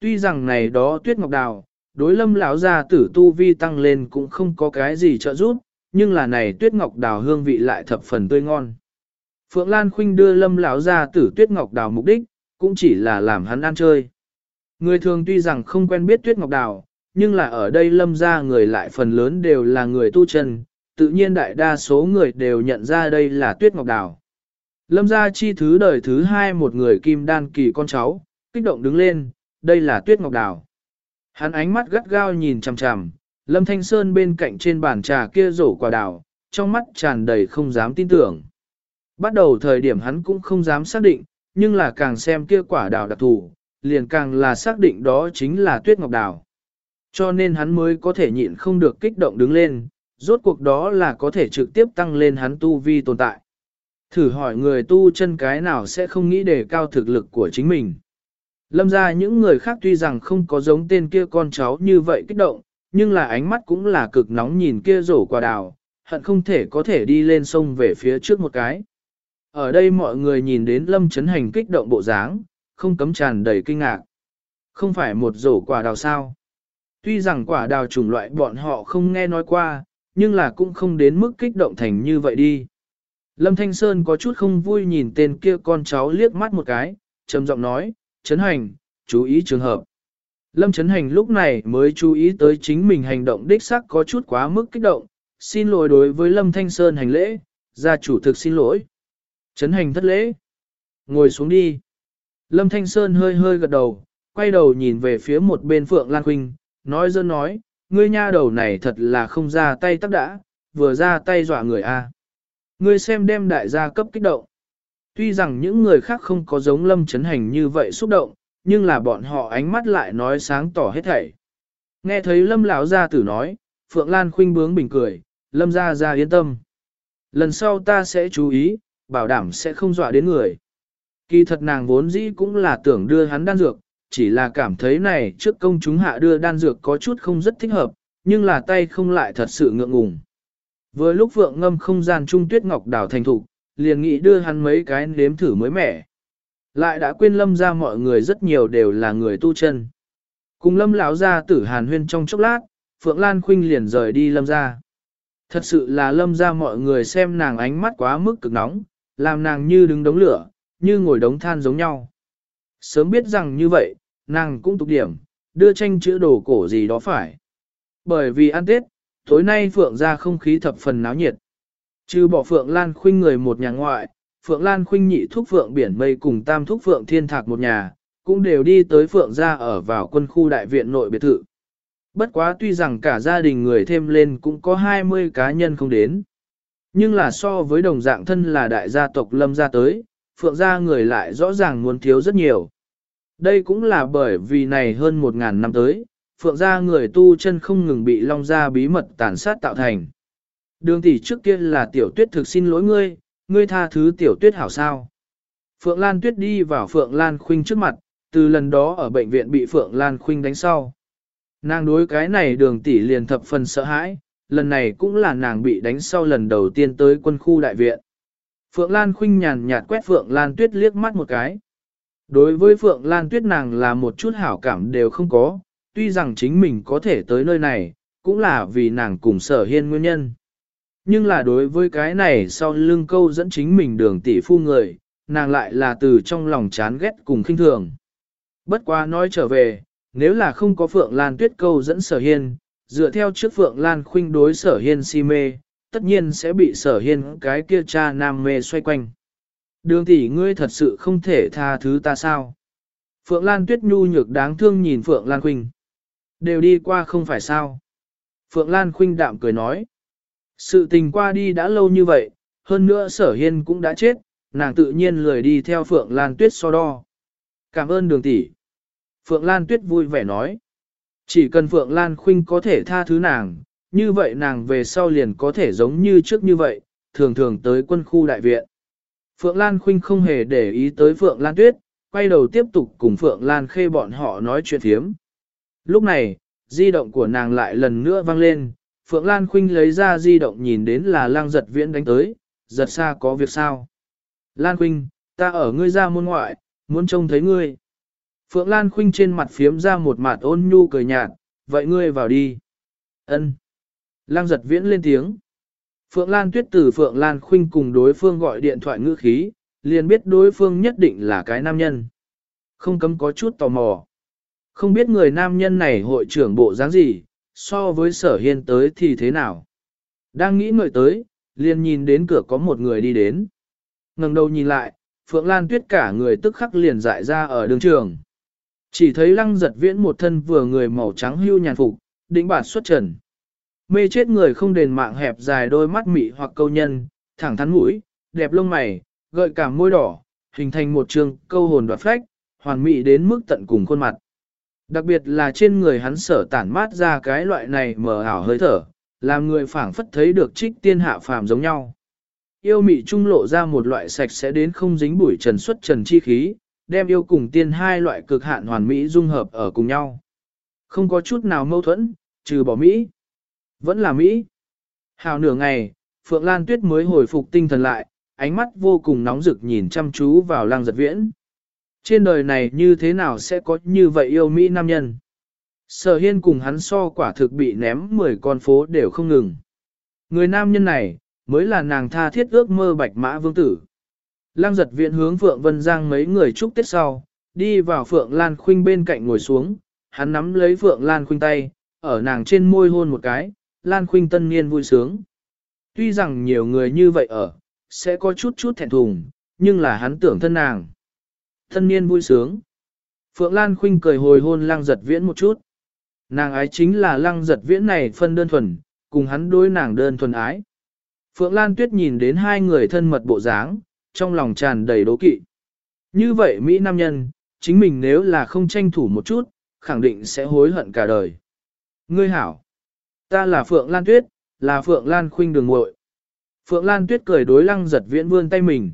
Tuy rằng này đó tuyết ngọc đào, đối lâm lão gia tử tu vi tăng lên cũng không có cái gì trợ giúp, nhưng là này tuyết ngọc đào hương vị lại thập phần tươi ngon. Phượng Lan Khuynh đưa lâm lão gia tử tuyết ngọc đào mục đích, cũng chỉ là làm hắn ăn chơi. Người thường tuy rằng không quen biết tuyết ngọc đào, nhưng là ở đây lâm gia người lại phần lớn đều là người tu chân, tự nhiên đại đa số người đều nhận ra đây là tuyết ngọc đào. Lâm gia chi thứ đời thứ hai một người kim đan kỳ con cháu, kích động đứng lên, đây là tuyết ngọc đào. Hắn ánh mắt gắt gao nhìn chằm chằm, Lâm Thanh Sơn bên cạnh trên bàn trà kia rổ quả đào, trong mắt tràn đầy không dám tin tưởng. Bắt đầu thời điểm hắn cũng không dám xác định, nhưng là càng xem kia quả đào đặc thù, liền càng là xác định đó chính là tuyết ngọc đào. Cho nên hắn mới có thể nhịn không được kích động đứng lên, rốt cuộc đó là có thể trực tiếp tăng lên hắn tu vi tồn tại. Thử hỏi người tu chân cái nào sẽ không nghĩ đề cao thực lực của chính mình. Lâm ra những người khác tuy rằng không có giống tên kia con cháu như vậy kích động, nhưng là ánh mắt cũng là cực nóng nhìn kia rổ quả đào, hận không thể có thể đi lên sông về phía trước một cái. Ở đây mọi người nhìn đến Lâm Trấn Hành kích động bộ dáng, không cấm tràn đầy kinh ngạc. Không phải một rổ quả đào sao. Tuy rằng quả đào chủng loại bọn họ không nghe nói qua, nhưng là cũng không đến mức kích động thành như vậy đi. Lâm Thanh Sơn có chút không vui nhìn tên kia con cháu liếc mắt một cái, trầm giọng nói, Trấn Hành, chú ý trường hợp. Lâm Trấn Hành lúc này mới chú ý tới chính mình hành động đích sắc có chút quá mức kích động, xin lỗi đối với Lâm Thanh Sơn hành lễ, gia chủ thực xin lỗi. Trấn Hành thất lễ. Ngồi xuống đi. Lâm Thanh Sơn hơi hơi gật đầu, quay đầu nhìn về phía một bên Phượng Lan Quynh, nói dân nói, ngươi nha đầu này thật là không ra tay tắc đã, vừa ra tay dọa người a. Ngươi xem đem đại gia cấp kích động. Tuy rằng những người khác không có giống Lâm Trấn Hành như vậy xúc động, nhưng là bọn họ ánh mắt lại nói sáng tỏ hết thảy. Nghe thấy Lâm lão gia tử nói, Phượng Lan khinh bướng bình cười, Lâm gia gia yên tâm. Lần sau ta sẽ chú ý, bảo đảm sẽ không dọa đến người. Kỳ thật nàng vốn dĩ cũng là tưởng đưa hắn đan dược, chỉ là cảm thấy này trước công chúng hạ đưa đan dược có chút không rất thích hợp, nhưng là tay không lại thật sự ngượng ngùng. Vừa lúc Vượng ngâm không gian trung tuyết ngọc đảo thành thục, liền nghĩ đưa hắn mấy cái nếm thử mới mẻ. Lại đã quên lâm ra mọi người rất nhiều đều là người tu chân. Cùng lâm lão ra tử hàn huyên trong chốc lát, Phượng Lan Khuynh liền rời đi lâm ra. Thật sự là lâm ra mọi người xem nàng ánh mắt quá mức cực nóng, làm nàng như đứng đống lửa, như ngồi đống than giống nhau. Sớm biết rằng như vậy, nàng cũng tục điểm, đưa tranh chữ đồ cổ gì đó phải. Bởi vì ăn Tết, tối nay Phượng ra không khí thập phần náo nhiệt. Trừ bỏ Phượng Lan Khuynh người một nhà ngoại, Phượng Lan Khuynh nhị thúc Phượng Biển Mây cùng tam thúc Phượng Thiên Thạc một nhà, cũng đều đi tới Phượng gia ở vào quân khu đại viện nội biệt thự. Bất quá tuy rằng cả gia đình người thêm lên cũng có 20 cá nhân không đến. Nhưng là so với đồng dạng thân là đại gia tộc lâm gia tới, Phượng gia người lại rõ ràng muốn thiếu rất nhiều. Đây cũng là bởi vì này hơn 1.000 năm tới, Phượng gia người tu chân không ngừng bị Long gia bí mật tàn sát tạo thành. Đường tỷ trước kia là tiểu tuyết thực xin lỗi ngươi, ngươi tha thứ tiểu tuyết hảo sao. Phượng Lan Tuyết đi vào Phượng Lan Khuynh trước mặt, từ lần đó ở bệnh viện bị Phượng Lan Khuynh đánh sau. Nàng đối cái này đường tỷ liền thập phần sợ hãi, lần này cũng là nàng bị đánh sau lần đầu tiên tới quân khu đại viện. Phượng Lan Khuynh nhàn nhạt quét Phượng Lan Tuyết liếc mắt một cái. Đối với Phượng Lan Tuyết nàng là một chút hảo cảm đều không có, tuy rằng chính mình có thể tới nơi này, cũng là vì nàng cùng sở hiên nguyên nhân. Nhưng là đối với cái này sau lưng câu dẫn chính mình đường tỷ phu người, nàng lại là từ trong lòng chán ghét cùng khinh thường. Bất quá nói trở về, nếu là không có Phượng Lan Tuyết câu dẫn sở hiên, dựa theo trước Phượng Lan khuynh đối sở hiên si mê, tất nhiên sẽ bị sở hiên cái kia cha nam mê xoay quanh. Đường tỷ ngươi thật sự không thể tha thứ ta sao? Phượng Lan Tuyết nhu nhược đáng thương nhìn Phượng Lan Khuynh. Đều đi qua không phải sao? Phượng Lan Khuynh đạm cười nói. Sự tình qua đi đã lâu như vậy, hơn nữa sở hiên cũng đã chết, nàng tự nhiên lười đi theo Phượng Lan Tuyết so đo. Cảm ơn đường tỷ. Phượng Lan Tuyết vui vẻ nói. Chỉ cần Phượng Lan Khuynh có thể tha thứ nàng, như vậy nàng về sau liền có thể giống như trước như vậy, thường thường tới quân khu đại viện. Phượng Lan Khuynh không hề để ý tới Phượng Lan Tuyết, quay đầu tiếp tục cùng Phượng Lan Khê bọn họ nói chuyện thiếm. Lúc này, di động của nàng lại lần nữa vang lên, Phượng Lan Khuynh lấy ra di động nhìn đến là lang giật viễn đánh tới, giật xa có việc sao. Lan Khuynh, ta ở ngươi ra môn ngoại, muốn trông thấy ngươi. Phượng Lan Khuynh trên mặt phiếm ra một mặt ôn nhu cười nhạt, vậy ngươi vào đi. Ân. Lăng giật viễn lên tiếng. Phượng Lan tuyết từ Phượng Lan Khuynh cùng đối phương gọi điện thoại ngữ khí, liền biết đối phương nhất định là cái nam nhân. Không cấm có chút tò mò. Không biết người nam nhân này hội trưởng bộ dáng gì, so với sở hiên tới thì thế nào. Đang nghĩ ngợi tới, liền nhìn đến cửa có một người đi đến. ngẩng đầu nhìn lại, Phượng Lan Tuyết cả người tức khắc liền dại ra ở đường trường. Chỉ thấy lăng giật viễn một thân vừa người màu trắng hưu nhàn phục, đỉnh bản xuất trần. Mê chết người không đền mạng hẹp dài đôi mắt mị hoặc câu nhân, thẳng thắn mũi, đẹp lông mày, gợi cảm môi đỏ, hình thành một trường câu hồn đoạt phách, hoàn mỹ đến mức tận cùng khuôn mặt. Đặc biệt là trên người hắn sở tản mát ra cái loại này mờ ảo hơi thở, làm người phảng phất thấy được trích tiên hạ phàm giống nhau. Yêu mị trung lộ ra một loại sạch sẽ đến không dính bụi trần xuất trần chi khí, đem yêu cùng tiên hai loại cực hạn hoàn mỹ dung hợp ở cùng nhau. Không có chút nào mâu thuẫn, trừ bỏ Mỹ. Vẫn là Mỹ. Hào nửa ngày, Phượng Lan Tuyết mới hồi phục tinh thần lại, ánh mắt vô cùng nóng rực nhìn chăm chú vào lang giật viễn. Trên đời này như thế nào sẽ có như vậy yêu Mỹ nam nhân? Sở hiên cùng hắn so quả thực bị ném 10 con phố đều không ngừng. Người nam nhân này, mới là nàng tha thiết ước mơ bạch mã vương tử. Lăng giật viện hướng Phượng Vân Giang mấy người chúc tết sau, đi vào Phượng Lan Khuynh bên cạnh ngồi xuống, hắn nắm lấy Phượng Lan Khuynh tay, ở nàng trên môi hôn một cái, Lan Khuynh tân niên vui sướng. Tuy rằng nhiều người như vậy ở, sẽ có chút chút thẹn thùng, nhưng là hắn tưởng thân nàng thân niên vui sướng. Phượng Lan Khuynh cười hồi hôn lăng giật viễn một chút. Nàng ái chính là lăng giật viễn này phân đơn thuần, cùng hắn đối nàng đơn thuần ái. Phượng Lan Tuyết nhìn đến hai người thân mật bộ dáng, trong lòng tràn đầy đố kỵ. Như vậy Mỹ Nam Nhân, chính mình nếu là không tranh thủ một chút, khẳng định sẽ hối hận cả đời. Ngươi hảo, ta là Phượng Lan Tuyết, là Phượng Lan Khuynh đường muội. Phượng Lan Tuyết cười đối lăng giật viễn vươn tay mình.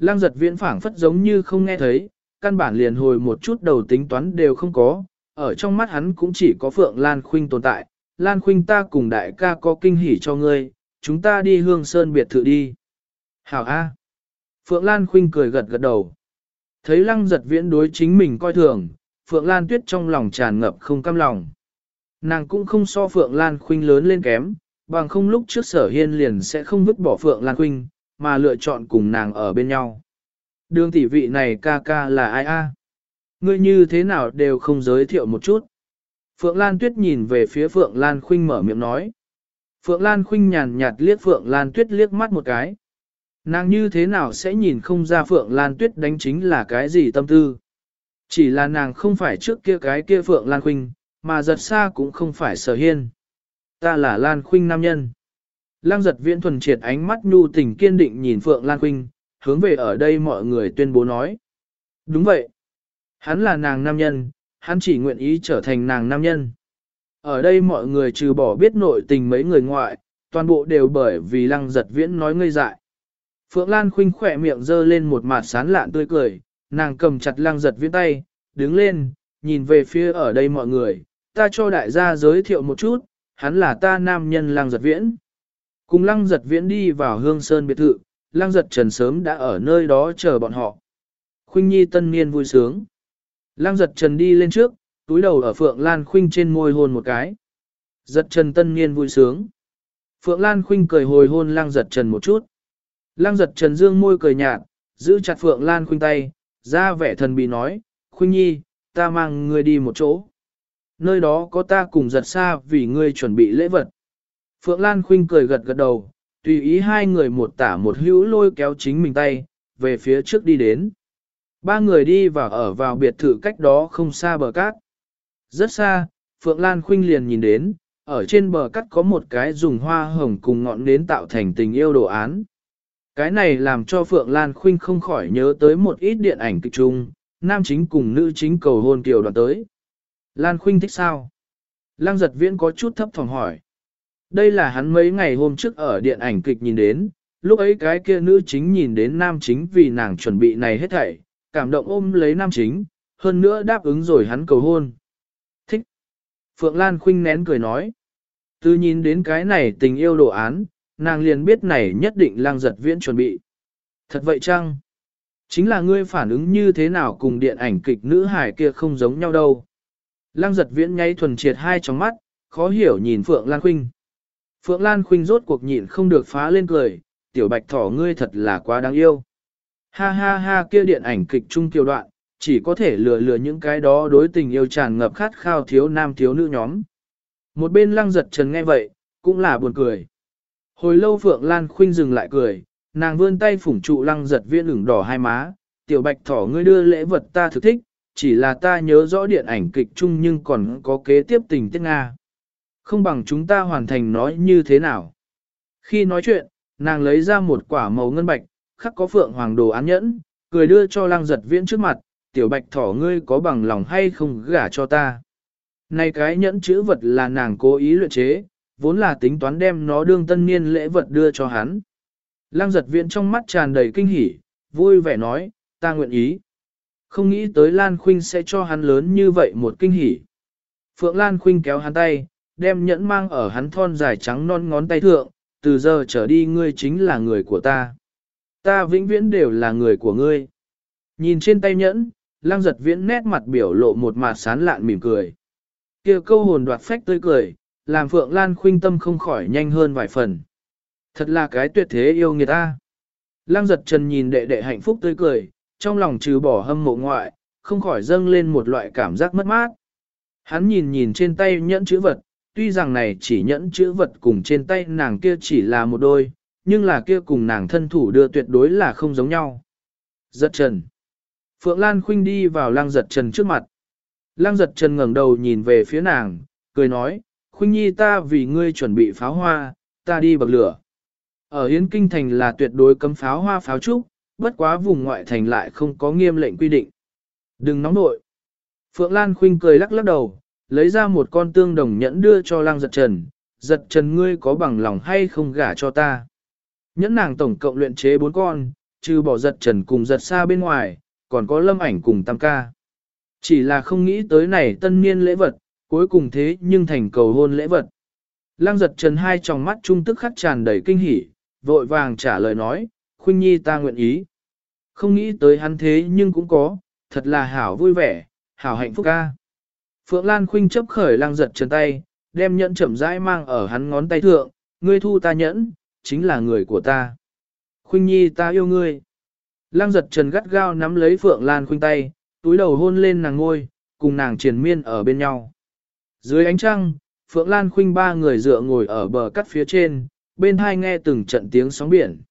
Lăng giật viễn phảng phất giống như không nghe thấy, căn bản liền hồi một chút đầu tính toán đều không có, ở trong mắt hắn cũng chỉ có Phượng Lan Khuynh tồn tại. Lan Khuynh ta cùng đại ca có kinh hỉ cho ngươi, chúng ta đi hương sơn biệt thự đi. Hảo A. Phượng Lan Khuynh cười gật gật đầu. Thấy lăng giật viễn đối chính mình coi thường, Phượng Lan Tuyết trong lòng tràn ngập không cam lòng. Nàng cũng không so Phượng Lan Khuynh lớn lên kém, bằng không lúc trước sở hiên liền sẽ không vứt bỏ Phượng Lan Khuynh, mà lựa chọn cùng nàng ở bên nhau. Đường tỷ vị này ca ca là ai a? Ngươi như thế nào đều không giới thiệu một chút. Phượng Lan Tuyết nhìn về phía Phượng Lan Khuynh mở miệng nói. Phượng Lan Khuynh nhàn nhạt liếc Phượng Lan Tuyết liếc mắt một cái. Nàng như thế nào sẽ nhìn không ra Phượng Lan Tuyết đánh chính là cái gì tâm tư. Chỉ là nàng không phải trước kia cái kia Phượng Lan Khuynh, mà giật xa cũng không phải sở hiên. Ta là Lan Khuynh nam nhân. Lăng giật viễn thuần triệt ánh mắt nhu tình kiên định nhìn Phượng Lan Khuynh, hướng về ở đây mọi người tuyên bố nói. Đúng vậy. Hắn là nàng nam nhân, hắn chỉ nguyện ý trở thành nàng nam nhân. Ở đây mọi người trừ bỏ biết nội tình mấy người ngoại, toàn bộ đều bởi vì lăng giật viễn nói ngây dại. Phượng Lan Khuynh khỏe miệng dơ lên một mặt sán lạn tươi cười, nàng cầm chặt lăng giật viễn tay, đứng lên, nhìn về phía ở đây mọi người, ta cho đại gia giới thiệu một chút, hắn là ta nam nhân lăng giật viễn. Cùng lăng giật viễn đi vào hương sơn biệt thự, lăng giật trần sớm đã ở nơi đó chờ bọn họ. Khuynh Nhi tân niên vui sướng. Lăng giật trần đi lên trước, túi đầu ở Phượng Lan Khuynh trên môi hôn một cái. Giật trần tân niên vui sướng. Phượng Lan Khuynh cười hồi hôn lăng giật trần một chút. Lăng giật trần dương môi cười nhạt, giữ chặt Phượng Lan Khuynh tay, ra vẻ thần bị nói, Khuynh Nhi, ta mang ngươi đi một chỗ. Nơi đó có ta cùng giật xa vì ngươi chuẩn bị lễ vật. Phượng Lan Khuynh cười gật gật đầu, tùy ý hai người một tả một hữu lôi kéo chính mình tay, về phía trước đi đến. Ba người đi vào ở vào biệt thự cách đó không xa bờ cát. Rất xa, Phượng Lan Khuynh liền nhìn đến, ở trên bờ cát có một cái dùng hoa hồng cùng ngọn nến tạo thành tình yêu đồ án. Cái này làm cho Phượng Lan Khuynh không khỏi nhớ tới một ít điện ảnh kịch chung, nam chính cùng nữ chính cầu hôn kiều đoàn tới. Lan Khuynh thích sao? Lăng giật viễn có chút thấp phòng hỏi. Đây là hắn mấy ngày hôm trước ở điện ảnh kịch nhìn đến, lúc ấy cái kia nữ chính nhìn đến nam chính vì nàng chuẩn bị này hết thảy, cảm động ôm lấy nam chính, hơn nữa đáp ứng rồi hắn cầu hôn. Thích. Phượng Lan khinh nén cười nói. Từ nhìn đến cái này tình yêu đồ án, nàng liền biết này nhất định lang giật viễn chuẩn bị. Thật vậy chăng? Chính là ngươi phản ứng như thế nào cùng điện ảnh kịch nữ hải kia không giống nhau đâu. Lăng giật viễn nháy thuần triệt hai trong mắt, khó hiểu nhìn Phượng Lan Khuynh. Phượng Lan Khuynh rốt cuộc nhịn không được phá lên cười, tiểu bạch thỏ ngươi thật là quá đáng yêu. Ha ha ha kia điện ảnh kịch trung kiều đoạn, chỉ có thể lừa lừa những cái đó đối tình yêu tràn ngập khát khao thiếu nam thiếu nữ nhóm. Một bên lăng giật trần nghe vậy, cũng là buồn cười. Hồi lâu Phượng Lan Khuynh dừng lại cười, nàng vươn tay phủng trụ lăng giật viên ửng đỏ hai má, tiểu bạch thỏ ngươi đưa lễ vật ta thực thích, chỉ là ta nhớ rõ điện ảnh kịch chung nhưng còn có kế tiếp tình tiết Nga. Không bằng chúng ta hoàn thành nói như thế nào. Khi nói chuyện, nàng lấy ra một quả màu ngân bạch, khắc có phượng hoàng đồ án nhẫn, cười đưa cho lăng giật viễn trước mặt, tiểu bạch thỏ ngươi có bằng lòng hay không gả cho ta. Này cái nhẫn chữ vật là nàng cố ý luyện chế, vốn là tính toán đem nó đương tân niên lễ vật đưa cho hắn. Lăng giật viễn trong mắt tràn đầy kinh hỉ, vui vẻ nói, ta nguyện ý. Không nghĩ tới Lan Khuynh sẽ cho hắn lớn như vậy một kinh hỉ. Phượng Lan Khuynh kéo hắn tay, đem nhẫn mang ở hắn thon dài trắng non ngón tay thượng, từ giờ trở đi ngươi chính là người của ta. Ta vĩnh viễn đều là người của ngươi. Nhìn trên tay nhẫn, lang giật viễn nét mặt biểu lộ một mặt sán lạn mỉm cười. kia câu hồn đoạt phách tươi cười, làm Phượng Lan khuynh tâm không khỏi nhanh hơn vài phần. Thật là cái tuyệt thế yêu người ta. Lăng giật trần nhìn đệ đệ hạnh phúc tươi cười, trong lòng trừ bỏ hâm mộ ngoại, không khỏi dâng lên một loại cảm giác mất mát. Hắn nhìn nhìn trên tay nhẫn chữ vật, tuy rằng này chỉ nhẫn chữ vật cùng trên tay nàng kia chỉ là một đôi, nhưng là kia cùng nàng thân thủ đưa tuyệt đối là không giống nhau. Giật trần. Phượng Lan Khuynh đi vào lăng giật trần trước mặt. Lăng giật trần ngẩng đầu nhìn về phía nàng, cười nói, Khuynh Nhi ta vì ngươi chuẩn bị pháo hoa, ta đi bậc lửa. Ở Yến Kinh Thành là tuyệt đối cấm pháo hoa pháo trúc, bất quá vùng ngoại thành lại không có nghiêm lệnh quy định. Đừng nóng nội. Phượng Lan Khuynh cười lắc lắc đầu, lấy ra một con tương đồng nhẫn đưa cho lăng giật trần, giật trần ngươi có bằng lòng hay không gả cho ta. Nhẫn nàng tổng cộng luyện chế bốn con, trừ bỏ giật trần cùng giật xa bên ngoài, còn có lâm ảnh cùng tam ca. Chỉ là không nghĩ tới này tân niên lễ vật, cuối cùng thế nhưng thành cầu hôn lễ vật. Lăng giật trần hai tròng mắt trung tức khắc tràn đầy kinh hỉ, vội vàng trả lời nói, khuynh nhi ta nguyện ý. Không nghĩ tới hắn thế nhưng cũng có, thật là hảo vui vẻ, hảo hạnh phúc ca. Phượng Lan khuynh chấp khởi Lang giật chân tay, đem nhẫn chậm rãi mang ở hắn ngón tay thượng, ngươi thu ta nhẫn, chính là người của ta. Khuynh nhi ta yêu ngươi. Lang giật trần gắt gao nắm lấy Phượng Lan khuynh tay, túi đầu hôn lên nàng ngôi, cùng nàng triền miên ở bên nhau. Dưới ánh trăng, Phượng Lan khuynh ba người dựa ngồi ở bờ cắt phía trên, bên hai nghe từng trận tiếng sóng biển.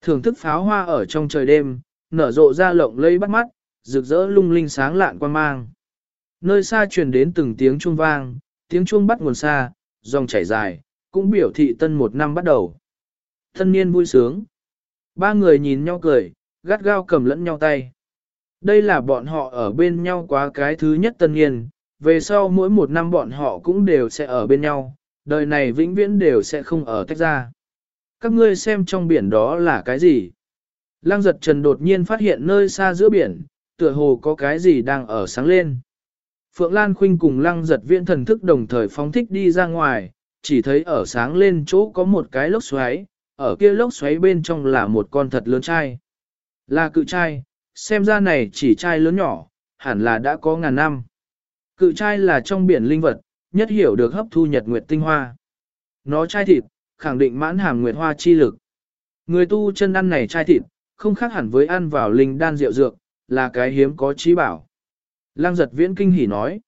Thưởng thức pháo hoa ở trong trời đêm, nở rộ ra lộng lây bắt mắt, rực rỡ lung linh sáng lạn quan mang. Nơi xa truyền đến từng tiếng chuông vang, tiếng chuông bắt nguồn xa, dòng chảy dài, cũng biểu thị tân một năm bắt đầu. Thân niên vui sướng. Ba người nhìn nhau cười, gắt gao cầm lẫn nhau tay. Đây là bọn họ ở bên nhau quá cái thứ nhất tân niên, về sau mỗi một năm bọn họ cũng đều sẽ ở bên nhau, đời này vĩnh viễn đều sẽ không ở tách ra. Các ngươi xem trong biển đó là cái gì? Lăng giật trần đột nhiên phát hiện nơi xa giữa biển, tựa hồ có cái gì đang ở sáng lên. Phượng Lan Khuynh cùng lăng giật viễn thần thức đồng thời phóng thích đi ra ngoài, chỉ thấy ở sáng lên chỗ có một cái lốc xoáy, ở kia lốc xoáy bên trong là một con thật lớn trai. Là cự trai, xem ra này chỉ trai lớn nhỏ, hẳn là đã có ngàn năm. Cự trai là trong biển linh vật, nhất hiểu được hấp thu nhật nguyệt tinh hoa. Nó trai thịt, khẳng định mãn hàm nguyệt hoa chi lực. Người tu chân ăn này trai thịt, không khác hẳn với ăn vào linh đan rượu dược, là cái hiếm có trí bảo. Lăng giật viễn kinh hỉ nói.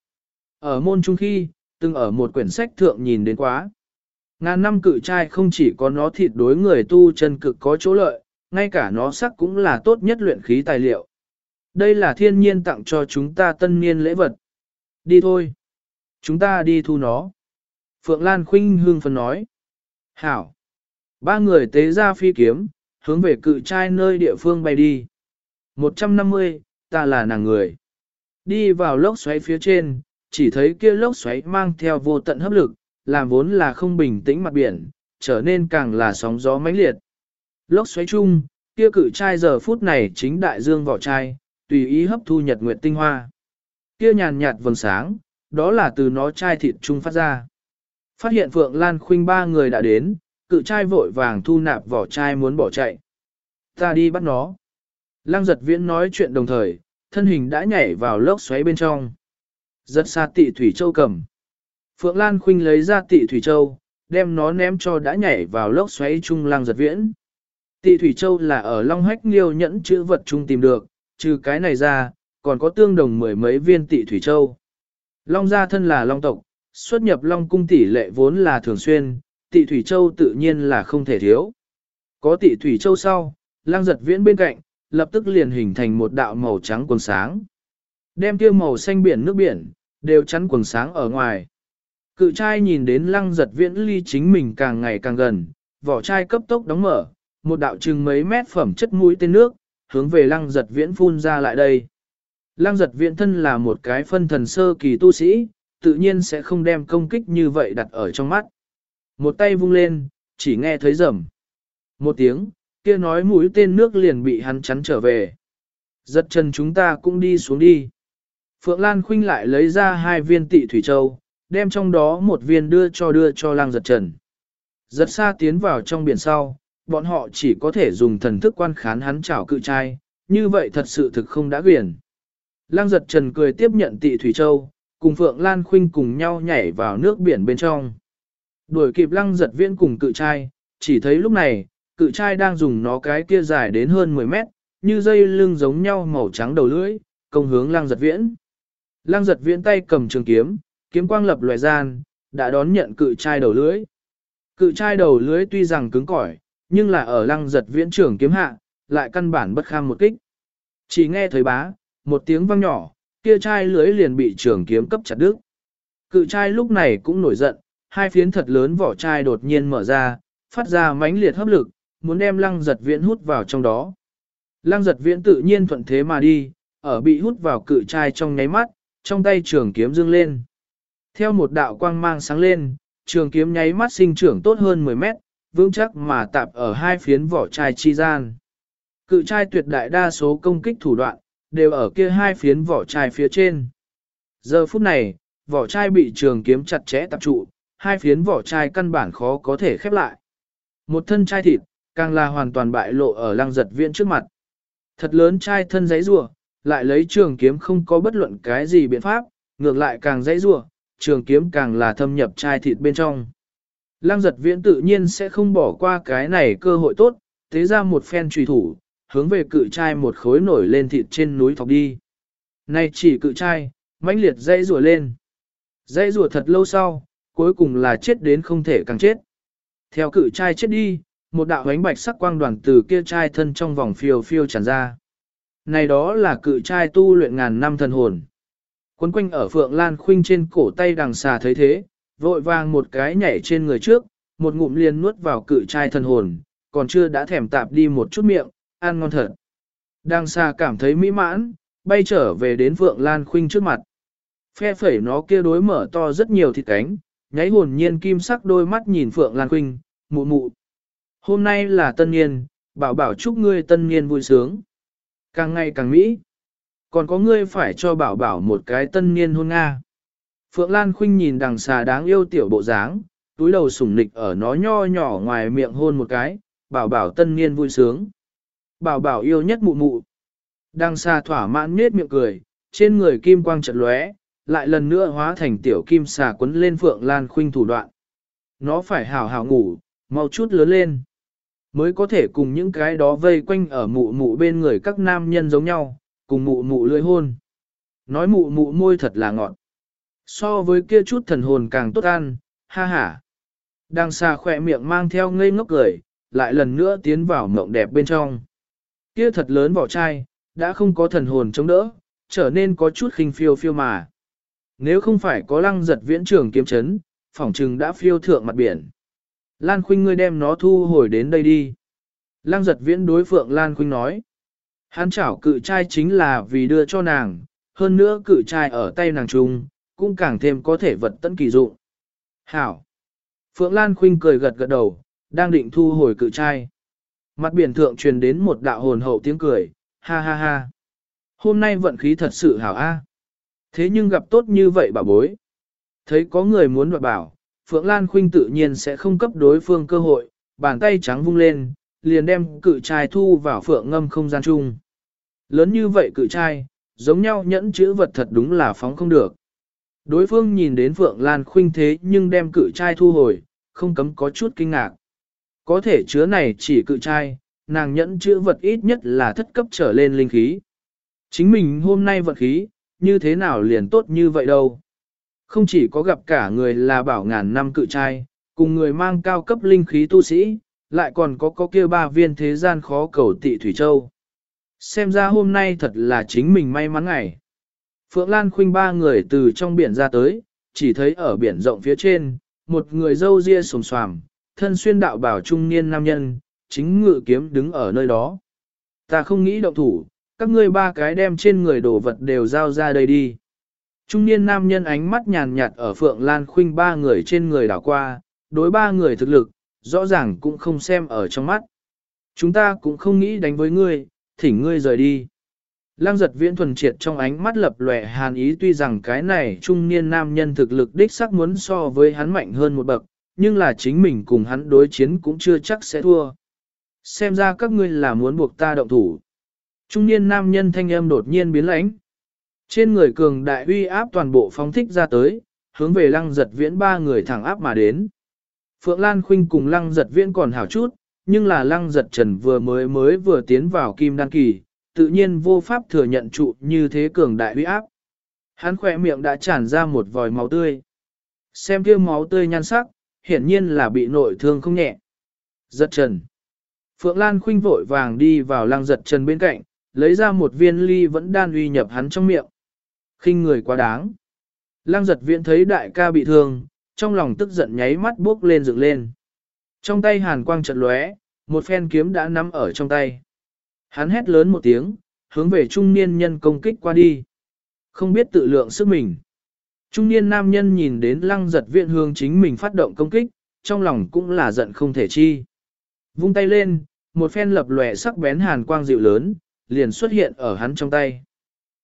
Ở môn trung khi, từng ở một quyển sách thượng nhìn đến quá. Ngàn năm cự trai không chỉ có nó thịt đối người tu chân cực có chỗ lợi, ngay cả nó sắc cũng là tốt nhất luyện khí tài liệu. Đây là thiên nhiên tặng cho chúng ta tân niên lễ vật. Đi thôi. Chúng ta đi thu nó. Phượng Lan Khuynh hương phân nói. Hảo. Ba người tế ra phi kiếm, hướng về cự trai nơi địa phương bay đi. 150, ta là nàng người. Đi vào lốc xoáy phía trên, chỉ thấy kia lốc xoáy mang theo vô tận hấp lực, làm vốn là không bình tĩnh mặt biển, trở nên càng là sóng gió mãnh liệt. Lốc xoáy chung, kia cự trai giờ phút này chính đại dương vỏ trai, tùy ý hấp thu nhật nguyệt tinh hoa. Kia nhàn nhạt vầng sáng, đó là từ nó trai thịt trung phát ra. Phát hiện Phượng Lan Khuynh ba người đã đến, cự trai vội vàng thu nạp vỏ trai muốn bỏ chạy. Ta đi bắt nó. Lăng giật viễn nói chuyện đồng thời, thân hình đã nhảy vào lốc xoáy bên trong. Rất xa tị Thủy Châu cầm. Phượng Lan Khuynh lấy ra tị Thủy Châu, đem nó ném cho đã nhảy vào lốc xoáy trung lăng giật viễn. Tị Thủy Châu là ở Long Hách Liêu nhẫn chữ vật trung tìm được, trừ cái này ra, còn có tương đồng mười mấy viên tị Thủy Châu. Long gia thân là Long tộc, xuất nhập Long cung tỷ lệ vốn là thường xuyên, tị Thủy Châu tự nhiên là không thể thiếu. Có tị Thủy Châu sau, lăng giật viễn bên cạnh, lập tức liền hình thành một đạo màu trắng quần sáng. Đem kia màu xanh biển nước biển, đều chắn quần sáng ở ngoài. Cự trai nhìn đến lăng giật viễn ly chính mình càng ngày càng gần, vỏ chai cấp tốc đóng mở, một đạo chừng mấy mét phẩm chất mũi tên nước, hướng về lăng giật viễn phun ra lại đây. Lăng giật viễn thân là một cái phân thần sơ kỳ tu sĩ, tự nhiên sẽ không đem công kích như vậy đặt ở trong mắt. Một tay vung lên, chỉ nghe thấy rầm. Một tiếng, kia nói mũi tên nước liền bị hắn chắn trở về. Giật chân chúng ta cũng đi xuống đi. Phượng Lan Khuynh lại lấy ra hai viên tị thủy châu, đem trong đó một viên đưa cho đưa cho lang giật trần. Giật xa tiến vào trong biển sau, bọn họ chỉ có thể dùng thần thức quan khán hắn chảo cự trai, như vậy thật sự thực không đã quyển. Lang giật trần cười tiếp nhận tị thủy châu, cùng Phượng Lan Khuynh cùng nhau nhảy vào nước biển bên trong. Đuổi kịp lăng giật viễn cùng cự trai, chỉ thấy lúc này, cự trai đang dùng nó cái kia dài đến hơn 10 mét, như dây lưng giống nhau màu trắng đầu lưỡi, công hướng lang giật viễn. lang giật viễn tay cầm trường kiếm, kiếm quang lập loài gian, đã đón nhận cự trai đầu lưỡi. Cự trai đầu lưỡi tuy rằng cứng cỏi, nhưng là ở lăng giật viễn trưởng kiếm hạ, lại căn bản bất kham một kích. Chỉ nghe thấy bá, một tiếng vang nhỏ, kia trai lưỡi liền bị trường kiếm cấp chặt đứt. Cự trai lúc này cũng nổi giận, hai phiến thật lớn vỏ trai đột nhiên mở ra, phát ra mãnh liệt hấp lực, muốn đem lăng giật viễn hút vào trong đó. Lăng giật viễn tự nhiên thuận thế mà đi, ở bị hút vào cự trai trong nháy mắt, trong tay trường kiếm dương lên. Theo một đạo quang mang sáng lên, trường kiếm nháy mắt sinh trưởng tốt hơn 10 mét, vững chắc mà tạp ở hai phiến vỏ chai chi gian. Cự trai tuyệt đại đa số công kích thủ đoạn, đều ở kia hai phiến vỏ chai phía trên. Giờ phút này, vỏ chai bị trường kiếm chặt chẽ tập trụ, hai phiến vỏ chai căn bản khó có thể khép lại. Một thân chai thịt, càng là hoàn toàn bại lộ ở lăng giật Viễn trước mặt. Thật lớn trai thân giấy rùa, lại lấy trường kiếm không có bất luận cái gì biện pháp, ngược lại càng dãy rủa, trường kiếm càng là thâm nhập trai thịt bên trong. Lăng giật viễn tự nhiên sẽ không bỏ qua cái này cơ hội tốt, thế ra một phen trùy thủ, hướng về cự trai một khối nổi lên thịt trên núi thọc đi. Này chỉ cự trai, mãnh liệt dãy rùa lên. Dãy rùa thật lâu sau, cuối cùng là chết đến không thể càng chết. Theo cự trai chết đi, một đạo ánh bạch sắc quang đoàn từ kia trai thân trong vòng phiêu phiêu tràn ra. Này đó là cự trai tu luyện ngàn năm thần hồn. Quấn quanh ở Phượng Lan Khuynh trên cổ tay đằng xà thấy thế, vội vàng một cái nhảy trên người trước, một ngụm liền nuốt vào cự trai thần hồn, còn chưa đã thèm tạp đi một chút miệng, ăn ngon thật. Đằng xà cảm thấy mỹ mãn, bay trở về đến Phượng Lan Khuynh trước mặt. Phe phẩy nó kia đối mở to rất nhiều thịt cánh, nháy hồn nhiên kim sắc đôi mắt nhìn Phượng Lan Khuynh, mụ mụ. Hôm nay là tân niên, bảo bảo chúc ngươi tân niên vui sướng. Càng ngày càng mỹ. Còn có ngươi phải cho bảo bảo một cái tân niên hôn Nga. Phượng Lan Khuynh nhìn đằng xà đáng yêu tiểu bộ dáng, túi đầu sủng nịch ở nó nho nhỏ ngoài miệng hôn một cái, bảo bảo tân niên vui sướng. Bảo bảo yêu nhất mụ mụ. Đằng xà thỏa mãn nết miệng cười, trên người kim quang chợt lóe, lại lần nữa hóa thành tiểu kim xà quấn lên Phượng Lan Khuynh thủ đoạn. Nó phải hào hào ngủ, mau chút lớn lên. Mới có thể cùng những cái đó vây quanh ở mụ mụ bên người các nam nhân giống nhau, cùng mụ mụ lưỡi hôn. Nói mụ mụ môi thật là ngọt. So với kia chút thần hồn càng tốt ăn, ha ha. Đang xa khỏe miệng mang theo ngây ngốc cười, lại lần nữa tiến vào mộng đẹp bên trong. Kia thật lớn vỏ chai, đã không có thần hồn chống đỡ, trở nên có chút khinh phiêu phiêu mà. Nếu không phải có lăng giật viễn trường kiếm chấn, phỏng trừng đã phiêu thượng mặt biển. Lan Khuynh ngươi đem nó thu hồi đến đây đi. Lăng giật viễn đối phượng Lan Khuynh nói. Hắn chảo cự trai chính là vì đưa cho nàng, hơn nữa cự trai ở tay nàng trung, cũng càng thêm có thể vật tận kỳ dụng. Hảo! Phượng Lan Khuynh cười gật gật đầu, đang định thu hồi cự trai. Mặt biển thượng truyền đến một đạo hồn hậu tiếng cười, ha ha ha. Hôm nay vận khí thật sự hảo a. Thế nhưng gặp tốt như vậy bà bối. Thấy có người muốn đoạt bảo, Phượng Lan Khuynh tự nhiên sẽ không cấp đối phương cơ hội, bàn tay trắng vung lên, liền đem cự trai thu vào phượng ngâm không gian chung. Lớn như vậy cự trai, giống nhau nhẫn chữ vật thật đúng là phóng không được. Đối phương nhìn đến Phượng Lan Khuynh thế nhưng đem cự trai thu hồi, không cấm có chút kinh ngạc. Có thể chứa này chỉ cự trai, nàng nhẫn chữ vật ít nhất là thất cấp trở lên linh khí. Chính mình hôm nay vật khí, như thế nào liền tốt như vậy đâu. Không chỉ có gặp cả người là bảo ngàn năm cự trai, cùng người mang cao cấp linh khí tu sĩ, lại còn có có kia ba viên thế gian khó cầu tị Thủy Châu. Xem ra hôm nay thật là chính mình may mắn ngày. Phượng Lan khuynh ba người từ trong biển ra tới, chỉ thấy ở biển rộng phía trên, một người dâu ria sồm xoàm, thân xuyên đạo bảo trung niên nam nhân, chính ngự kiếm đứng ở nơi đó. Ta không nghĩ động thủ, các ngươi ba cái đem trên người đồ vật đều giao ra đây đi. Trung niên nam nhân ánh mắt nhàn nhạt ở Phượng Lan Khuynh ba người trên người đảo qua, đối ba người thực lực, rõ ràng cũng không xem ở trong mắt. Chúng ta cũng không nghĩ đánh với ngươi, thỉnh ngươi rời đi. Lăng giật viễn thuần triệt trong ánh mắt lập lòe hàn ý tuy rằng cái này trung niên nam nhân thực lực đích sắc muốn so với hắn mạnh hơn một bậc, nhưng là chính mình cùng hắn đối chiến cũng chưa chắc sẽ thua. Xem ra các ngươi là muốn buộc ta động thủ. Trung niên nam nhân thanh âm đột nhiên biến lãnh. Trên người cường đại uy áp toàn bộ phóng thích ra tới, hướng về lăng giật viễn ba người thẳng áp mà đến. Phượng Lan Khuynh cùng lăng giật viễn còn hảo chút, nhưng là lăng giật trần vừa mới mới vừa tiến vào kim đan kỳ, tự nhiên vô pháp thừa nhận trụ như thế cường đại uy áp. Hắn khỏe miệng đã tràn ra một vòi máu tươi. Xem kia máu tươi nhan sắc, hiển nhiên là bị nội thương không nhẹ. Giật trần. Phượng Lan khuynh vội vàng đi vào lăng giật trần bên cạnh, lấy ra một viên ly vẫn đan uy nhập hắn trong miệng khinh người quá đáng. Lăng giật viện thấy đại ca bị thương, trong lòng tức giận nháy mắt bước lên dựng lên. Trong tay hàn quang chợt lóe, một phen kiếm đã nắm ở trong tay. Hắn hét lớn một tiếng, hướng về trung niên nhân công kích qua đi. Không biết tự lượng sức mình. Trung niên nam nhân nhìn đến lăng giật viện hướng chính mình phát động công kích, trong lòng cũng là giận không thể chi. Vung tay lên, một phen lập lòe sắc bén hàn quang dịu lớn, liền xuất hiện ở hắn trong tay.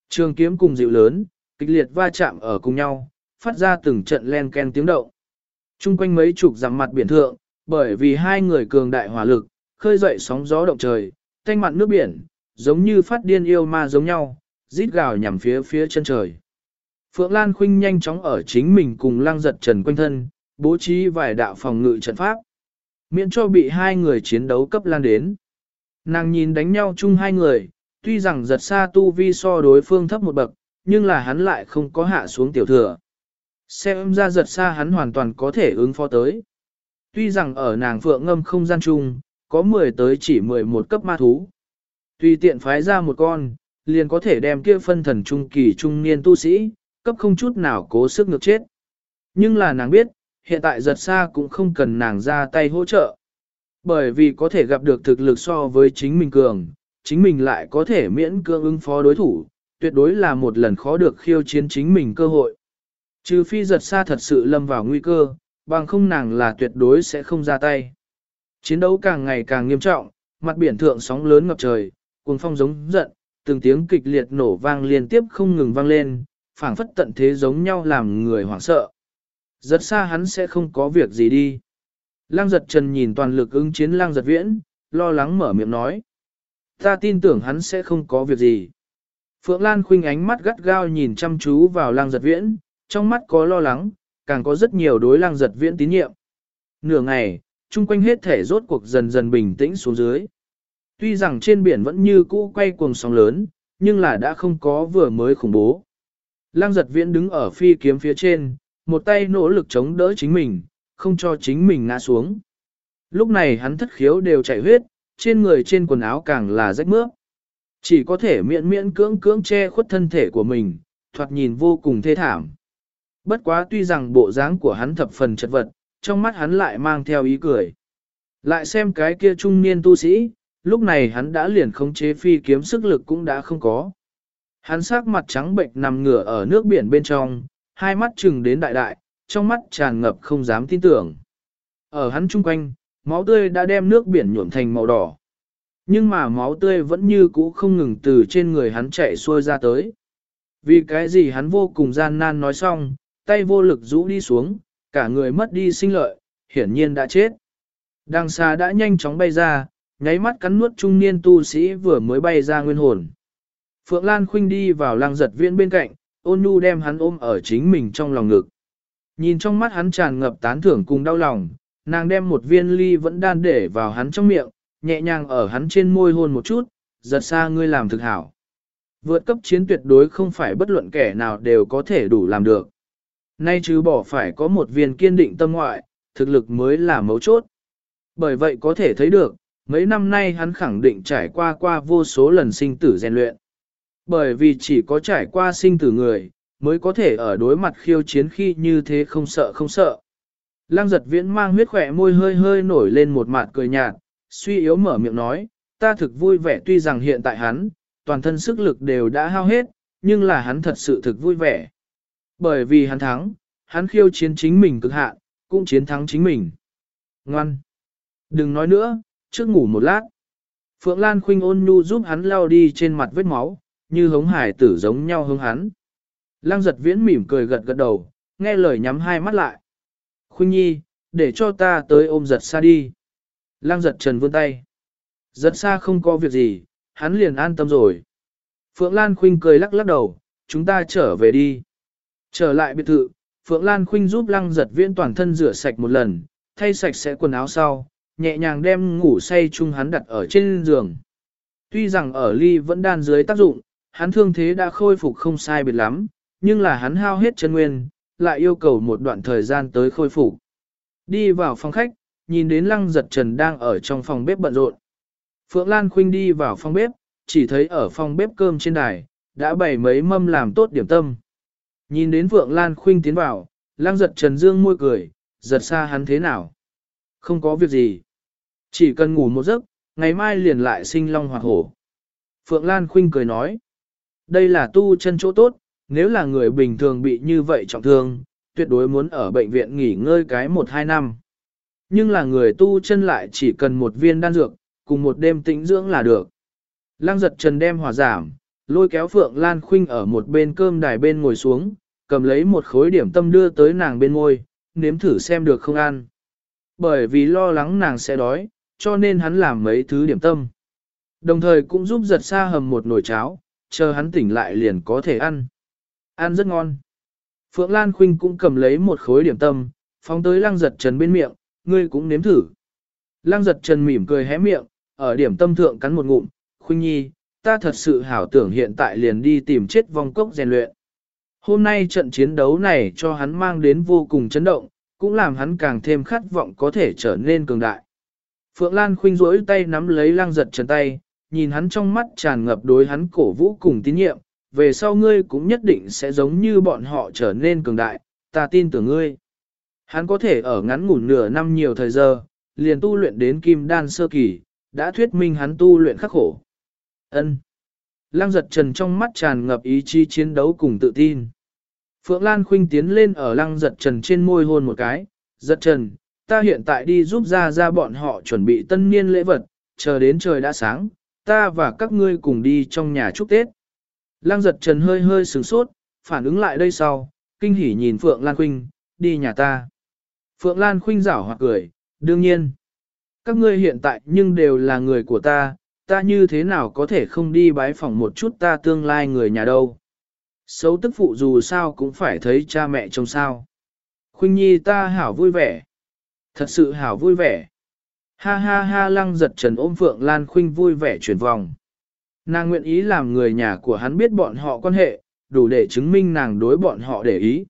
Trường kiếm cùng dịu lớn, kịch liệt va chạm ở cùng nhau, phát ra từng trận len ken tiếng động. Trung quanh mấy chục dặm mặt biển thượng, bởi vì hai người cường đại hỏa lực, khơi dậy sóng gió động trời, thanh mặn nước biển, giống như phát điên yêu ma giống nhau, rít gào nhằm phía phía chân trời. Phượng Lan Khuynh nhanh chóng ở chính mình cùng lang giật trần quanh thân, bố trí vài đạo phòng ngự trận pháp. Miễn cho bị hai người chiến đấu cấp lan đến. Nàng nhìn đánh nhau chung hai người, tuy rằng giật xa tu vi so đối phương thấp một bậc, nhưng là hắn lại không có hạ xuống tiểu thừa. Xem ra giật xa hắn hoàn toàn có thể ứng phó tới. Tuy rằng ở nàng phượng ngâm không gian chung, có 10 tới chỉ 11 cấp ma thú. Tùy tiện phái ra một con, liền có thể đem kia phân thần trung kỳ trung niên tu sĩ, cấp không chút nào cố sức ngược chết. Nhưng là nàng biết, hiện tại giật xa cũng không cần nàng ra tay hỗ trợ. Bởi vì có thể gặp được thực lực so với chính mình cường, chính mình lại có thể miễn cưỡng ứng phó đối thủ, tuyệt đối là một lần khó được khiêu chiến chính mình cơ hội. Trừ phi giật xa thật sự lâm vào nguy cơ, bằng không nàng là tuyệt đối sẽ không ra tay. Chiến đấu càng ngày càng nghiêm trọng, mặt biển thượng sóng lớn ngập trời, cuồng phong giống giận, từng tiếng kịch liệt nổ vang liên tiếp không ngừng vang lên, phảng phất tận thế giống nhau làm người hoảng sợ. Giật xa hắn sẽ không có việc gì đi. Lăng giật trần nhìn toàn lực ứng chiến lăng giật viễn, lo lắng mở miệng nói. Ta tin tưởng hắn sẽ không có việc gì. Phượng Lan khuynh ánh mắt gắt gao nhìn chăm chú vào Lang giật viễn, trong mắt có lo lắng, càng có rất nhiều đối Lang giật viễn tín nhiệm. Nửa ngày, chung quanh hết thể rốt cuộc dần dần bình tĩnh xuống dưới. Tuy rằng trên biển vẫn như cũ quay cuồng sóng lớn, nhưng là đã không có vừa mới khủng bố. Lang giật viễn đứng ở phi kiếm phía trên, một tay nỗ lực chống đỡ chính mình, không cho chính mình ngã xuống. Lúc này hắn thất khiếu đều chảy huyết, trên người trên quần áo càng là rách mướp. Chỉ có thể miễn miễn cưỡng cưỡng che khuất thân thể của mình, thoạt nhìn vô cùng thê thảm. Bất quá tuy rằng bộ dáng của hắn thập phần chật vật, trong mắt hắn lại mang theo ý cười. Lại xem cái kia trung niên tu sĩ, lúc này hắn đã liền khống chế phi kiếm sức lực cũng đã không có. Hắn sắc mặt trắng bệnh nằm ngửa ở nước biển bên trong, hai mắt trừng đến đại đại, trong mắt tràn ngập không dám tin tưởng. Ở hắn chung quanh, máu tươi đã đem nước biển nhuộm thành màu đỏ. Nhưng mà máu tươi vẫn như cũ không ngừng từ trên người hắn chạy xuôi ra tới. Vì cái gì hắn vô cùng gian nan nói xong, tay vô lực rũ đi xuống, cả người mất đi sinh lợi, hiển nhiên đã chết. Đằng xa đã nhanh chóng bay ra, nháy mắt cắn nuốt trung niên tu sĩ vừa mới bay ra nguyên hồn. Phượng Lan Khuynh đi vào lăng giật viễn bên cạnh, ôn nhu đem hắn ôm ở chính mình trong lòng ngực. Nhìn trong mắt hắn tràn ngập tán thưởng cùng đau lòng, nàng đem một viên ly vẫn đan để vào hắn trong miệng, nhẹ nhàng ở hắn trên môi hôn một chút, giật xa ngươi làm thực hảo. Vượt cấp chiến tuyệt đối không phải bất luận kẻ nào đều có thể đủ làm được. Nay chứ bỏ phải có một viên kiên định tâm ngoại, thực lực mới là mấu chốt. Bởi vậy có thể thấy được, mấy năm nay hắn khẳng định trải qua qua vô số lần sinh tử rèn luyện. Bởi vì chỉ có trải qua sinh tử người, mới có thể ở đối mặt khiêu chiến khi như thế không sợ không sợ. Lăng giật viễn mang huyết khỏe môi hơi hơi nổi lên một mặt cười nhạt, suy yếu mở miệng nói, ta thực vui vẻ tuy rằng hiện tại hắn, toàn thân sức lực đều đã hao hết, nhưng là hắn thật sự thực vui vẻ. Bởi vì hắn thắng, hắn khiêu chiến chính mình cực hạn, cũng chiến thắng chính mình. Ngoan! Đừng nói nữa, trước ngủ một lát. Phượng Lan Khuynh ôn nhu giúp hắn lau đi trên mặt vết máu, như hống hải tử giống nhau hướng hắn. Lăng giật viễn mỉm cười gật gật đầu, nghe lời nhắm hai mắt lại. Khuynh nhi, để cho ta tới ôm giật xa đi. Lăng giật trần vươn tay. Giật xa không có việc gì, hắn liền an tâm rồi. Phượng Lan Khuynh cười lắc lắc đầu, chúng ta trở về đi. Trở lại biệt thự, Phượng Lan Khuynh giúp lăng giật viễn toàn thân rửa sạch một lần, thay sạch sẽ quần áo sau, nhẹ nhàng đem ngủ say chung hắn đặt ở trên giường. Tuy rằng ở ly vẫn đan dưới tác dụng, hắn thương thế đã khôi phục không sai biệt lắm, nhưng là hắn hao hết chân nguyên, lại yêu cầu một đoạn thời gian tới khôi phục. Đi vào phòng khách, nhìn đến lăng giật trần đang ở trong phòng bếp bận rộn. Phượng Lan Khuynh đi vào phòng bếp, chỉ thấy ở phòng bếp cơm trên đài, đã bày mấy mâm làm tốt điểm tâm. Nhìn đến Phượng Lan Khuynh tiến vào, lăng giật trần dương môi cười, giật xa hắn thế nào? Không có việc gì. Chỉ cần ngủ một giấc, ngày mai liền lại sinh long hoặc hổ. Phượng Lan Khuynh cười nói, đây là tu chân chỗ tốt, nếu là người bình thường bị như vậy trọng thương, tuyệt đối muốn ở bệnh viện nghỉ ngơi cái một hai năm. Nhưng là người tu chân lại chỉ cần một viên đan dược, cùng một đêm tĩnh dưỡng là được. Lăng giật trần đem hòa giảm, lôi kéo Phượng Lan Khuynh ở một bên cơm đài bên ngồi xuống, cầm lấy một khối điểm tâm đưa tới nàng bên ngôi, nếm thử xem được không ăn. Bởi vì lo lắng nàng sẽ đói, cho nên hắn làm mấy thứ điểm tâm. Đồng thời cũng giúp giật xa hầm một nồi cháo, chờ hắn tỉnh lại liền có thể ăn. Ăn rất ngon. Phượng Lan Khuynh cũng cầm lấy một khối điểm tâm, phóng tới lăng giật trần bên miệng, ngươi cũng nếm thử. Lăng giật trần mỉm cười hé miệng, ở điểm tâm thượng cắn một ngụm, Khuynh nhi, ta thật sự hảo tưởng hiện tại liền đi tìm chết vong cốc rèn luyện. Hôm nay trận chiến đấu này cho hắn mang đến vô cùng chấn động, cũng làm hắn càng thêm khát vọng có thể trở nên cường đại. Phượng Lan khuynh rỗi tay nắm lấy lăng giật trần tay, nhìn hắn trong mắt tràn ngập đối hắn cổ vũ cùng tín nhiệm, về sau ngươi cũng nhất định sẽ giống như bọn họ trở nên cường đại, ta tin tưởng ngươi. Hắn có thể ở ngắn ngủn nửa năm nhiều thời giờ, liền tu luyện đến kim đan sơ kỳ, đã thuyết minh hắn tu luyện khắc khổ. Ân. Lăng giật trần trong mắt tràn ngập ý chí chiến đấu cùng tự tin. Phượng Lan Khuynh tiến lên ở lăng giật trần trên môi hôn một cái, giật trần, ta hiện tại đi giúp ra ra bọn họ chuẩn bị tân niên lễ vật, chờ đến trời đã sáng, ta và các ngươi cùng đi trong nhà chúc Tết. Lăng giật trần hơi hơi sửng sốt, phản ứng lại đây sau, kinh hỉ nhìn Phượng Lan Khuynh, đi nhà ta. Phượng Lan Khuynh rảo hoặc cười, đương nhiên. Các ngươi hiện tại nhưng đều là người của ta, ta như thế nào có thể không đi bái phỏng một chút ta tương lai người nhà đâu. Xấu tức phụ dù sao cũng phải thấy cha mẹ trông sao. Khuynh nhi ta hảo vui vẻ. Thật sự hảo vui vẻ. Ha ha ha lăng giật trần ôm Phượng Lan Khuynh vui vẻ chuyển vòng. Nàng nguyện ý làm người nhà của hắn biết bọn họ quan hệ, đủ để chứng minh nàng đối bọn họ để ý.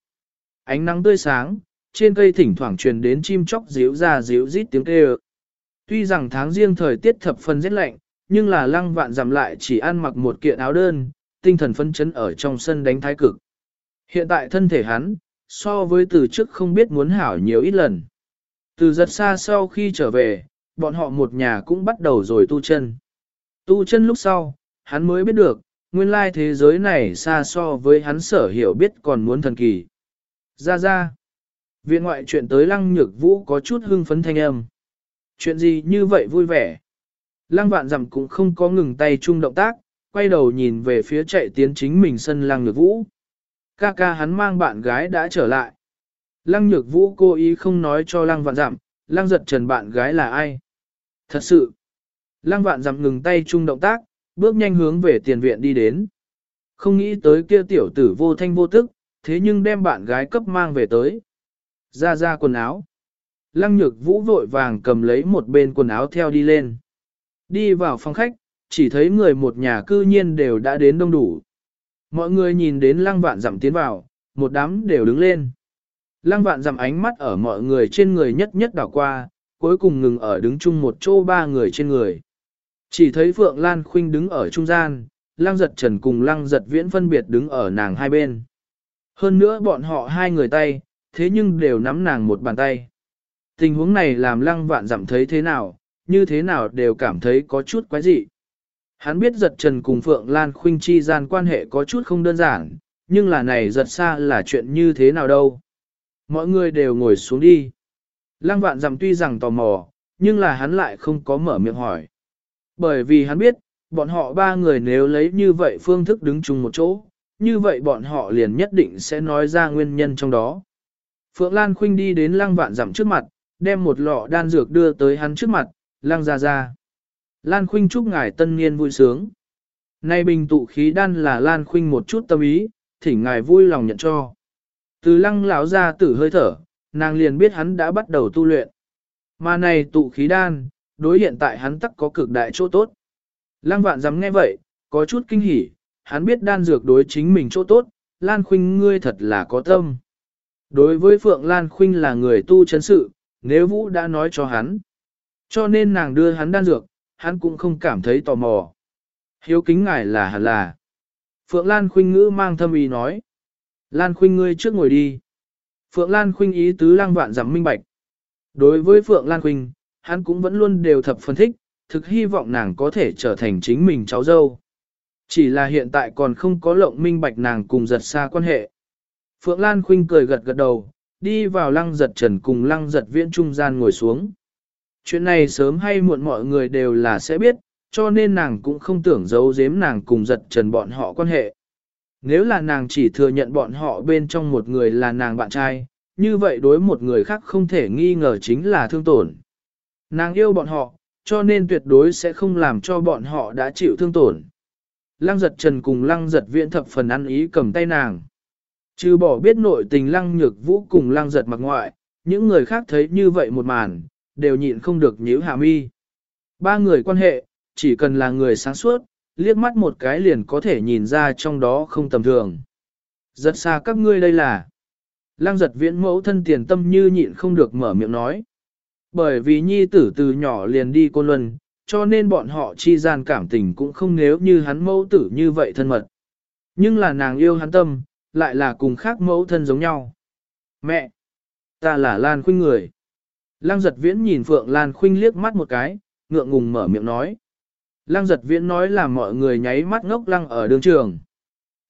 Ánh nắng tươi sáng, trên cây thỉnh thoảng truyền đến chim chóc díu ra díu rít tiếng kêu. Tuy rằng tháng riêng thời tiết thập phần rất lạnh, nhưng là lăng vạn giảm lại chỉ ăn mặc một kiện áo đơn, tinh thần phân chấn ở trong sân đánh thái cực. Hiện tại thân thể hắn, so với từ trước không biết muốn hảo nhiều ít lần. Từ giật xa sau khi trở về, bọn họ một nhà cũng bắt đầu rồi tu chân. Tu chân lúc sau, hắn mới biết được, nguyên lai thế giới này xa so với hắn sở hiểu biết còn muốn thần kỳ. Ra ra, viện ngoại chuyện tới lăng nhược vũ có chút hưng phấn thanh âm. Chuyện gì như vậy vui vẻ? Lăng vạn dặm cũng không có ngừng tay chung động tác, quay đầu nhìn về phía chạy tiến chính mình sân lăng nhược vũ. Ca ca hắn mang bạn gái đã trở lại. Lăng nhược vũ cố ý không nói cho lăng vạn dặm, lăng giật trần bạn gái là ai. Thật sự, lăng vạn dặm ngừng tay chung động tác, bước nhanh hướng về tiền viện đi đến. Không nghĩ tới kia tiểu tử vô thanh vô tức, thế nhưng đem bạn gái cấp mang về tới. Ra ra quần áo. Lăng nhược vũ vội vàng cầm lấy một bên quần áo theo đi lên. Đi vào phòng khách, chỉ thấy người một nhà cư nhiên đều đã đến đông đủ. Mọi người nhìn đến lăng vạn dặm tiến vào, một đám đều đứng lên. Lăng vạn dặm ánh mắt ở mọi người trên người nhất nhất đảo qua, cuối cùng ngừng ở đứng chung một chỗ ba người trên người. Chỉ thấy Phượng Lan Khuynh đứng ở trung gian, lăng giật trần cùng lăng giật viễn phân biệt đứng ở nàng hai bên. Hơn nữa bọn họ hai người tay, thế nhưng đều nắm nàng một bàn tay. Tình huống này làm lăng vạn dặm thấy thế nào, như thế nào đều cảm thấy có chút quái dị. Hắn biết giật trần cùng Phượng Lan Khuynh chi gian quan hệ có chút không đơn giản, nhưng là này giật xa là chuyện như thế nào đâu. Mọi người đều ngồi xuống đi. Lăng vạn dặm tuy rằng tò mò, nhưng là hắn lại không có mở miệng hỏi. Bởi vì hắn biết, bọn họ ba người nếu lấy như vậy phương thức đứng chung một chỗ, như vậy bọn họ liền nhất định sẽ nói ra nguyên nhân trong đó. Phượng Lan Khuynh đi đến lăng vạn dặm trước mặt, đem một lọ đan dược đưa tới hắn trước mặt, lăng ra ra. Lan Khuynh chúc ngài tân niên vui sướng. Nay bình tụ khí đan là Lan Khuynh một chút tâm ý, thỉnh ngài vui lòng nhận cho. Từ lăng lão ra tử hơi thở, nàng liền biết hắn đã bắt đầu tu luyện. Mà này tụ khí đan, đối hiện tại hắn tắc có cực đại chỗ tốt. Lăng vạn dám nghe vậy, có chút kinh hỉ, hắn biết đan dược đối chính mình chỗ tốt, Lan Khuynh ngươi thật là có tâm. Đối với Phượng Lan Khuynh là người tu chấn sự, nếu Vũ đã nói cho hắn. Cho nên nàng đưa hắn đan dược, hắn cũng không cảm thấy tò mò. Hiếu kính ngài là hẳn là. Phượng Lan Khuynh ngữ mang thâm ý nói. Lan Khuynh ngươi trước ngồi đi. Phượng Lan Khuynh ý tứ lang vạn giảm minh bạch. Đối với Phượng Lan Khuynh, hắn cũng vẫn luôn đều thập phân thích, thực hy vọng nàng có thể trở thành chính mình cháu dâu. Chỉ là hiện tại còn không có lộng minh bạch nàng cùng giật xa quan hệ. Phượng Lan Khuynh cười gật gật đầu, đi vào lăng giật trần cùng lăng giật viễn trung gian ngồi xuống. Chuyện này sớm hay muộn mọi người đều là sẽ biết, cho nên nàng cũng không tưởng giấu giếm nàng cùng giật trần bọn họ quan hệ. Nếu là nàng chỉ thừa nhận bọn họ bên trong một người là nàng bạn trai, như vậy đối một người khác không thể nghi ngờ chính là thương tổn. Nàng yêu bọn họ, cho nên tuyệt đối sẽ không làm cho bọn họ đã chịu thương tổn. Lăng giật trần cùng lăng giật viễn thập phần ăn ý cầm tay nàng. Trừ bỏ biết nội tình lăng nhược vũ cùng lăng giật mặc ngoại, những người khác thấy như vậy một màn, đều nhịn không được nhíu hạ mi. Ba người quan hệ, chỉ cần là người sáng suốt, liếc mắt một cái liền có thể nhìn ra trong đó không tầm thường. Rất xa các ngươi đây là. Lăng giật viễn mẫu thân tiền tâm như nhịn không được mở miệng nói. Bởi vì nhi tử từ nhỏ liền đi côn luân, cho nên bọn họ chi gian cảm tình cũng không nếu như hắn mẫu tử như vậy thân mật. Nhưng là nàng yêu hắn tâm, lại là cùng khác mẫu thân giống nhau. Mẹ! Ta là Lan Khuynh người. Lăng giật viễn nhìn Phượng Lan Khuynh liếc mắt một cái, ngượng ngùng mở miệng nói. Lăng giật viễn nói là mọi người nháy mắt ngốc lăng ở đường trường.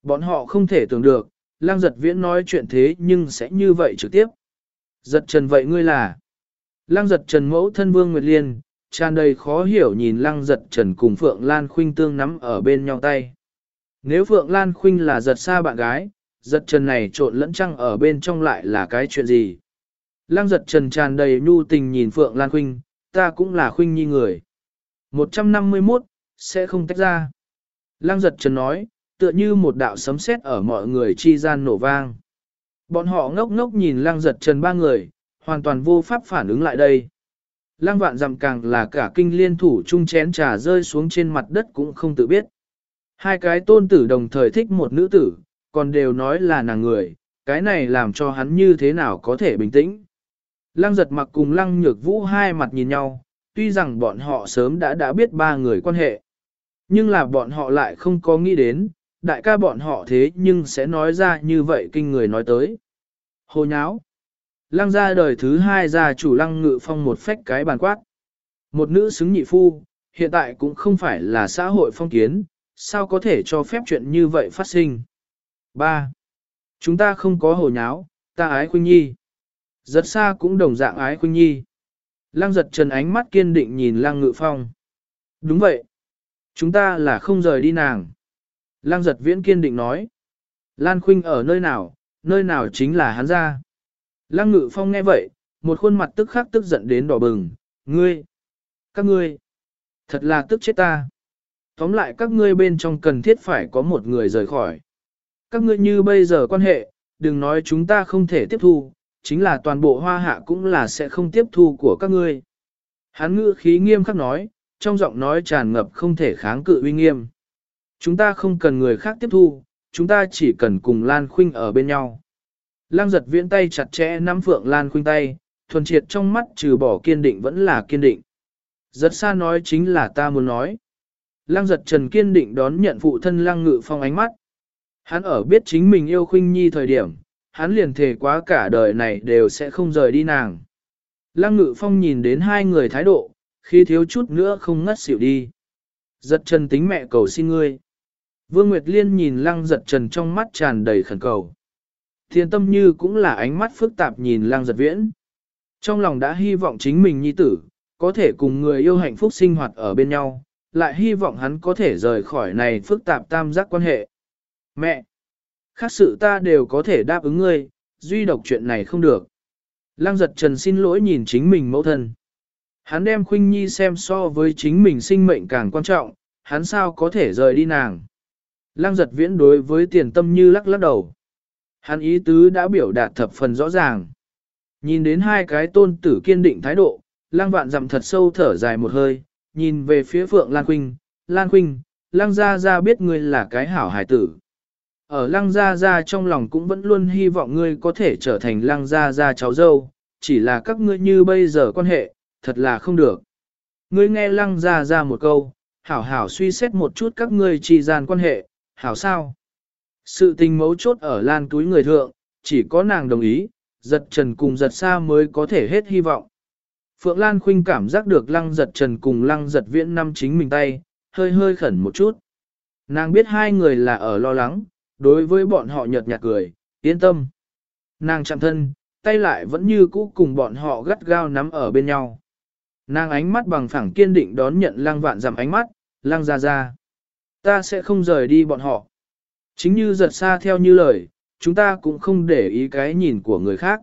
Bọn họ không thể tưởng được, lăng giật viễn nói chuyện thế nhưng sẽ như vậy trực tiếp. Giật trần vậy ngươi là. Lăng giật trần mẫu thân vương Nguyệt Liên, tràn đầy khó hiểu nhìn lăng giật trần cùng Phượng Lan Khuynh tương nắm ở bên nhau tay. Nếu Phượng Lan Khuynh là giật xa bạn gái, giật trần này trộn lẫn trăng ở bên trong lại là cái chuyện gì? Lăng giật trần tràn đầy nhu tình nhìn Phượng Lan Khuynh, ta cũng là Khuynh nhi người. 151, sẽ không tách ra. Lăng giật trần nói, tựa như một đạo sấm sét ở mọi người chi gian nổ vang. Bọn họ ngốc ngốc nhìn lăng giật trần ba người, hoàn toàn vô pháp phản ứng lại đây. Lăng vạn dặm càng là cả kinh liên thủ chung chén trà rơi xuống trên mặt đất cũng không tự biết. Hai cái tôn tử đồng thời thích một nữ tử, còn đều nói là nàng người, cái này làm cho hắn như thế nào có thể bình tĩnh. Lăng giật mặc cùng lăng nhược vũ hai mặt nhìn nhau, tuy rằng bọn họ sớm đã đã biết ba người quan hệ. Nhưng là bọn họ lại không có nghĩ đến, đại ca bọn họ thế nhưng sẽ nói ra như vậy kinh người nói tới. Hồ nháo. Lăng ra đời thứ hai ra chủ lăng ngự phong một phách cái bàn quát. Một nữ xứng nhị phu, hiện tại cũng không phải là xã hội phong kiến, sao có thể cho phép chuyện như vậy phát sinh. 3. Chúng ta không có hồ nháo, ta ái khuynh nhi. Giật xa cũng đồng dạng ái khuynh nhi. Lăng giật trần ánh mắt kiên định nhìn lăng ngự phong. Đúng vậy. Chúng ta là không rời đi nàng. Lăng giật viễn kiên định nói. Lan khuynh ở nơi nào, nơi nào chính là hắn ra. Lăng ngự phong nghe vậy, một khuôn mặt tức khắc tức giận đến đỏ bừng. Ngươi! Các ngươi! Thật là tức chết ta! Tóm lại các ngươi bên trong cần thiết phải có một người rời khỏi. Các ngươi như bây giờ quan hệ, đừng nói chúng ta không thể tiếp thu, chính là toàn bộ hoa hạ cũng là sẽ không tiếp thu của các ngươi. Hán ngữ khí nghiêm khắc nói, trong giọng nói tràn ngập không thể kháng cự uy nghiêm. Chúng ta không cần người khác tiếp thu, chúng ta chỉ cần cùng Lan Khuynh ở bên nhau. Lăng giật viễn tay chặt chẽ nắm Phượng Lan Khuynh tay, thuần triệt trong mắt trừ bỏ kiên định vẫn là kiên định. Giật xa nói chính là ta muốn nói. Lăng giật trần kiên định đón nhận phụ thân lăng ngự phong ánh mắt. Hắn ở biết chính mình yêu Khuynh Nhi thời điểm, hắn liền thề quá cả đời này đều sẽ không rời đi nàng. Lăng ngự phong nhìn đến hai người thái độ, khi thiếu chút nữa không ngất xỉu đi. Giật trần tính mẹ cầu xin ngươi. Vương Nguyệt Liên nhìn lăng giật trần trong mắt tràn đầy khẩn cầu. Thiên tâm như cũng là ánh mắt phức tạp nhìn Lang giật viễn. Trong lòng đã hy vọng chính mình nhi tử, có thể cùng người yêu hạnh phúc sinh hoạt ở bên nhau, lại hy vọng hắn có thể rời khỏi này phức tạp tam giác quan hệ. Mẹ! Khác sự ta đều có thể đáp ứng ngươi, duy độc chuyện này không được. Lăng giật trần xin lỗi nhìn chính mình mẫu thân. Hắn đem Khuynh Nhi xem so với chính mình sinh mệnh càng quan trọng, hắn sao có thể rời đi nàng. Lăng giật viễn đối với tiền tâm như lắc lắc đầu. Hắn ý tứ đã biểu đạt thập phần rõ ràng. Nhìn đến hai cái tôn tử kiên định thái độ, Lang vạn dặm thật sâu thở dài một hơi, nhìn về phía Phượng Lan Quynh, Lan Quynh, lang Gia Gia biết ngươi là cái hảo hải tử. Ở Lăng Gia Gia trong lòng cũng vẫn luôn hy vọng ngươi có thể trở thành Lăng Gia Gia cháu dâu, chỉ là các ngươi như bây giờ quan hệ, thật là không được. Ngươi nghe Lăng Gia Gia một câu, hảo hảo suy xét một chút các ngươi trì gian quan hệ, hảo sao? Sự tình mấu chốt ở Lan túi người thượng, chỉ có nàng đồng ý, giật trần cùng giật xa mới có thể hết hy vọng. Phượng Lan Khuynh cảm giác được lăng giật trần cùng lăng giật viễn năm chính mình tay, hơi hơi khẩn một chút. Nàng biết hai người là ở lo lắng, đối với bọn họ nhợt nhạt cười, yên tâm. Nàng chạm thân, tay lại vẫn như cũ cùng bọn họ gắt gao nắm ở bên nhau. Nàng ánh mắt bằng phẳng kiên định đón nhận lăng vạn giảm ánh mắt, lăng ra ra. Ta sẽ không rời đi bọn họ. Chính như giật xa theo như lời, chúng ta cũng không để ý cái nhìn của người khác.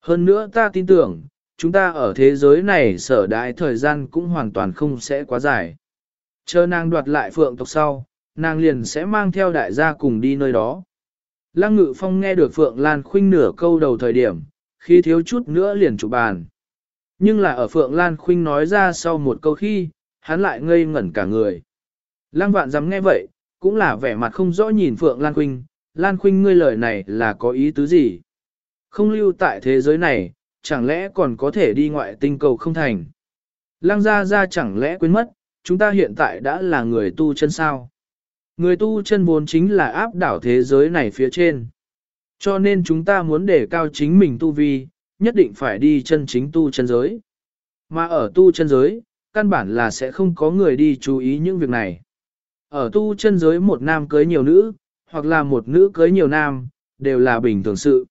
Hơn nữa ta tin tưởng, chúng ta ở thế giới này sở đại thời gian cũng hoàn toàn không sẽ quá dài. Chờ nàng đoạt lại phượng tộc sau, nàng liền sẽ mang theo đại gia cùng đi nơi đó. Lăng ngự phong nghe được Phượng Lan Khuynh nửa câu đầu thời điểm, khi thiếu chút nữa liền chụp bàn. Nhưng là ở Phượng Lan Khuynh nói ra sau một câu khi, hắn lại ngây ngẩn cả người. Lăng vạn dám nghe vậy, cũng là vẻ mặt không rõ nhìn Phượng Lan Khuynh, Lan Khuynh ngươi lời này là có ý tứ gì? Không lưu tại thế giới này, chẳng lẽ còn có thể đi ngoại tinh cầu không thành? Lăng gia gia chẳng lẽ quên mất, chúng ta hiện tại đã là người tu chân sao? Người tu chân vốn chính là áp đảo thế giới này phía trên. Cho nên chúng ta muốn để cao chính mình tu vi, nhất định phải đi chân chính tu chân giới. Mà ở tu chân giới, căn bản là sẽ không có người đi chú ý những việc này. Ở tu chân giới một nam cưới nhiều nữ, hoặc là một nữ cưới nhiều nam, đều là bình thường sự.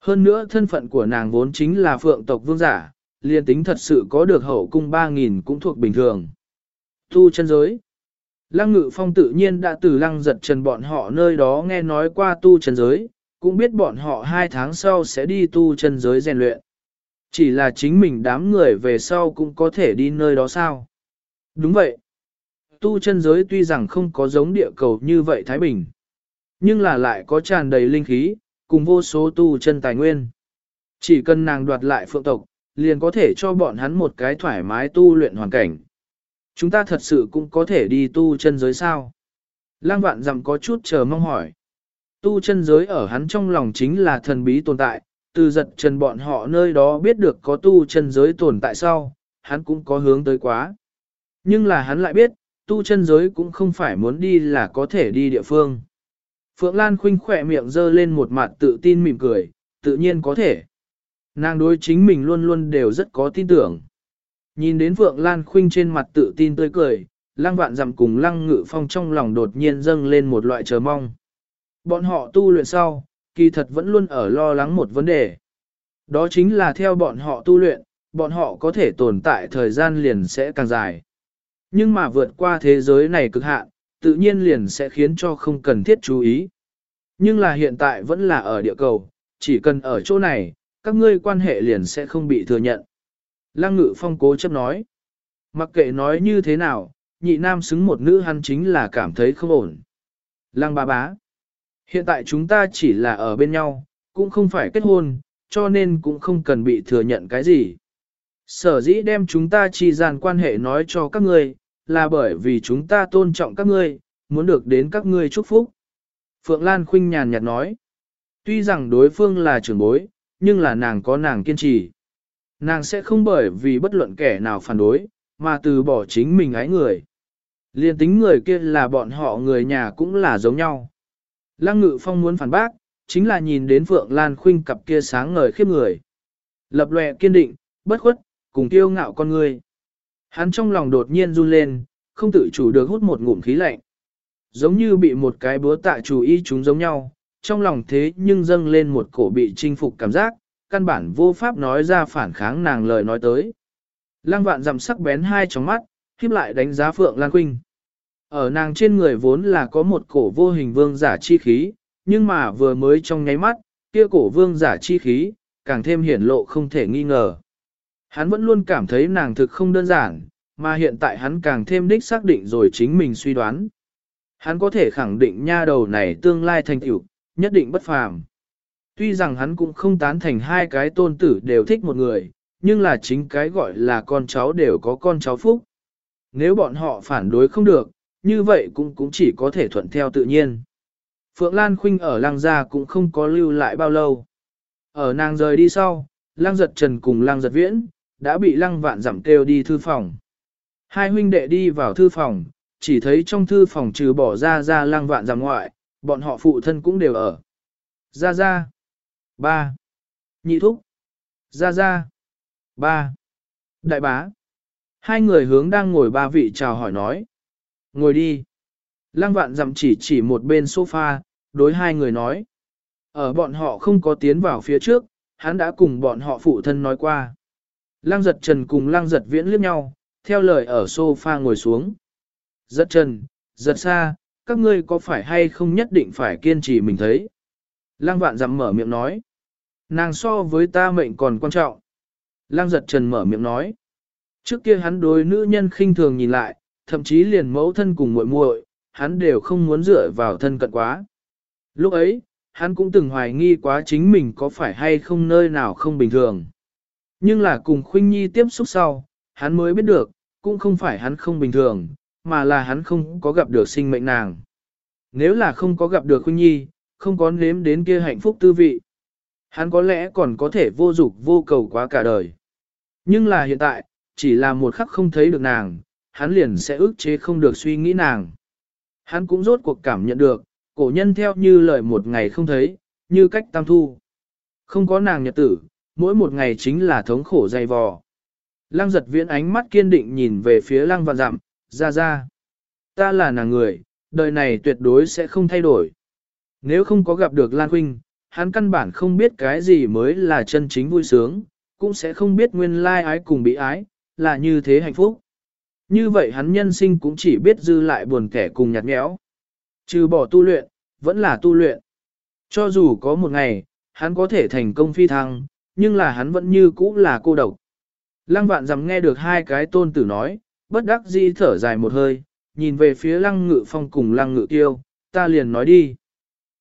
Hơn nữa thân phận của nàng vốn chính là phượng tộc vương giả, liền tính thật sự có được hậu cung 3.000 cũng thuộc bình thường. Tu chân giới Lăng ngự phong tự nhiên đã từ lăng giật trần bọn họ nơi đó nghe nói qua tu chân giới, cũng biết bọn họ hai tháng sau sẽ đi tu chân giới rèn luyện. Chỉ là chính mình đám người về sau cũng có thể đi nơi đó sao? Đúng vậy. Tu chân giới tuy rằng không có giống địa cầu như vậy Thái Bình, nhưng là lại có tràn đầy linh khí, cùng vô số tu chân tài nguyên. Chỉ cần nàng đoạt lại phượng tộc, liền có thể cho bọn hắn một cái thoải mái tu luyện hoàn cảnh. Chúng ta thật sự cũng có thể đi tu chân giới sao? Lang vạn dặm có chút chờ mong hỏi. Tu chân giới ở hắn trong lòng chính là thần bí tồn tại, từ giật trần bọn họ nơi đó biết được có tu chân giới tồn tại sau, hắn cũng có hướng tới quá. Nhưng là hắn lại biết, tu chân giới cũng không phải muốn đi là có thể đi địa phương. Phượng Lan khinh khỏe miệng dơ lên một mặt tự tin mỉm cười, tự nhiên có thể. Nàng đối chính mình luôn luôn đều rất có tin tưởng. Nhìn đến Phượng Lan khinh trên mặt tự tin tươi cười, lăng vạn dặm cùng lăng ngự phong trong lòng đột nhiên dâng lên một loại chờ mong. Bọn họ tu luyện sau, kỳ thật vẫn luôn ở lo lắng một vấn đề. Đó chính là theo bọn họ tu luyện, bọn họ có thể tồn tại thời gian liền sẽ càng dài. Nhưng mà vượt qua thế giới này cực hạn, tự nhiên liền sẽ khiến cho không cần thiết chú ý. Nhưng là hiện tại vẫn là ở địa cầu, chỉ cần ở chỗ này, các ngươi quan hệ liền sẽ không bị thừa nhận. Lăng ngự phong cố chấp nói. Mặc kệ nói như thế nào, nhị nam xứng một nữ hắn chính là cảm thấy không ổn. Lăng bà bá. Hiện tại chúng ta chỉ là ở bên nhau, cũng không phải kết hôn, cho nên cũng không cần bị thừa nhận cái gì. Sở dĩ đem chúng ta chi gian quan hệ nói cho các ngươi, là bởi vì chúng ta tôn trọng các ngươi, muốn được đến các ngươi chúc phúc. Phượng Lan Khinh nhàn nhạt nói, tuy rằng đối phương là trưởng bối, nhưng là nàng có nàng kiên trì. Nàng sẽ không bởi vì bất luận kẻ nào phản đối, mà từ bỏ chính mình ái người. Liên tính người kia là bọn họ người nhà cũng là giống nhau. Lăng Ngự Phong muốn phản bác, chính là nhìn đến Phượng Lan Khuynh cặp kia sáng ngời khiếp người. Lập lòe kiên định, bất khuất, cùng tiêu ngạo con người. Hắn trong lòng đột nhiên run lên, không tự chủ được hút một ngụm khí lạnh. Giống như bị một cái búa tạ chủ y chúng giống nhau, trong lòng thế nhưng dâng lên một cổ bị chinh phục cảm giác, căn bản vô pháp nói ra phản kháng nàng lời nói tới. Lăng vạn dằm sắc bén hai tròng mắt, khiếp lại đánh giá Phượng Lan Quynh. Ở nàng trên người vốn là có một cổ vô hình vương giả chi khí, nhưng mà vừa mới trong nháy mắt, kia cổ vương giả chi khí, càng thêm hiển lộ không thể nghi ngờ. Hắn vẫn luôn cảm thấy nàng thực không đơn giản, mà hiện tại hắn càng thêm đích xác định rồi chính mình suy đoán. Hắn có thể khẳng định nha đầu này tương lai thành tựu, nhất định bất phàm. Tuy rằng hắn cũng không tán thành hai cái tôn tử đều thích một người, nhưng là chính cái gọi là con cháu đều có con cháu phúc. Nếu bọn họ phản đối không được, như vậy cũng cũng chỉ có thể thuận theo tự nhiên. Phượng Lan Khuynh ở Lang gia cũng không có lưu lại bao lâu. Ở nàng rời đi sau, Lang giật trần cùng Lang giật viễn, đã bị lăng vạn giảm kêu đi thư phòng. Hai huynh đệ đi vào thư phòng, chỉ thấy trong thư phòng trừ bỏ ra ra lăng vạn giảm ngoại, bọn họ phụ thân cũng đều ở. Ra ra. Ba. Nhị thúc. Ra ra. Ba. Đại bá. Hai người hướng đang ngồi ba vị chào hỏi nói. Ngồi đi. Lăng vạn dặm chỉ chỉ một bên sofa, đối hai người nói. Ở bọn họ không có tiến vào phía trước, hắn đã cùng bọn họ phụ thân nói qua. Lăng giật trần cùng lăng giật viễn liếc nhau, theo lời ở sofa ngồi xuống. Giật trần, giật xa, các ngươi có phải hay không nhất định phải kiên trì mình thấy. Lăng vạn dặm mở miệng nói. Nàng so với ta mệnh còn quan trọng. Lăng giật trần mở miệng nói. Trước kia hắn đối nữ nhân khinh thường nhìn lại, thậm chí liền mẫu thân cùng muội muội, hắn đều không muốn dựa vào thân cận quá. Lúc ấy, hắn cũng từng hoài nghi quá chính mình có phải hay không nơi nào không bình thường. Nhưng là cùng Khuynh Nhi tiếp xúc sau, hắn mới biết được, cũng không phải hắn không bình thường, mà là hắn không có gặp được sinh mệnh nàng. Nếu là không có gặp được Khuynh Nhi, không có nếm đến kia hạnh phúc tư vị. Hắn có lẽ còn có thể vô dục vô cầu quá cả đời. Nhưng là hiện tại, chỉ là một khắc không thấy được nàng, hắn liền sẽ ức chế không được suy nghĩ nàng. Hắn cũng rốt cuộc cảm nhận được, cổ nhân theo như lời một ngày không thấy, như cách tam thu. Không có nàng nhật tử, mỗi một ngày chính là thống khổ dày vò. Lăng giật viễn ánh mắt kiên định nhìn về phía lăng vạn dặm, ra ra. Ta là nàng người, đời này tuyệt đối sẽ không thay đổi. Nếu không có gặp được Lan Huynh, hắn căn bản không biết cái gì mới là chân chính vui sướng, cũng sẽ không biết nguyên lai ái cùng bị ái, là như thế hạnh phúc. Như vậy hắn nhân sinh cũng chỉ biết dư lại buồn kẻ cùng nhạt nhẽo. Trừ bỏ tu luyện, vẫn là tu luyện. Cho dù có một ngày, hắn có thể thành công phi thăng, nhưng là hắn vẫn như cũ là cô độc. Lăng vạn dằm nghe được hai cái tôn tử nói, bất đắc dĩ thở dài một hơi, nhìn về phía lăng ngự phong cùng lăng ngự tiêu, ta liền nói đi.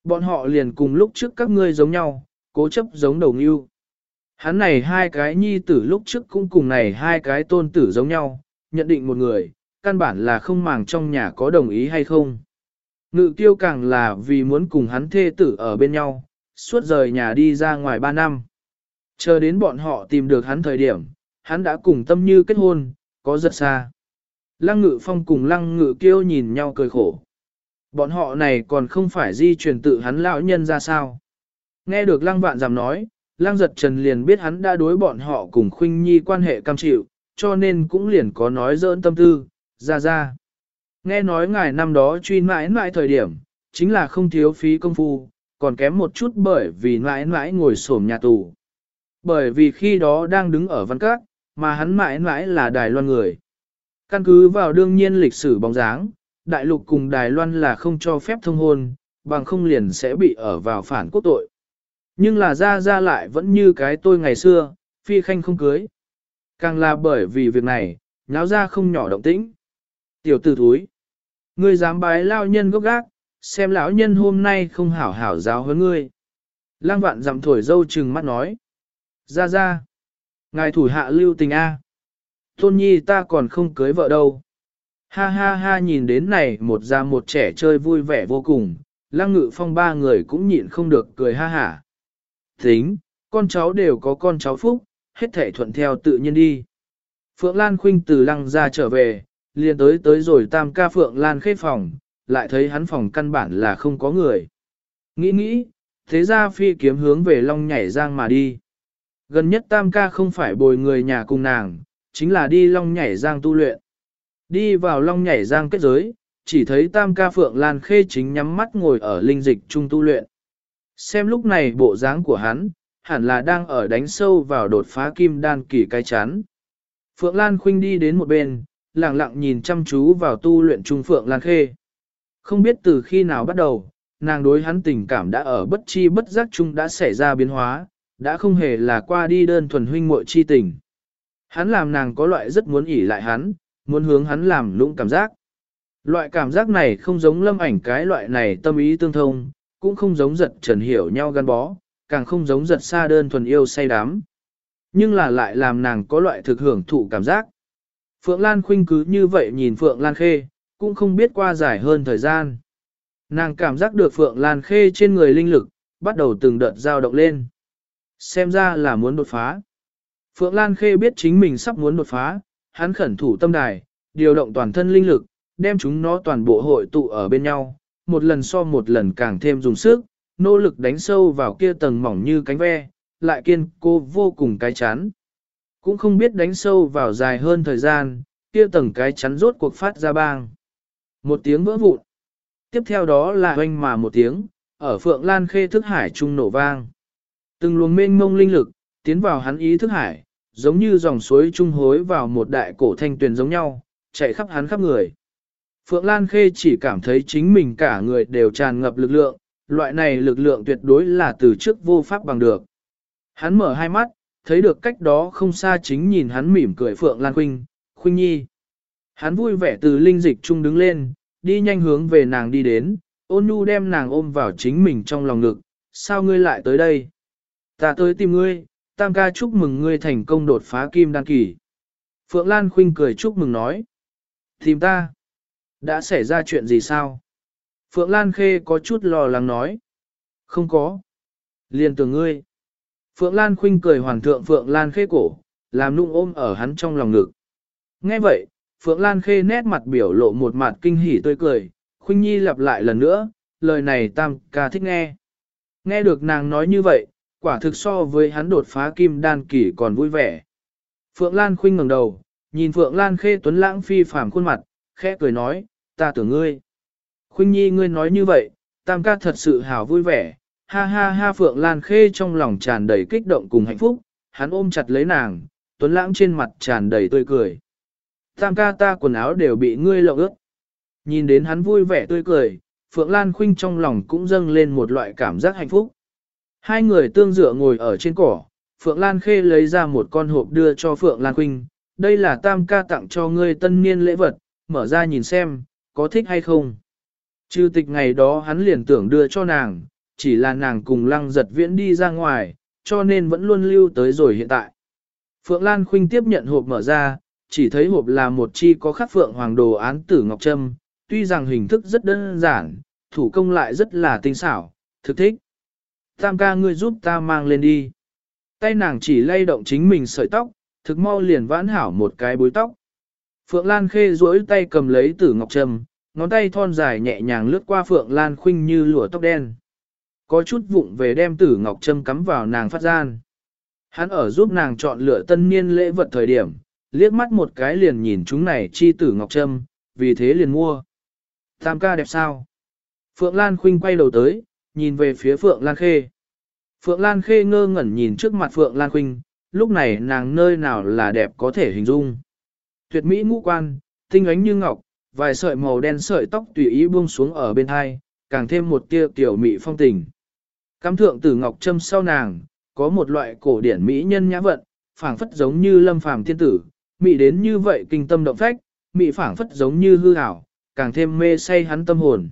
Bọn họ liền cùng lúc trước các ngươi giống nhau, cố chấp giống đầu ngưu. Hắn này hai cái nhi tử lúc trước cũng cùng này hai cái tôn tử giống nhau, nhận định một người, căn bản là không màng trong nhà có đồng ý hay không. Ngự tiêu càng là vì muốn cùng hắn thê tử ở bên nhau, suốt rời nhà đi ra ngoài ba năm. Chờ đến bọn họ tìm được hắn thời điểm, hắn đã cùng tâm như kết hôn, có rất xa. Lăng ngự phong cùng lăng ngự kiêu nhìn nhau cười khổ. Bọn họ này còn không phải di truyền tự hắn lão nhân ra sao. Nghe được lăng vạn giảm nói, lăng giật trần liền biết hắn đã đối bọn họ cùng khuynh nhi quan hệ cam chịu, cho nên cũng liền có nói dỡn tâm tư, ra ra. Nghe nói ngài năm đó truy mãi mãi thời điểm, chính là không thiếu phí công phu, còn kém một chút bởi vì mãi mãi ngồi xổm nhà tù. Bởi vì khi đó đang đứng ở văn các, mà hắn mãi mãi là Đài Loan người. Căn cứ vào đương nhiên lịch sử bóng dáng, Đại lục cùng Đài Loan là không cho phép thông hôn, bằng không liền sẽ bị ở vào phản quốc tội. Nhưng là ra ra lại vẫn như cái tôi ngày xưa, phi khanh không cưới. Càng là bởi vì việc này, nháo ra không nhỏ động tĩnh. Tiểu tử thúi. Ngươi dám bái lao nhân gốc gác, xem lão nhân hôm nay không hảo hảo giáo hơn ngươi. Lăng vạn dặm thổi dâu trừng mắt nói. Ra ra. Ngài thủ hạ lưu tình A. Tôn nhi ta còn không cưới vợ đâu. Ha ha ha nhìn đến này một già một trẻ chơi vui vẻ vô cùng, lăng ngự phong ba người cũng nhịn không được cười ha hả. Tính, con cháu đều có con cháu phúc, hết thể thuận theo tự nhiên đi. Phượng Lan Khuynh từ lăng ra trở về, liền tới tới rồi tam ca Phượng Lan khê phòng, lại thấy hắn phòng căn bản là không có người. Nghĩ nghĩ, thế ra phi kiếm hướng về long nhảy giang mà đi. Gần nhất tam ca không phải bồi người nhà cùng nàng, chính là đi long nhảy giang tu luyện. Đi vào long nhảy giang kết giới, chỉ thấy tam ca Phượng Lan khê chính nhắm mắt ngồi ở linh dịch trung tu luyện. Xem lúc này bộ dáng của hắn, hẳn là đang ở đánh sâu vào đột phá kim đan kỳ cái chán. Phượng Lan Khuynh đi đến một bên, lặng lặng nhìn chăm chú vào tu luyện trung Phượng Lan Khê. Không biết từ khi nào bắt đầu, nàng đối hắn tình cảm đã ở bất chi bất giác chung đã xảy ra biến hóa, đã không hề là qua đi đơn thuần huynh muội chi tình. Hắn làm nàng có loại rất muốn ỉ lại hắn, muốn hướng hắn làm lũng cảm giác. Loại cảm giác này không giống lâm ảnh cái loại này tâm ý tương thông, cũng không giống giật trần hiểu nhau gắn bó, càng không giống giật xa đơn thuần yêu say đắm. Nhưng là lại làm nàng có loại thực hưởng thụ cảm giác. Phượng Lan Khuynh cứ như vậy nhìn Phượng Lan Khê, cũng không biết qua dài hơn thời gian. Nàng cảm giác được Phượng Lan Khê trên người linh lực, bắt đầu từng đợt dao động lên. Xem ra là muốn đột phá. Phượng Lan Khê biết chính mình sắp muốn đột phá, hắn khẩn thủ tâm đài, điều động toàn thân linh lực, đem chúng nó toàn bộ hội tụ ở bên nhau, một lần so một lần càng thêm dùng sức, nỗ lực đánh sâu vào kia tầng mỏng như cánh ve, lại kiên cô vô cùng cái chán. Cũng không biết đánh sâu vào dài hơn thời gian, kia tầng cái chắn rốt cuộc phát ra bang. Một tiếng vỡ vụn. Tiếp theo đó là oanh mà một tiếng, ở Phượng Lan Khê thức hải trung nổ vang. Từng luồng mênh mông linh lực, tiến vào hắn ý thức hải, giống như dòng suối trung hối vào một đại cổ thanh tuyền giống nhau, chạy khắp hắn khắp người. Phượng Lan Khê chỉ cảm thấy chính mình cả người đều tràn ngập lực lượng, loại này lực lượng tuyệt đối là từ trước vô pháp bằng được. Hắn mở hai mắt, thấy được cách đó không xa chính nhìn hắn mỉm cười Phượng Lan Khuynh, Khuynh Nhi. Hắn vui vẻ từ linh dịch trung đứng lên, đi nhanh hướng về nàng đi đến, ôn nhu đem nàng ôm vào chính mình trong lòng ngực, sao ngươi lại tới đây? Ta tới tìm ngươi, tam ca chúc mừng ngươi thành công đột phá kim đan kỳ. Phượng Lan Khuynh cười chúc mừng nói. Tìm ta. Đã xảy ra chuyện gì sao? Phượng Lan Khê có chút lo lắng nói. Không có. Liên tưởng ngươi. Phượng Lan Khuynh cười hoàn thượng Phượng Lan Khê cổ, làm nung ôm ở hắn trong lòng ngực. Nghe vậy, Phượng Lan Khê nét mặt biểu lộ một mặt kinh hỉ tươi cười, Khuynh Nhi lặp lại lần nữa, lời này tam ca thích nghe. Nghe được nàng nói như vậy, quả thực so với hắn đột phá kim đan kỳ còn vui vẻ. Phượng Lan Khinh ngẩng đầu, nhìn Phượng Lan Khê tuấn lãng phi phàm khuôn mặt, khẽ cười nói, ta tưởng ngươi. Khuynh Nhi ngươi nói như vậy, tam ca thật sự hào vui vẻ, ha ha ha Phượng Lan Khê trong lòng tràn đầy kích động cùng hạnh phúc, hắn ôm chặt lấy nàng, tuấn lãng trên mặt tràn đầy tươi cười. Tam ca ta quần áo đều bị ngươi lộng ướt. Nhìn đến hắn vui vẻ tươi cười, Phượng Lan Khinh trong lòng cũng dâng lên một loại cảm giác hạnh phúc. Hai người tương dựa ngồi ở trên cỏ, Phượng Lan Khê lấy ra một con hộp đưa cho Phượng Lan Quynh, đây là tam ca tặng cho ngươi tân niên lễ vật, mở ra nhìn xem, có thích hay không. Chư tịch ngày đó hắn liền tưởng đưa cho nàng, chỉ là nàng cùng lăng giật viễn đi ra ngoài, cho nên vẫn luôn lưu tới rồi hiện tại. Phượng Lan Khuynh tiếp nhận hộp mở ra, chỉ thấy hộp là một chi có khắc phượng hoàng đồ án tử ngọc trâm, tuy rằng hình thức rất đơn giản, thủ công lại rất là tinh xảo, thực thích. Tam ca ngươi giúp ta mang lên đi. Tay nàng chỉ lay động chính mình sợi tóc, thực mau liền vãn hảo một cái bối tóc. Phượng Lan khê duỗi tay cầm lấy tử ngọc trâm, ngón tay thon dài nhẹ nhàng lướt qua Phượng Lan khuynh như lụa tóc đen. Có chút vụng về đem tử ngọc trâm cắm vào nàng phát gian. Hắn ở giúp nàng chọn lựa tân niên lễ vật thời điểm, liếc mắt một cái liền nhìn chúng này chi tử ngọc trâm, vì thế liền mua. Tam ca đẹp sao? Phượng Lan khuynh quay đầu tới, nhìn về phía Phượng Lan Khê. Phượng Lan Khê ngơ ngẩn nhìn trước mặt Phượng Lan khuynh, lúc này nàng nơi nào là đẹp có thể hình dung. Tuyệt mỹ ngũ quan, tinh ánh như ngọc, vài sợi màu đen sợi tóc tùy ý buông xuống ở bên hai, càng thêm một tia tiểu mỹ phong tình. Cắm thượng tử ngọc châm sau nàng, có một loại cổ điển mỹ nhân nhã vận, phảng phất giống như lâm phàm thiên tử, mỹ đến như vậy kinh tâm động phách, mỹ phảng phất giống như hư ảo, càng thêm mê say hắn tâm hồn.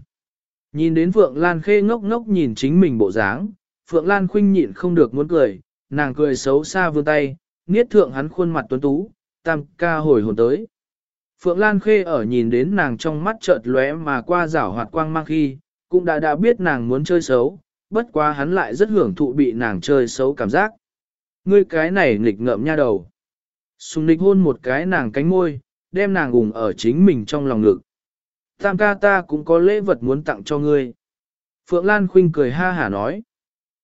Nhìn đến Phượng Lan Khê ngốc ngốc nhìn chính mình bộ dáng, Phượng Lan khuynh nhịn không được muốn cười, nàng cười xấu xa vươn tay, niết thượng hắn khuôn mặt tuấn tú, tam ca hồi hồn tới. Phượng Lan Khê ở nhìn đến nàng trong mắt chợt lóe mà qua rảo hoạt quang mang khi, cũng đã đã biết nàng muốn chơi xấu, bất quá hắn lại rất hưởng thụ bị nàng chơi xấu cảm giác. Ngươi cái này nghịch ngợm nha đầu. Sùng nịch hôn một cái nàng cánh môi, đem nàng gùng ở chính mình trong lòng ngực. Tam ca ta cũng có lễ vật muốn tặng cho ngươi. Phượng Lan Khinh cười ha hả nói.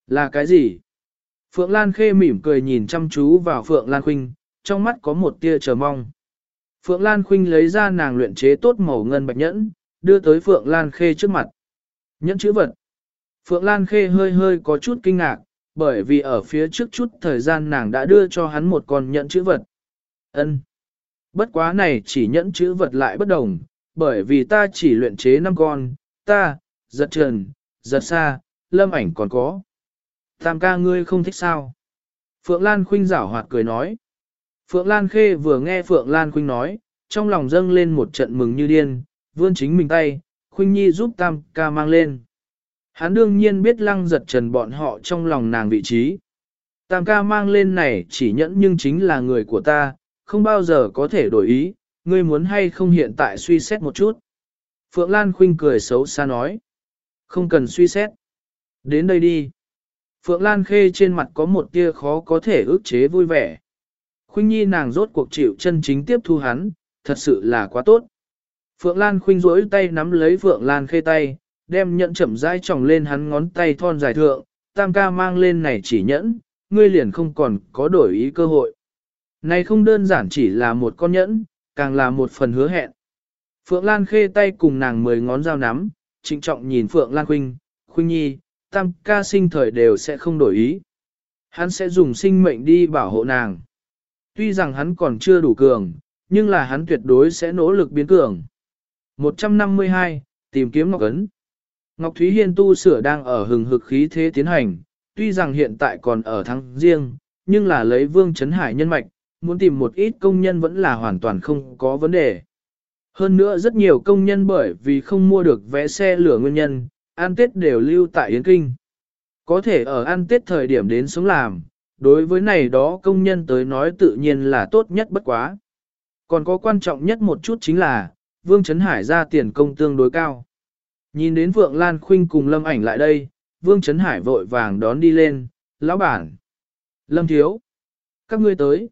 Là cái gì? Phượng Lan Khê mỉm cười nhìn chăm chú vào Phượng Lan Khinh, trong mắt có một tia chờ mong. Phượng Lan Khinh lấy ra nàng luyện chế tốt màu ngân bạch nhẫn, đưa tới Phượng Lan Khê trước mặt. Nhẫn chữ vật. Phượng Lan Khê hơi hơi có chút kinh ngạc, bởi vì ở phía trước chút thời gian nàng đã đưa cho hắn một con nhẫn chữ vật. Ân. Bất quá này chỉ nhẫn chữ vật lại bất đồng, bởi vì ta chỉ luyện chế 5 con, ta, giật trần, giật xa, lâm ảnh còn có. Tam ca ngươi không thích sao? Phượng Lan Khuynh giảo hoạt cười nói. Phượng Lan Khê vừa nghe Phượng Lan Khuynh nói, trong lòng dâng lên một trận mừng như điên, vươn chính mình tay, Khuynh Nhi giúp Tam ca mang lên. Hắn đương nhiên biết lăng giật trần bọn họ trong lòng nàng vị trí. Tam ca mang lên này chỉ nhẫn nhưng chính là người của ta, không bao giờ có thể đổi ý, ngươi muốn hay không hiện tại suy xét một chút. Phượng Lan Khuynh cười xấu xa nói. Không cần suy xét. Đến đây đi. Phượng Lan Khê trên mặt có một tia khó có thể ước chế vui vẻ. Khuynh Nhi nàng rốt cuộc chịu chân chính tiếp thu hắn, thật sự là quá tốt. Phượng Lan Khuynh rỗi tay nắm lấy Phượng Lan Khê tay, đem nhẫn chậm rãi tròng lên hắn ngón tay thon dài thượng, tam ca mang lên này chỉ nhẫn, ngươi liền không còn có đổi ý cơ hội. Này không đơn giản chỉ là một con nhẫn, càng là một phần hứa hẹn. Phượng Lan khê tay cùng nàng mười ngón dao nắm, trịnh trọng nhìn Phượng Lan Khuynh, Khuynh Nhi, tam ca sinh thời đều sẽ không đổi ý. Hắn sẽ dùng sinh mệnh đi bảo hộ nàng. Tuy rằng hắn còn chưa đủ cường, nhưng là hắn tuyệt đối sẽ nỗ lực biến cường. 152. Tìm kiếm Ngọc Ấn Ngọc Thúy Hiên tu sửa đang ở hừng hực khí thế tiến hành, tuy rằng hiện tại còn ở thắng riêng, nhưng là lấy Vương Chấn Hải nhân mạch, muốn tìm một ít công nhân vẫn là hoàn toàn không có vấn đề. Hơn nữa rất nhiều công nhân bởi vì không mua được vé xe lửa nguyên nhân, ăn Tết đều lưu tại Yến Kinh. Có thể ở ăn Tết thời điểm đến sống làm, đối với này đó công nhân tới nói tự nhiên là tốt nhất bất quá. Còn có quan trọng nhất một chút chính là, Vương Trấn Hải ra tiền công tương đối cao. Nhìn đến Vượng Lan Khuynh cùng Lâm ảnh lại đây, Vương Trấn Hải vội vàng đón đi lên, lão bản. Lâm Thiếu. Các ngươi tới.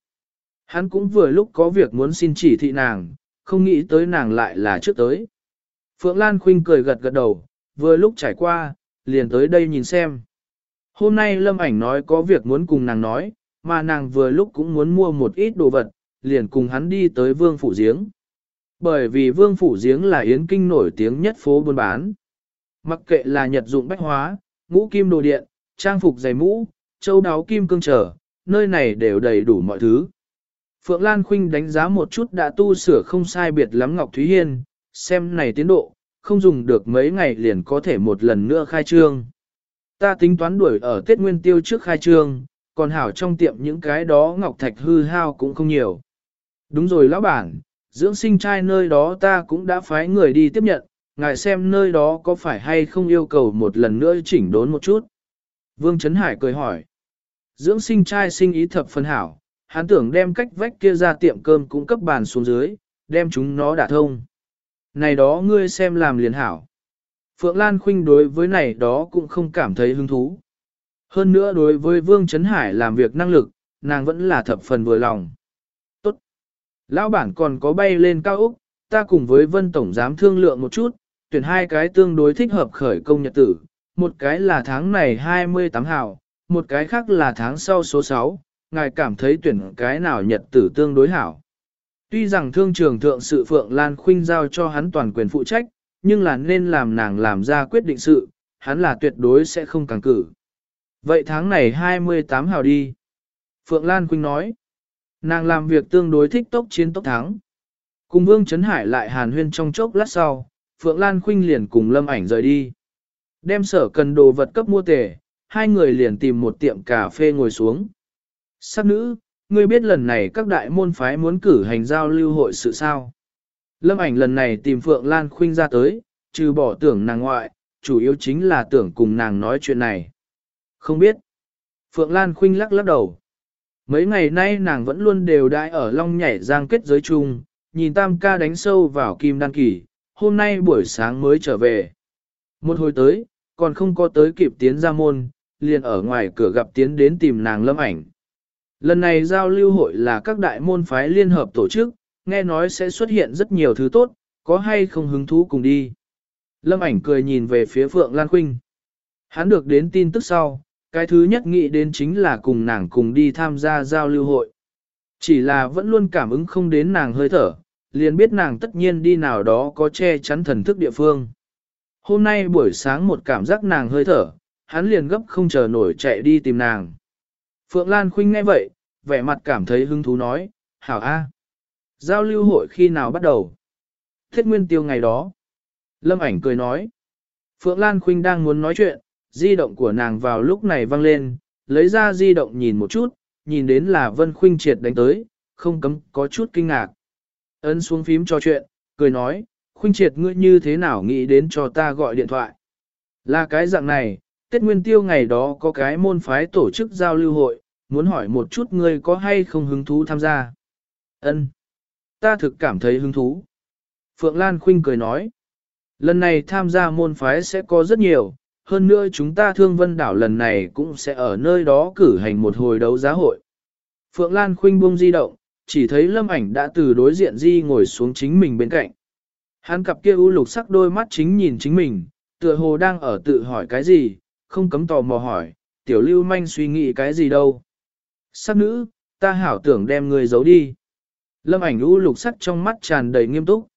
Hắn cũng vừa lúc có việc muốn xin chỉ thị nàng, không nghĩ tới nàng lại là trước tới. Phượng Lan Khuynh cười gật gật đầu, vừa lúc trải qua, liền tới đây nhìn xem. Hôm nay Lâm ảnh nói có việc muốn cùng nàng nói, mà nàng vừa lúc cũng muốn mua một ít đồ vật, liền cùng hắn đi tới Vương Phủ Giếng. Bởi vì Vương Phủ Giếng là Yến Kinh nổi tiếng nhất phố buôn bán. Mặc kệ là nhật dụng bách hóa, ngũ kim đồ điện, trang phục giày mũ, châu đáo kim cương trở, nơi này đều đầy đủ mọi thứ. Phượng Lan Khuynh đánh giá một chút đã tu sửa không sai biệt lắm Ngọc Thúy Hiên, xem này tiến độ, không dùng được mấy ngày liền có thể một lần nữa khai trương. Ta tính toán đuổi ở Tết Nguyên Tiêu trước khai trương, còn hảo trong tiệm những cái đó Ngọc Thạch hư hao cũng không nhiều. Đúng rồi lão bản, dưỡng sinh trai nơi đó ta cũng đã phái người đi tiếp nhận, ngài xem nơi đó có phải hay không yêu cầu một lần nữa chỉnh đốn một chút. Vương Trấn Hải cười hỏi. Dưỡng sinh trai sinh ý thập phân hảo, hắn tưởng đem cách vách kia ra tiệm cơm cũng cấp bàn xuống dưới, đem chúng nó đả thông. Này đó ngươi xem làm liền hảo. Phượng Lan Khuynh đối với này đó cũng không cảm thấy hứng thú. Hơn nữa đối với Vương Trấn Hải làm việc năng lực, nàng vẫn là thập phần vừa lòng. Tốt. Lão bản còn có bay lên cao Úc, ta cùng với Vân Tổng giám thương lượng một chút, tuyển hai cái tương đối thích hợp khởi công nhật tử. Một cái là tháng này 28 hào, một cái khác là tháng sau số 6, ngài cảm thấy tuyển cái nào nhật tử tương đối hảo. Tuy rằng thương trường thượng sự Phượng Lan Khuynh giao cho hắn toàn quyền phụ trách, nhưng là nên làm nàng làm ra quyết định sự, hắn là tuyệt đối sẽ không càng cử. Vậy tháng này 28 hào đi. Phượng Lan Khuynh nói, nàng làm việc tương đối thích tốc chiến tốc thắng. Cùng Vương Trấn Hải lại hàn huyên trong chốc lát sau, Phượng Lan Khuynh liền cùng Lâm ảnh rời đi. Đem sở cần đồ vật cấp mua tề, hai người liền tìm một tiệm cà phê ngồi xuống. Sắc nữ, ngươi biết lần này các đại môn phái muốn cử hành giao lưu hội sự sao? Lâm ảnh lần này tìm Phượng Lan Khuynh ra tới, trừ bỏ tưởng nàng ngoại, chủ yếu chính là tưởng cùng nàng nói chuyện này. Không biết. Phượng Lan Khuynh lắc lắc đầu. Mấy ngày nay nàng vẫn luôn đều đãi ở long nhảy giang kết giới chung, nhìn tam ca đánh sâu vào kim đan kỳ, hôm nay buổi sáng mới trở về. Một hồi tới, còn không có tới kịp tiến ra môn, liền ở ngoài cửa gặp tiến đến tìm nàng lâm ảnh. Lần này giao lưu hội là các đại môn phái liên hợp tổ chức, nghe nói sẽ xuất hiện rất nhiều thứ tốt, có hay không hứng thú cùng đi. Lâm ảnh cười nhìn về phía Phượng Lan Khuynh. Hắn được đến tin tức sau, cái thứ nhất nghĩ đến chính là cùng nàng cùng đi tham gia giao lưu hội. Chỉ là vẫn luôn cảm ứng không đến nàng hơi thở, liền biết nàng tất nhiên đi nào đó có che chắn thần thức địa phương. Hôm nay buổi sáng một cảm giác nàng hơi thở, hắn liền gấp không chờ nổi chạy đi tìm nàng. Phượng Lan Khuynh nghe vậy, vẻ mặt cảm thấy hứng thú nói, hảo a, giao lưu hội khi nào bắt đầu? Thiết nguyên tiêu ngày đó. Lâm ảnh cười nói, Phượng Lan Khuynh đang muốn nói chuyện, di động của nàng vào lúc này vang lên, lấy ra di động nhìn một chút, nhìn đến là Vân Khuynh triệt đánh tới, không cấm có chút kinh ngạc. Ấn xuống phím cho chuyện, cười nói, Khuynh triệt ngươi như thế nào nghĩ đến cho ta gọi điện thoại. Là cái dạng này, Tết Nguyên Tiêu ngày đó có cái môn phái tổ chức giao lưu hội, muốn hỏi một chút ngươi có hay không hứng thú tham gia. Ân, Ta thực cảm thấy hứng thú. Phượng Lan Khuynh cười nói. Lần này tham gia môn phái sẽ có rất nhiều, hơn nữa chúng ta thương vân đảo lần này cũng sẽ ở nơi đó cử hành một hồi đấu giá hội. Phượng Lan khuynh buông di động, chỉ thấy lâm ảnh đã từ đối diện di ngồi xuống chính mình bên cạnh. Hắn cặp kia u lục sắc đôi mắt chính nhìn chính mình, tựa hồ đang ở tự hỏi cái gì, không cấm tò mò hỏi, tiểu lưu manh suy nghĩ cái gì đâu. Sắc nữ, ta hảo tưởng đem người giấu đi. Lâm ảnh u lục sắc trong mắt tràn đầy nghiêm túc.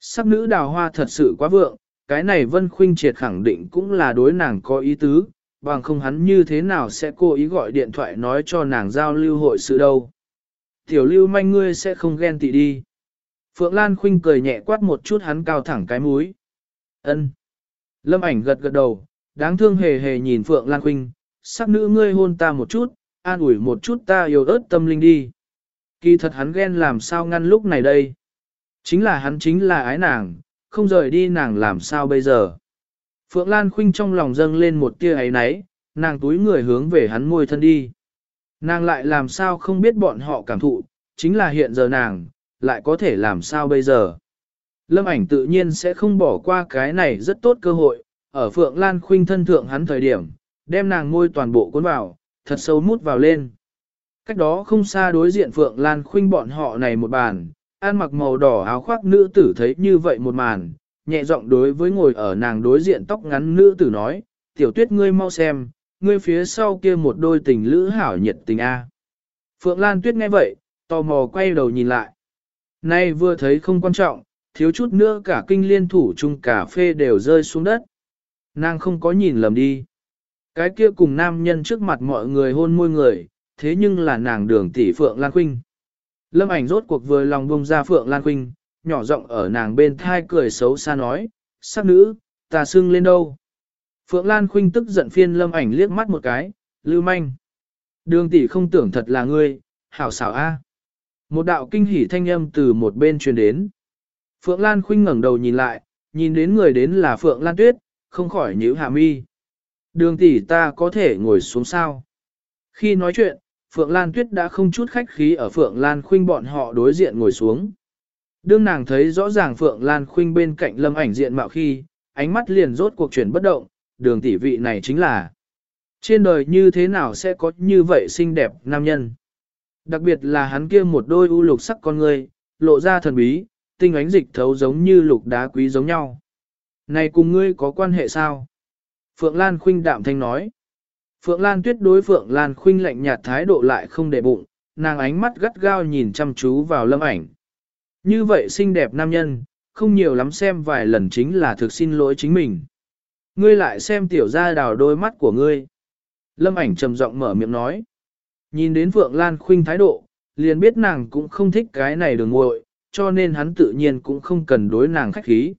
Sắc nữ đào hoa thật sự quá vượng, cái này Vân Khuynh triệt khẳng định cũng là đối nàng có ý tứ, bằng không hắn như thế nào sẽ cố ý gọi điện thoại nói cho nàng giao lưu hội sự đâu. Tiểu lưu manh ngươi sẽ không ghen tị đi. Phượng Lan Khuynh cười nhẹ quát một chút hắn cao thẳng cái mũi. Ân. Lâm ảnh gật gật đầu, đáng thương hề hề nhìn Phượng Lan Khuynh, sắc nữ ngươi hôn ta một chút, an ủi một chút ta yêu ớt tâm linh đi. Kỳ thật hắn ghen làm sao ngăn lúc này đây. Chính là hắn chính là ái nàng, không rời đi nàng làm sao bây giờ. Phượng Lan Khuynh trong lòng dâng lên một tia ấy náy, nàng túi người hướng về hắn môi thân đi. Nàng lại làm sao không biết bọn họ cảm thụ, chính là hiện giờ nàng, lại có thể làm sao bây giờ. Lâm ảnh tự nhiên sẽ không bỏ qua cái này rất tốt cơ hội, ở Phượng Lan Khuynh thân thượng hắn thời điểm, đem nàng ngôi toàn bộ cuốn vào, thật sâu mút vào lên. Cách đó không xa đối diện Phượng Lan Khuynh bọn họ này một bàn, An mặc màu đỏ áo khoác nữ tử thấy như vậy một màn, nhẹ giọng đối với ngồi ở nàng đối diện tóc ngắn nữ tử nói, tiểu tuyết ngươi mau xem, ngươi phía sau kia một đôi tình lữ hảo nhiệt tình A. Phượng Lan tuyết nghe vậy, tò mò quay đầu nhìn lại. Nay vừa thấy không quan trọng, thiếu chút nữa cả kinh liên thủ chung cà phê đều rơi xuống đất. Nàng không có nhìn lầm đi. Cái kia cùng nam nhân trước mặt mọi người hôn môi người, thế nhưng là nàng đường tỷ Phượng Lan Khuynh. Lâm ảnh rốt cuộc vừa lòng bông ra Phượng Lan Khuynh, nhỏ giọng ở nàng bên thai cười xấu xa nói, sắc nữ, ta xưng lên đâu. Phượng Lan Khuynh tức giận phiên lâm ảnh liếc mắt một cái, lưu manh. Đường tỷ không tưởng thật là ngươi, hảo xảo a. Một đạo kinh hỉ thanh âm từ một bên truyền đến. Phượng Lan Khuynh ngẩng đầu nhìn lại, nhìn đến người đến là Phượng Lan Tuyết, không khỏi nhíu hạ mi. Đường tỷ ta có thể ngồi xuống sao? Khi nói chuyện, Phượng Lan Tuyết đã không chút khách khí ở Phượng Lan Khuynh bọn họ đối diện ngồi xuống. Đương nàng thấy rõ ràng Phượng Lan Khuynh bên cạnh lâm ảnh diện mạo khi, ánh mắt liền rốt cuộc chuyển bất động, đường tỷ vị này chính là. Trên đời như thế nào sẽ có như vậy xinh đẹp nam nhân? Đặc biệt là hắn kia một đôi u lục sắc con người, lộ ra thần bí, tinh ánh dịch thấu giống như lục đá quý giống nhau. Này cùng ngươi có quan hệ sao? Phượng Lan Khuynh đạm thanh nói. Phượng Lan Tuyết đối Phượng Lan Khuynh lạnh nhạt thái độ lại không để bụng, nàng ánh mắt gắt gao nhìn chăm chú vào lâm ảnh. Như vậy xinh đẹp nam nhân, không nhiều lắm xem vài lần chính là thực xin lỗi chính mình. Ngươi lại xem tiểu gia đào đôi mắt của ngươi. Lâm ảnh trầm giọng mở miệng nói. Nhìn đến Phượng Lan Khuynh thái độ, liền biết nàng cũng không thích cái này đường ngội, cho nên hắn tự nhiên cũng không cần đối nàng khách khí.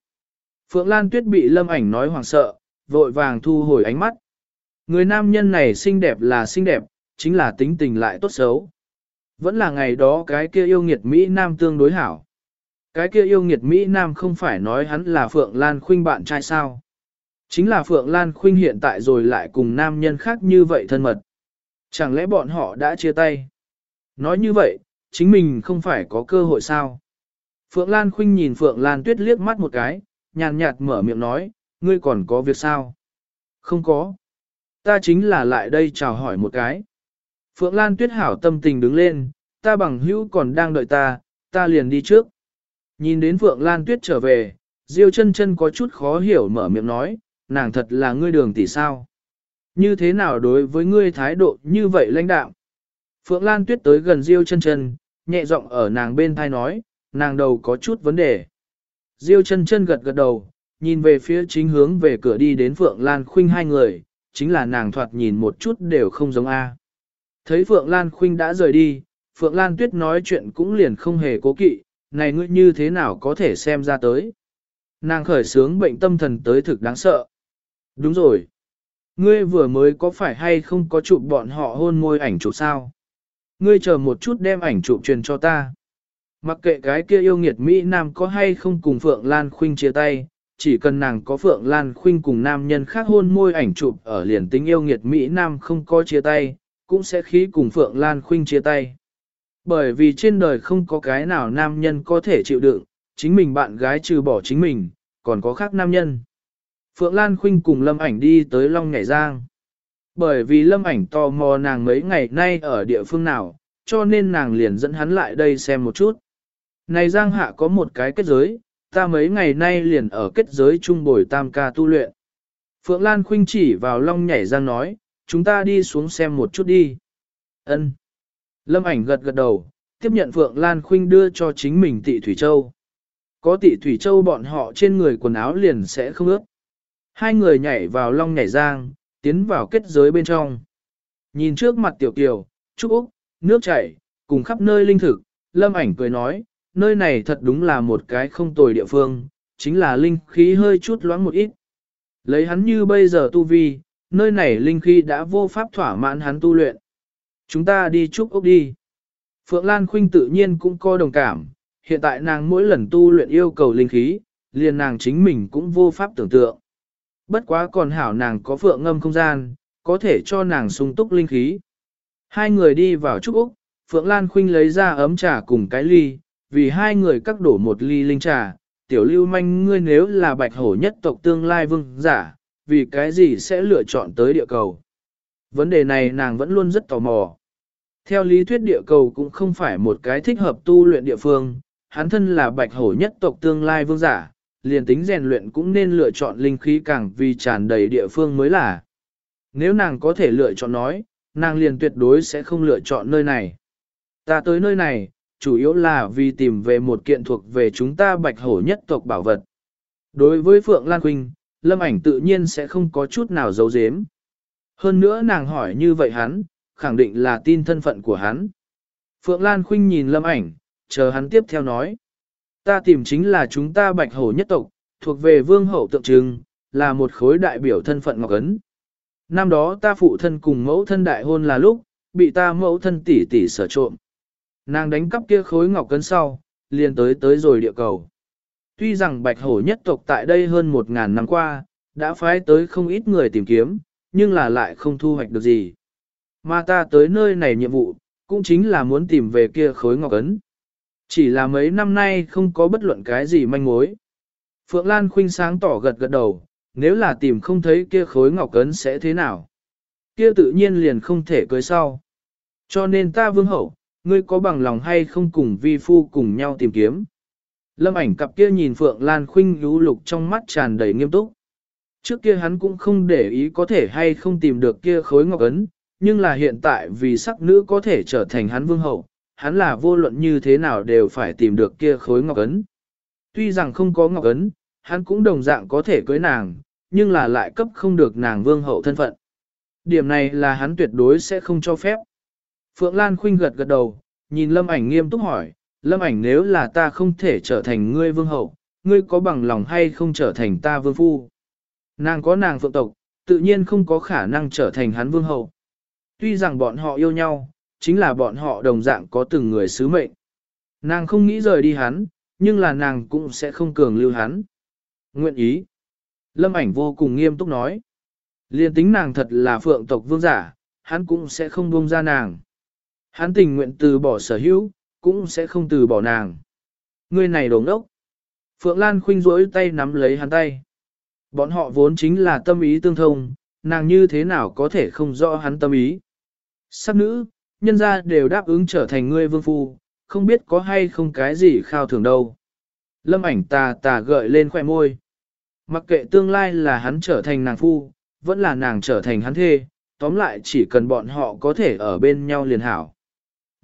Phượng Lan Tuyết bị lâm ảnh nói hoảng sợ, vội vàng thu hồi ánh mắt. Người nam nhân này xinh đẹp là xinh đẹp, chính là tính tình lại tốt xấu. Vẫn là ngày đó cái kia yêu nghiệt Mỹ Nam tương đối hảo. Cái kia yêu nghiệt Mỹ Nam không phải nói hắn là Phượng Lan Khuynh bạn trai sao. Chính là Phượng Lan Khuynh hiện tại rồi lại cùng nam nhân khác như vậy thân mật. Chẳng lẽ bọn họ đã chia tay? Nói như vậy, chính mình không phải có cơ hội sao? Phượng Lan Khuynh nhìn Phượng Lan Tuyết liếc mắt một cái, nhàn nhạt mở miệng nói, ngươi còn có việc sao? Không có. Ta chính là lại đây chào hỏi một cái. Phượng Lan Tuyết hảo tâm tình đứng lên, ta bằng hữu còn đang đợi ta, ta liền đi trước. Nhìn đến Phượng Lan Tuyết trở về, Diêu chân chân có chút khó hiểu mở miệng nói, nàng thật là ngươi đường tỷ sao. Như thế nào đối với ngươi thái độ như vậy lãnh đạo? Phượng Lan Tuyết tới gần Diêu chân chân, nhẹ giọng ở nàng bên thai nói, nàng đầu có chút vấn đề. Diêu chân chân gật gật đầu, nhìn về phía chính hướng về cửa đi đến Phượng Lan Khuynh hai người, chính là nàng thoạt nhìn một chút đều không giống A. Thấy Phượng Lan Khuynh đã rời đi, Phượng Lan Tuyết nói chuyện cũng liền không hề cố kỵ, này ngươi như thế nào có thể xem ra tới. Nàng khởi sướng bệnh tâm thần tới thực đáng sợ. Đúng rồi. Ngươi vừa mới có phải hay không có chụp bọn họ hôn môi ảnh chụp sao? Ngươi chờ một chút đem ảnh chụp truyền cho ta. Mặc kệ cái kia yêu nghiệt Mỹ Nam có hay không cùng Phượng Lan Khuynh chia tay, chỉ cần nàng có Phượng Lan Khuynh cùng nam nhân khác hôn môi ảnh chụp ở liền tính yêu nghiệt Mỹ Nam không có chia tay, cũng sẽ khí cùng Phượng Lan Khuynh chia tay. Bởi vì trên đời không có cái nào nam nhân có thể chịu đựng, chính mình bạn gái trừ bỏ chính mình, còn có khác nam nhân. Phượng Lan Khuynh cùng Lâm Ảnh đi tới Long Nhảy Giang. Bởi vì Lâm Ảnh tò mò nàng mấy ngày nay ở địa phương nào, cho nên nàng liền dẫn hắn lại đây xem một chút. Này Giang Hạ có một cái kết giới, ta mấy ngày nay liền ở kết giới trung bồi tam ca tu luyện. Phượng Lan Khuynh chỉ vào Long Nhảy Giang nói, chúng ta đi xuống xem một chút đi. Ân. Lâm ảnh gật gật đầu, tiếp nhận Phượng Lan Khuynh đưa cho chính mình tị Thủy Châu. Có tị Thủy Châu bọn họ trên người quần áo liền sẽ không ướt. Hai người nhảy vào long nhảy giang, tiến vào kết giới bên trong. Nhìn trước mặt tiểu kiều, trúc úc, nước chảy, cùng khắp nơi linh thực, lâm ảnh cười nói, nơi này thật đúng là một cái không tồi địa phương, chính là linh khí hơi chút loãng một ít. Lấy hắn như bây giờ tu vi, nơi này linh khí đã vô pháp thỏa mãn hắn tu luyện. Chúng ta đi trúc ốc đi. Phượng Lan Khuynh tự nhiên cũng có đồng cảm, hiện tại nàng mỗi lần tu luyện yêu cầu linh khí, liền nàng chính mình cũng vô pháp tưởng tượng. Bất quá còn hảo nàng có phượng ngâm không gian, có thể cho nàng sung túc linh khí. Hai người đi vào trúc Úc, Phượng Lan Khuynh lấy ra ấm trà cùng cái ly, vì hai người cắt đổ một ly linh trà. Tiểu lưu manh ngươi nếu là bạch hổ nhất tộc tương lai vương giả, vì cái gì sẽ lựa chọn tới địa cầu? Vấn đề này nàng vẫn luôn rất tò mò. Theo lý thuyết địa cầu cũng không phải một cái thích hợp tu luyện địa phương, hắn thân là bạch hổ nhất tộc tương lai vương giả, liền tính rèn luyện cũng nên lựa chọn linh khí càng vì tràn đầy địa phương mới là. Nếu nàng có thể lựa chọn nói, nàng liền tuyệt đối sẽ không lựa chọn nơi này. Ta tới nơi này, chủ yếu là vì tìm về một kiện thuộc về chúng ta bạch hổ nhất tộc bảo vật. Đối với Phượng Lan Quynh, Lâm ảnh tự nhiên sẽ không có chút nào giấu giếm. Hơn nữa nàng hỏi như vậy hắn, khẳng định là tin thân phận của hắn. Phượng Lan Khuynh nhìn Lâm ảnh, chờ hắn tiếp theo nói. Ta tìm chính là chúng ta bạch hổ nhất tộc, thuộc về vương hậu tượng trưng, là một khối đại biểu thân phận ngọc ấn. Năm đó ta phụ thân cùng mẫu thân đại hôn là lúc, bị ta mẫu thân tỷ tỷ sở trộm. Nàng đánh cắp kia khối ngọc cấn sau, liền tới tới rồi địa cầu. Tuy rằng bạch hổ nhất tộc tại đây hơn một ngàn năm qua, đã phái tới không ít người tìm kiếm, nhưng là lại không thu hoạch được gì. Mà ta tới nơi này nhiệm vụ, cũng chính là muốn tìm về kia khối ngọc ấn. Chỉ là mấy năm nay không có bất luận cái gì manh mối. Phượng Lan khuynh sáng tỏ gật gật đầu, nếu là tìm không thấy kia khối ngọc cấn sẽ thế nào? Kia tự nhiên liền không thể cưới sau. Cho nên ta vương hậu, ngươi có bằng lòng hay không cùng vi phu cùng nhau tìm kiếm? Lâm ảnh cặp kia nhìn Phượng Lan khuynh lũ lục trong mắt tràn đầy nghiêm túc. Trước kia hắn cũng không để ý có thể hay không tìm được kia khối ngọc ấn, nhưng là hiện tại vì sắc nữ có thể trở thành hắn vương hậu, hắn là vô luận như thế nào đều phải tìm được kia khối ngọc ấn. Tuy rằng không có ngọc ấn, hắn cũng đồng dạng có thể cưới nàng, nhưng là lại cấp không được nàng vương hậu thân phận. Điểm này là hắn tuyệt đối sẽ không cho phép. Phượng Lan Khuynh gật gật đầu, nhìn Lâm ảnh nghiêm túc hỏi, Lâm ảnh nếu là ta không thể trở thành ngươi vương hậu, ngươi có bằng lòng hay không trở thành ta vương phu? Nàng có nàng phượng tộc, tự nhiên không có khả năng trở thành hắn vương hậu. Tuy rằng bọn họ yêu nhau, chính là bọn họ đồng dạng có từng người sứ mệnh. Nàng không nghĩ rời đi hắn, nhưng là nàng cũng sẽ không cường lưu hắn. Nguyện ý. Lâm ảnh vô cùng nghiêm túc nói. Liên tính nàng thật là phượng tộc vương giả, hắn cũng sẽ không buông ra nàng. Hắn tình nguyện từ bỏ sở hữu, cũng sẽ không từ bỏ nàng. Người này đồ ngốc. Phượng Lan khuynh rỗi tay nắm lấy hắn tay. Bọn họ vốn chính là tâm ý tương thông, nàng như thế nào có thể không rõ hắn tâm ý. Sắc nữ, nhân gia đều đáp ứng trở thành ngươi vương phu, không biết có hay không cái gì khao thưởng đâu. Lâm ảnh tà tà gợi lên khoẻ môi. Mặc kệ tương lai là hắn trở thành nàng phu, vẫn là nàng trở thành hắn thê, tóm lại chỉ cần bọn họ có thể ở bên nhau liền hảo.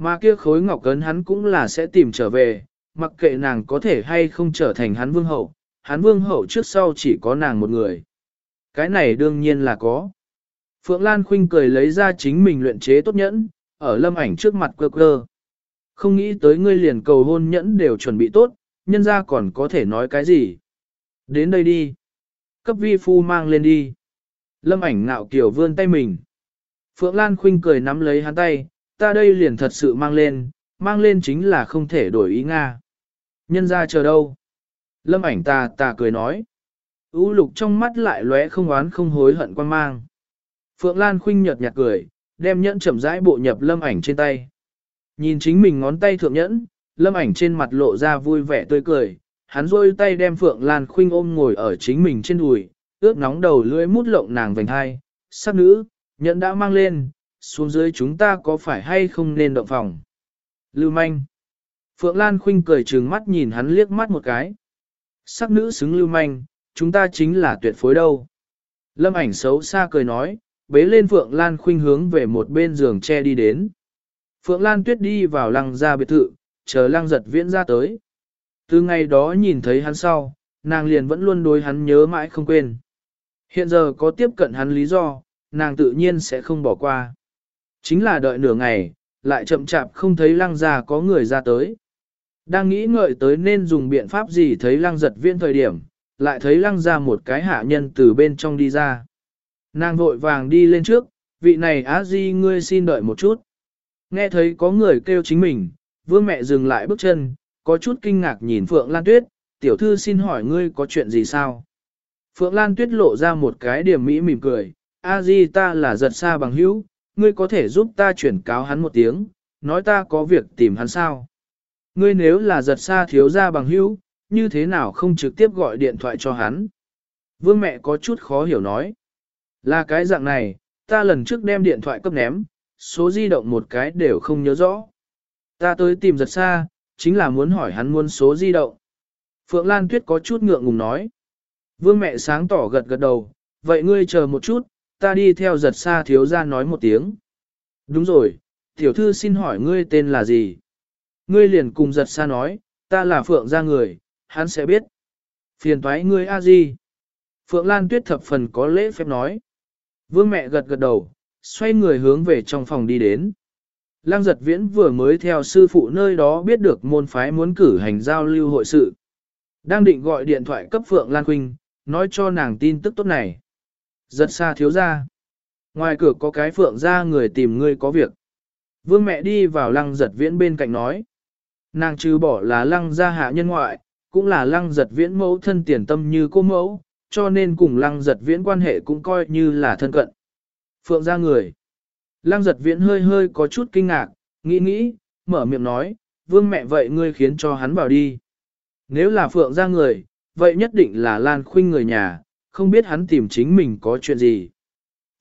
Mà kia khối ngọc cấn hắn cũng là sẽ tìm trở về, mặc kệ nàng có thể hay không trở thành hắn vương hậu, hắn vương hậu trước sau chỉ có nàng một người. Cái này đương nhiên là có. Phượng Lan Khuynh cười lấy ra chính mình luyện chế tốt nhẫn, ở lâm ảnh trước mặt cơ cơ. Không nghĩ tới ngươi liền cầu hôn nhẫn đều chuẩn bị tốt, nhân ra còn có thể nói cái gì. Đến đây đi. Cấp vi phu mang lên đi. Lâm ảnh ngạo kiểu vươn tay mình. Phượng Lan Khuynh cười nắm lấy hắn tay, ta đây liền thật sự mang lên, mang lên chính là không thể đổi ý Nga. Nhân ra chờ đâu? Lâm ảnh ta ta cười nói. U lục trong mắt lại lóe không oán không hối hận quan mang. Phượng Lan khinh nhợt nhạt cười, đem nhẫn chậm rãi bộ nhập lâm ảnh trên tay. Nhìn chính mình ngón tay thượng nhẫn, lâm ảnh trên mặt lộ ra vui vẻ tươi cười, hắn rôi tay đem Phượng Lan khinh ôm ngồi ở chính mình trên đùi, ướt nóng đầu lưỡi mút lộng nàng vành hai, sắc nữ, nhẫn đã mang lên, xuống dưới chúng ta có phải hay không nên động phòng. Lưu manh. Phượng Lan Khuynh cười trừng mắt nhìn hắn liếc mắt một cái. Sắc nữ xứng lưu manh, chúng ta chính là tuyệt phối đâu. Lâm ảnh xấu xa cười nói, bế lên Phượng Lan Khuynh hướng về một bên giường che đi đến. Phượng Lan Tuyết đi vào lăng ra biệt thự, chờ lăng giật viễn ra tới. Từ ngày đó nhìn thấy hắn sau, nàng liền vẫn luôn đối hắn nhớ mãi không quên. Hiện giờ có tiếp cận hắn lý do, nàng tự nhiên sẽ không bỏ qua. Chính là đợi nửa ngày, lại chậm chạp không thấy lăng ra có người ra tới. Đang nghĩ ngợi tới nên dùng biện pháp gì thấy lăng giật viên thời điểm, lại thấy lăng ra một cái hạ nhân từ bên trong đi ra. Nàng vội vàng đi lên trước, vị này á di ngươi xin đợi một chút. Nghe thấy có người kêu chính mình, vương mẹ dừng lại bước chân, có chút kinh ngạc nhìn Phượng Lan Tuyết, tiểu thư xin hỏi ngươi có chuyện gì sao? Phượng Lan Tuyết lộ ra một cái điểm mỹ mỉm cười, a di ta là giật xa bằng hữu, ngươi có thể giúp ta chuyển cáo hắn một tiếng, nói ta có việc tìm hắn sao? Ngươi nếu là giật xa thiếu ra bằng hữu, như thế nào không trực tiếp gọi điện thoại cho hắn? Vương mẹ có chút khó hiểu nói. Là cái dạng này, ta lần trước đem điện thoại cấp ném, số di động một cái đều không nhớ rõ. Ta tới tìm giật xa, chính là muốn hỏi hắn muốn số di động. Phượng Lan Tuyết có chút ngượng ngùng nói. Vương mẹ sáng tỏ gật gật đầu, vậy ngươi chờ một chút, ta đi theo giật xa thiếu ra nói một tiếng. Đúng rồi, tiểu thư xin hỏi ngươi tên là gì? Ngươi liền cùng giật xa nói, ta là Phượng gia người, hắn sẽ biết. Phiền toái ngươi a di. Phượng Lan Tuyết thập phần có lễ phép nói. Vương mẹ gật gật đầu, xoay người hướng về trong phòng đi đến. Lăng giật viễn vừa mới theo sư phụ nơi đó biết được môn phái muốn cử hành giao lưu hội sự. Đang định gọi điện thoại cấp Phượng Lan Quynh, nói cho nàng tin tức tốt này. Giật xa thiếu ra. Ngoài cửa có cái Phượng ra người tìm ngươi có việc. Vương mẹ đi vào lăng giật viễn bên cạnh nói. Nàng trừ bỏ là lăng gia hạ nhân ngoại, cũng là lăng giật viễn mẫu thân tiền tâm như cô mẫu, cho nên cùng lăng giật viễn quan hệ cũng coi như là thân cận. Phượng ra người. Lăng giật viễn hơi hơi có chút kinh ngạc, nghĩ nghĩ, mở miệng nói, vương mẹ vậy ngươi khiến cho hắn vào đi. Nếu là Phượng ra người, vậy nhất định là Lan Khuynh người nhà, không biết hắn tìm chính mình có chuyện gì.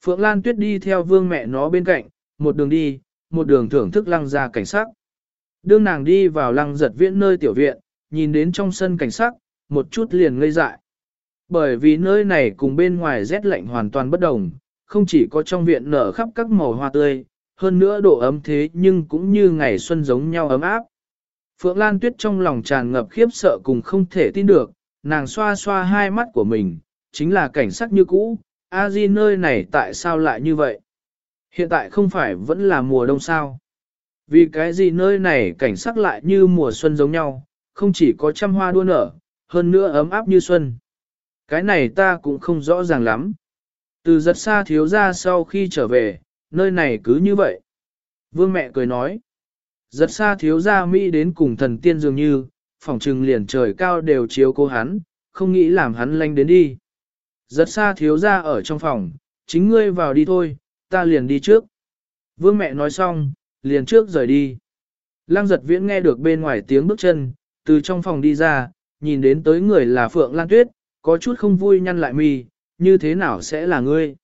Phượng Lan Tuyết đi theo vương mẹ nó bên cạnh, một đường đi, một đường thưởng thức lăng ra cảnh sắc. Đương nàng đi vào lăng giật viễn nơi tiểu viện, nhìn đến trong sân cảnh sắc, một chút liền ngây dại. Bởi vì nơi này cùng bên ngoài rét lạnh hoàn toàn bất đồng, không chỉ có trong viện nở khắp các màu hoa tươi, hơn nữa độ ấm thế nhưng cũng như ngày xuân giống nhau ấm áp. Phượng Lan Tuyết trong lòng tràn ngập khiếp sợ cùng không thể tin được, nàng xoa xoa hai mắt của mình, chính là cảnh sắc như cũ, a di nơi này tại sao lại như vậy? Hiện tại không phải vẫn là mùa đông sao? Vì cái gì nơi này cảnh sắc lại như mùa xuân giống nhau, không chỉ có trăm hoa đua nở, hơn nữa ấm áp như xuân. Cái này ta cũng không rõ ràng lắm. Từ giật xa thiếu ra sau khi trở về, nơi này cứ như vậy. Vương mẹ cười nói. Giật xa thiếu ra Mỹ đến cùng thần tiên dường như, phòng trừng liền trời cao đều chiếu cô hắn, không nghĩ làm hắn lanh đến đi. Giật xa thiếu ra ở trong phòng, chính ngươi vào đi thôi, ta liền đi trước. Vương mẹ nói xong, liền trước rời đi. Lăng giật viễn nghe được bên ngoài tiếng bước chân, từ trong phòng đi ra, nhìn đến tới người là Phượng Lan Tuyết, có chút không vui nhăn lại mi, như thế nào sẽ là ngươi?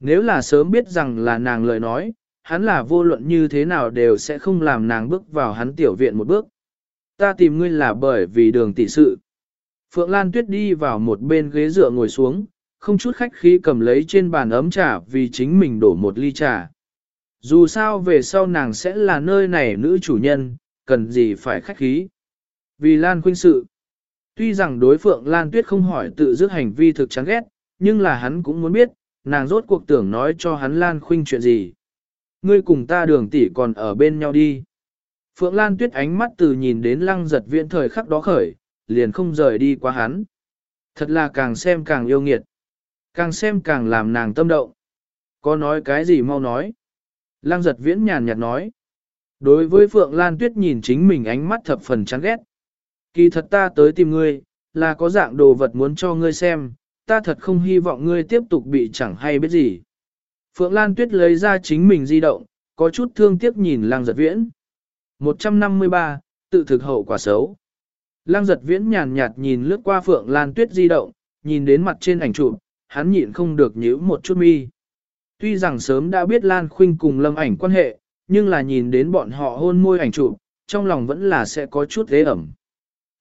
Nếu là sớm biết rằng là nàng lời nói, hắn là vô luận như thế nào đều sẽ không làm nàng bước vào hắn tiểu viện một bước. Ta tìm ngươi là bởi vì đường tỷ sự. Phượng Lan Tuyết đi vào một bên ghế dựa ngồi xuống, không chút khách khí cầm lấy trên bàn ấm trà vì chính mình đổ một ly trà. Dù sao về sau nàng sẽ là nơi này nữ chủ nhân, cần gì phải khách khí. Vì Lan Khuynh sự. Tuy rằng đối Phượng Lan Tuyết không hỏi tự dứt hành vi thực chán ghét, nhưng là hắn cũng muốn biết, nàng rốt cuộc tưởng nói cho hắn Lan Khuynh chuyện gì. Ngươi cùng ta đường tỷ còn ở bên nhau đi. Phượng Lan Tuyết ánh mắt từ nhìn đến lăng giật viện thời khắc đó khởi, liền không rời đi qua hắn. Thật là càng xem càng yêu nghiệt. Càng xem càng làm nàng tâm động. Có nói cái gì mau nói. Lăng giật viễn nhàn nhạt nói. Đối với Phượng Lan Tuyết nhìn chính mình ánh mắt thập phần chán ghét. Kỳ thật ta tới tìm ngươi, là có dạng đồ vật muốn cho ngươi xem, ta thật không hy vọng ngươi tiếp tục bị chẳng hay biết gì. Phượng Lan Tuyết lấy ra chính mình di động, có chút thương tiếc nhìn Lăng Giật Viễn. 153, tự thực hậu quả xấu. Lăng Giật Viễn nhàn nhạt nhìn lướt qua Phượng Lan Tuyết di động, nhìn đến mặt trên ảnh chụp, hắn nhịn không được nhíu một chút mi. Tuy rằng sớm đã biết Lan Khuynh cùng Lâm ảnh quan hệ, nhưng là nhìn đến bọn họ hôn môi ảnh chụp, trong lòng vẫn là sẽ có chút thế ẩm.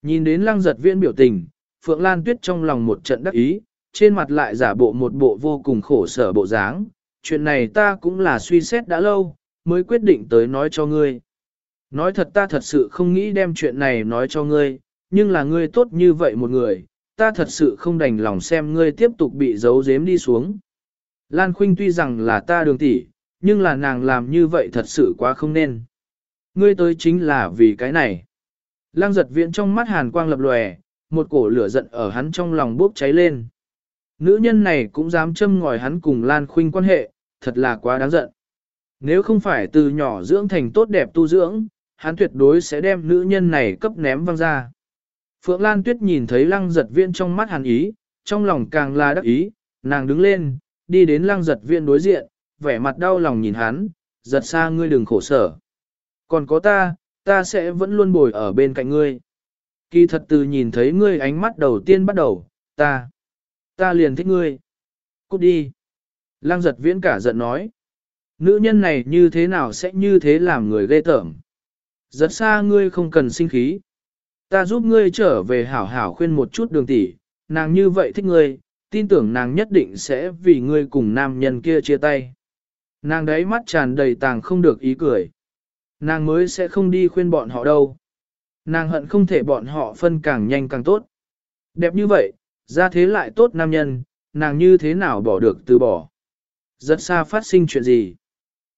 Nhìn đến Lăng Giật Viễn biểu tình, Phượng Lan Tuyết trong lòng một trận đắc ý, trên mặt lại giả bộ một bộ vô cùng khổ sở bộ dáng, chuyện này ta cũng là suy xét đã lâu, mới quyết định tới nói cho ngươi. Nói thật ta thật sự không nghĩ đem chuyện này nói cho ngươi, nhưng là ngươi tốt như vậy một người, ta thật sự không đành lòng xem ngươi tiếp tục bị giấu giếm đi xuống. Lan Khuynh tuy rằng là ta đường tỷ, nhưng là nàng làm như vậy thật sự quá không nên. Ngươi tới chính là vì cái này. Lăng giật viện trong mắt hàn quang lập lòe, một cổ lửa giận ở hắn trong lòng bốc cháy lên. Nữ nhân này cũng dám châm ngòi hắn cùng Lan Khuynh quan hệ, thật là quá đáng giận. Nếu không phải từ nhỏ dưỡng thành tốt đẹp tu dưỡng, hắn tuyệt đối sẽ đem nữ nhân này cấp ném văng ra. Phượng Lan Tuyết nhìn thấy lăng giật viên trong mắt hàn ý, trong lòng càng là đắc ý, nàng đứng lên, đi đến lăng giật viên đối diện, vẻ mặt đau lòng nhìn hắn, giật xa ngươi đừng khổ sở. Còn có ta, ta sẽ vẫn luôn bồi ở bên cạnh ngươi. Kỳ thật từ nhìn thấy ngươi ánh mắt đầu tiên bắt đầu, ta, ta liền thích ngươi. Cút đi. Lăng giật viễn cả giận nói. Nữ nhân này như thế nào sẽ như thế làm người ghê tởm. Giật xa ngươi không cần sinh khí. Ta giúp ngươi trở về hảo hảo khuyên một chút đường tỷ, nàng như vậy thích ngươi, tin tưởng nàng nhất định sẽ vì ngươi cùng nam nhân kia chia tay. Nàng đấy mắt tràn đầy tàng không được ý cười. Nàng mới sẽ không đi khuyên bọn họ đâu. Nàng hận không thể bọn họ phân càng nhanh càng tốt. Đẹp như vậy, ra thế lại tốt nam nhân, nàng như thế nào bỏ được từ bỏ. Rất xa phát sinh chuyện gì?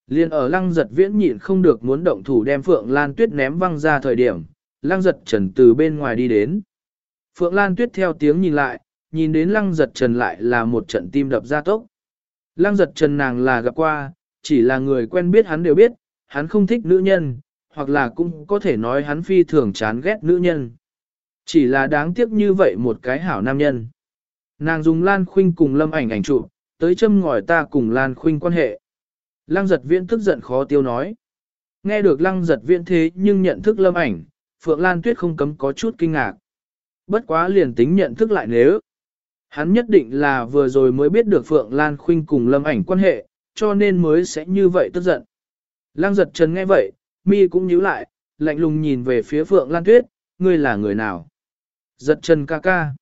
Liên ở lăng giật viễn nhịn không được muốn động thủ đem Phượng Lan Tuyết ném văng ra thời điểm, lăng giật trần từ bên ngoài đi đến. Phượng Lan Tuyết theo tiếng nhìn lại, nhìn đến lăng giật trần lại là một trận tim đập ra tốc. Lăng giật trần nàng là gặp qua, chỉ là người quen biết hắn đều biết, hắn không thích nữ nhân, hoặc là cũng có thể nói hắn phi thường chán ghét nữ nhân. Chỉ là đáng tiếc như vậy một cái hảo nam nhân. Nàng dùng Lan Khuynh cùng lâm ảnh ảnh trụ tới châm ngòi ta cùng Lan Khuynh quan hệ. Lăng giật viễn tức giận khó tiêu nói. Nghe được lăng giật viễn thế nhưng nhận thức lâm ảnh, Phượng Lan Tuyết không cấm có chút kinh ngạc. Bất quá liền tính nhận thức lại nếu. Hắn nhất định là vừa rồi mới biết được Phượng Lan Khuynh cùng lâm ảnh quan hệ, cho nên mới sẽ như vậy tức giận. Lăng giật trần nghe vậy, mi cũng nhíu lại, lạnh lùng nhìn về phía Phượng Lan Tuyết, ngươi là người nào? Giật trần ca ca.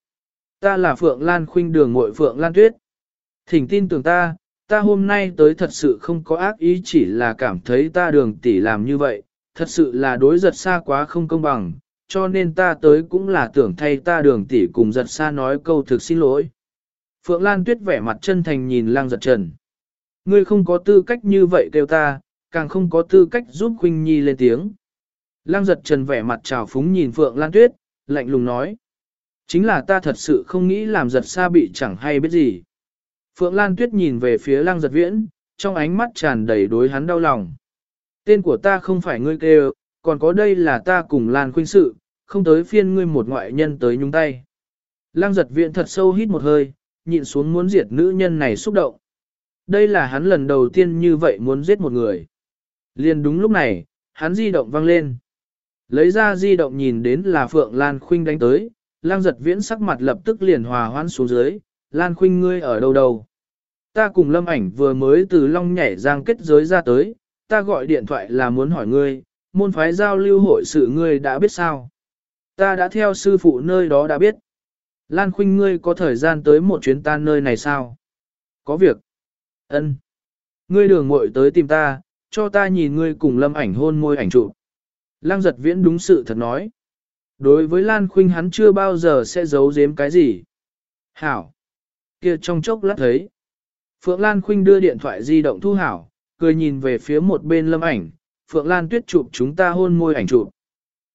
Ta là Phượng Lan Khuynh đường muội Phượng Lan Tuyết. Thỉnh tin tưởng ta, ta hôm nay tới thật sự không có ác ý chỉ là cảm thấy ta đường tỷ làm như vậy, thật sự là đối giật xa quá không công bằng, cho nên ta tới cũng là tưởng thay ta đường tỷ cùng giật xa nói câu thực xin lỗi. Phượng Lan Tuyết vẻ mặt chân thành nhìn Lang giật trần. Ngươi không có tư cách như vậy kêu ta, càng không có tư cách giúp Khuynh Nhi lên tiếng. Lang giật trần vẻ mặt trào phúng nhìn Phượng Lan Tuyết, lạnh lùng nói. Chính là ta thật sự không nghĩ làm giật xa bị chẳng hay biết gì. Phượng Lan Tuyết nhìn về phía Lang giật viễn, trong ánh mắt tràn đầy đối hắn đau lòng. Tên của ta không phải ngươi kêu, còn có đây là ta cùng Lan Khuynh sự, không tới phiên ngươi một ngoại nhân tới nhúng tay. Lăng giật viện thật sâu hít một hơi, nhịn xuống muốn diệt nữ nhân này xúc động. Đây là hắn lần đầu tiên như vậy muốn giết một người. Liên đúng lúc này, hắn di động vang lên. Lấy ra di động nhìn đến là Phượng Lan Khuynh đánh tới, lang giật viễn sắc mặt lập tức liền hòa hoãn xuống dưới, Lan Khuynh ngươi ở đâu đâu. Ta cùng lâm ảnh vừa mới từ long nhảy giang kết giới ra tới, ta gọi điện thoại là muốn hỏi ngươi, môn phái giao lưu hội sự ngươi đã biết sao. Ta đã theo sư phụ nơi đó đã biết. Lan Khuynh ngươi có thời gian tới một chuyến tan nơi này sao? Có việc. Ân. Ngươi đường muội tới tìm ta, cho ta nhìn ngươi cùng lâm ảnh hôn môi ảnh trụ. Lăng giật viễn đúng sự thật nói. Đối với Lan Khuynh hắn chưa bao giờ sẽ giấu giếm cái gì. Hảo. kia trong chốc lát thấy. Phượng Lan Khuynh đưa điện thoại di động thu hảo, cười nhìn về phía một bên lâm ảnh. Phượng Lan tuyết chụp chúng ta hôn môi ảnh chụp.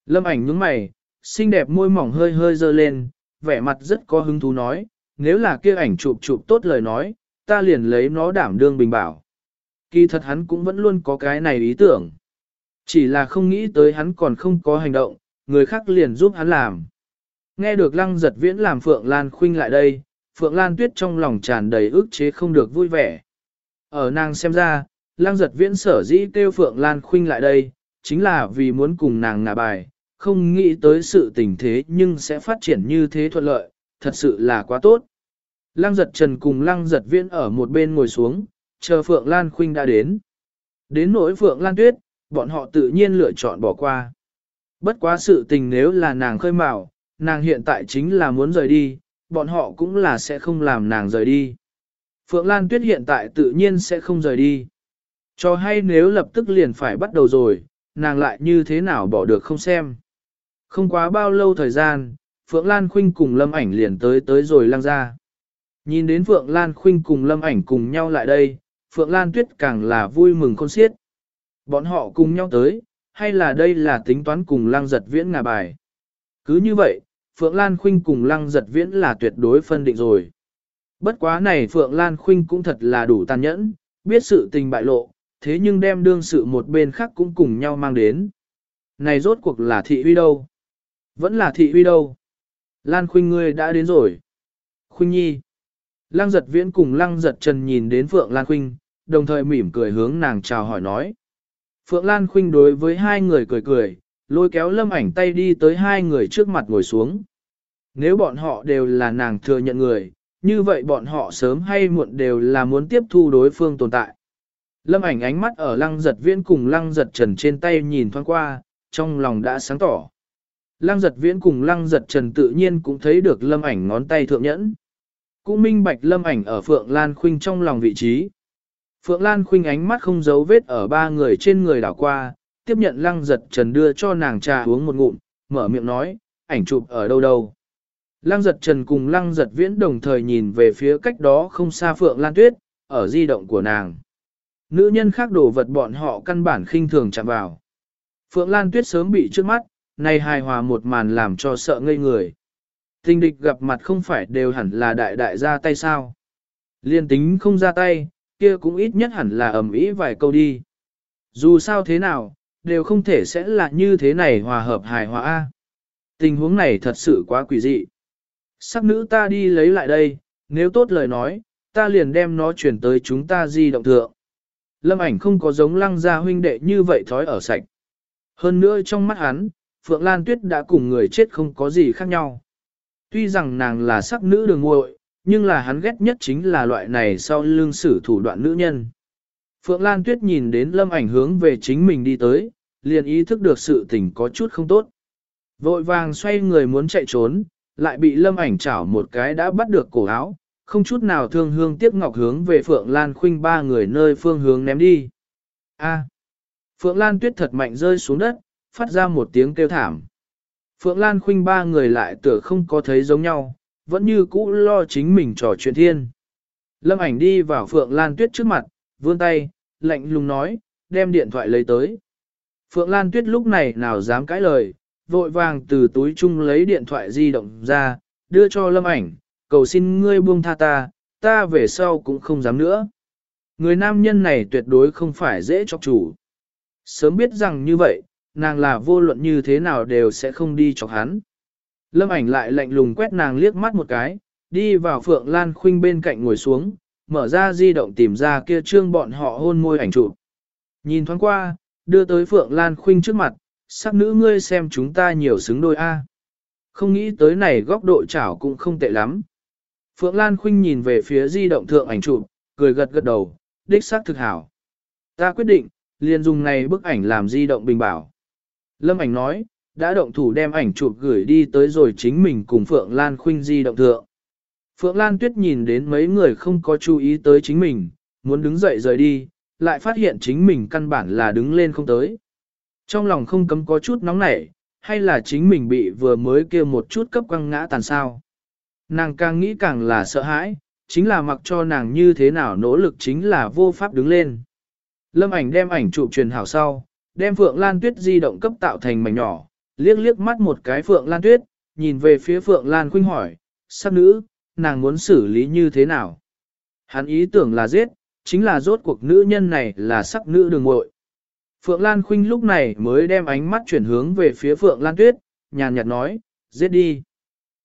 Lâm ảnh nhướng mày, xinh đẹp môi mỏng hơi hơi dơ lên, vẻ mặt rất có hứng thú nói, nếu là kia ảnh chụp chụp tốt lời nói, ta liền lấy nó đảm đương bình bảo. Kỳ thật hắn cũng vẫn luôn có cái này ý tưởng. Chỉ là không nghĩ tới hắn còn không có hành động, người khác liền giúp hắn làm. Nghe được lăng giật viễn làm Phượng Lan khuynh lại đây, Phượng Lan tuyết trong lòng tràn đầy ức chế không được vui vẻ. Ở nàng xem ra, Lang giật viễn sở dĩ kêu Phượng Lan khuynh lại đây, chính là vì muốn cùng nàng ngả bài, không nghĩ tới sự tình thế nhưng sẽ phát triển như thế thuận lợi, thật sự là quá tốt. Lăng giật trần cùng lăng giật viễn ở một bên ngồi xuống, chờ Phượng Lan Khuynh đã đến. Đến nỗi Phượng Lan Tuyết, bọn họ tự nhiên lựa chọn bỏ qua. Bất quá sự tình nếu là nàng khơi mào, nàng hiện tại chính là muốn rời đi, bọn họ cũng là sẽ không làm nàng rời đi. Phượng Lan Tuyết hiện tại tự nhiên sẽ không rời đi. Cho hay nếu lập tức liền phải bắt đầu rồi, nàng lại như thế nào bỏ được không xem. Không quá bao lâu thời gian, Phượng Lan Khuynh cùng Lâm ảnh liền tới tới rồi lăng ra. Nhìn đến Phượng Lan Khuynh cùng Lâm ảnh cùng nhau lại đây, Phượng Lan Tuyết càng là vui mừng khôn xiết. Bọn họ cùng nhau tới, hay là đây là tính toán cùng lăng giật viễn ngà bài. Cứ như vậy, Phượng Lan Khuynh cùng lăng giật viễn là tuyệt đối phân định rồi. Bất quá này Phượng Lan Khuynh cũng thật là đủ tàn nhẫn, biết sự tình bại lộ, thế nhưng đem đương sự một bên khác cũng cùng nhau mang đến. Này rốt cuộc là thị huy đâu? Vẫn là thị huy đâu? Lan Khuynh ngươi đã đến rồi. Khuynh nhi. Lăng giật viễn cùng lăng giật trần nhìn đến Phượng Lan Khuynh, đồng thời mỉm cười hướng nàng chào hỏi nói. Phượng Lan Khuynh đối với hai người cười cười, lôi kéo lâm ảnh tay đi tới hai người trước mặt ngồi xuống. Nếu bọn họ đều là nàng thừa nhận người, như vậy bọn họ sớm hay muộn đều là muốn tiếp thu đối phương tồn tại. Lâm ảnh ánh mắt ở lăng giật viễn cùng lăng giật trần trên tay nhìn thoáng qua, trong lòng đã sáng tỏ. Lăng giật viễn cùng lăng giật trần tự nhiên cũng thấy được lâm ảnh ngón tay thượng nhẫn. Cũng minh bạch lâm ảnh ở Phượng Lan Khuynh trong lòng vị trí. Phượng Lan Khuynh ánh mắt không giấu vết ở ba người trên người đảo qua, tiếp nhận lăng giật trần đưa cho nàng trà uống một ngụm, mở miệng nói, ảnh chụp ở đâu đâu. Lăng giật trần cùng lăng giật viễn đồng thời nhìn về phía cách đó không xa Phượng Lan Tuyết, ở di động của nàng. Nữ nhân khác đổ vật bọn họ căn bản khinh thường chạm vào. Phượng Lan Tuyết sớm bị trước mắt, nay hài hòa một màn làm cho sợ ngây người. Tình địch gặp mặt không phải đều hẳn là đại đại ra tay sao. Liên tính không ra tay, kia cũng ít nhất hẳn là ầm ĩ vài câu đi. Dù sao thế nào, đều không thể sẽ là như thế này hòa hợp hài hòa A. Tình huống này thật sự quá quỷ dị. Sắc nữ ta đi lấy lại đây, nếu tốt lời nói, ta liền đem nó chuyển tới chúng ta di động thượng. Lâm ảnh không có giống lăng gia huynh đệ như vậy thói ở sạch. Hơn nữa trong mắt hắn, Phượng Lan Tuyết đã cùng người chết không có gì khác nhau. Tuy rằng nàng là sắc nữ đường muội, nhưng là hắn ghét nhất chính là loại này sau lương sử thủ đoạn nữ nhân. Phượng Lan Tuyết nhìn đến lâm ảnh hướng về chính mình đi tới, liền ý thức được sự tình có chút không tốt. Vội vàng xoay người muốn chạy trốn, lại bị lâm ảnh chảo một cái đã bắt được cổ áo, không chút nào thương hương tiếc ngọc hướng về Phượng Lan Khuynh ba người nơi phương hướng ném đi. A. Phượng Lan Tuyết thật mạnh rơi xuống đất, phát ra một tiếng kêu thảm. Phượng Lan Khuynh ba người lại tựa không có thấy giống nhau, vẫn như cũ lo chính mình trò chuyện thiên. Lâm ảnh đi vào Phượng Lan Tuyết trước mặt, vươn tay, lạnh lùng nói, đem điện thoại lấy tới. Phượng Lan Tuyết lúc này nào dám cãi lời, vội vàng từ túi chung lấy điện thoại di động ra, đưa cho Lâm ảnh, cầu xin ngươi buông tha ta, ta về sau cũng không dám nữa. Người nam nhân này tuyệt đối không phải dễ chọc chủ. Sớm biết rằng như vậy, nàng là vô luận như thế nào đều sẽ không đi chọc hắn. Lâm ảnh lại lạnh lùng quét nàng liếc mắt một cái, đi vào Phượng Lan Khuynh bên cạnh ngồi xuống, mở ra di động tìm ra kia trương bọn họ hôn môi ảnh chụp. Nhìn thoáng qua, đưa tới Phượng Lan Khuynh trước mặt, sắc nữ ngươi xem chúng ta nhiều xứng đôi a. Không nghĩ tới này góc độ chảo cũng không tệ lắm. Phượng Lan Khuynh nhìn về phía di động thượng ảnh chụp, cười gật gật đầu, đích xác thực hảo. Ta quyết định, liền dùng này bức ảnh làm di động bình bảo. Lâm ảnh nói, đã động thủ đem ảnh chụp gửi đi tới rồi chính mình cùng Phượng Lan Khuynh di động thượng. Phượng Lan Tuyết nhìn đến mấy người không có chú ý tới chính mình, muốn đứng dậy rời đi, lại phát hiện chính mình căn bản là đứng lên không tới. Trong lòng không cấm có chút nóng nảy, hay là chính mình bị vừa mới kêu một chút cấp quăng ngã tàn sao. Nàng càng nghĩ càng là sợ hãi, chính là mặc cho nàng như thế nào nỗ lực chính là vô pháp đứng lên. Lâm ảnh đem ảnh chụp truyền hảo sau, đem Phượng Lan Tuyết di động cấp tạo thành mảnh nhỏ, liếc liếc mắt một cái Phượng Lan Tuyết, nhìn về phía Phượng Lan Khuynh hỏi, sắc nữ, nàng muốn xử lý như thế nào? Hắn ý tưởng là giết, chính là rốt cuộc nữ nhân này là sắc nữ đường muội. Phượng Lan Khuynh lúc này mới đem ánh mắt chuyển hướng về phía Phượng Lan Tuyết, nhàn nhạt nói, giết đi.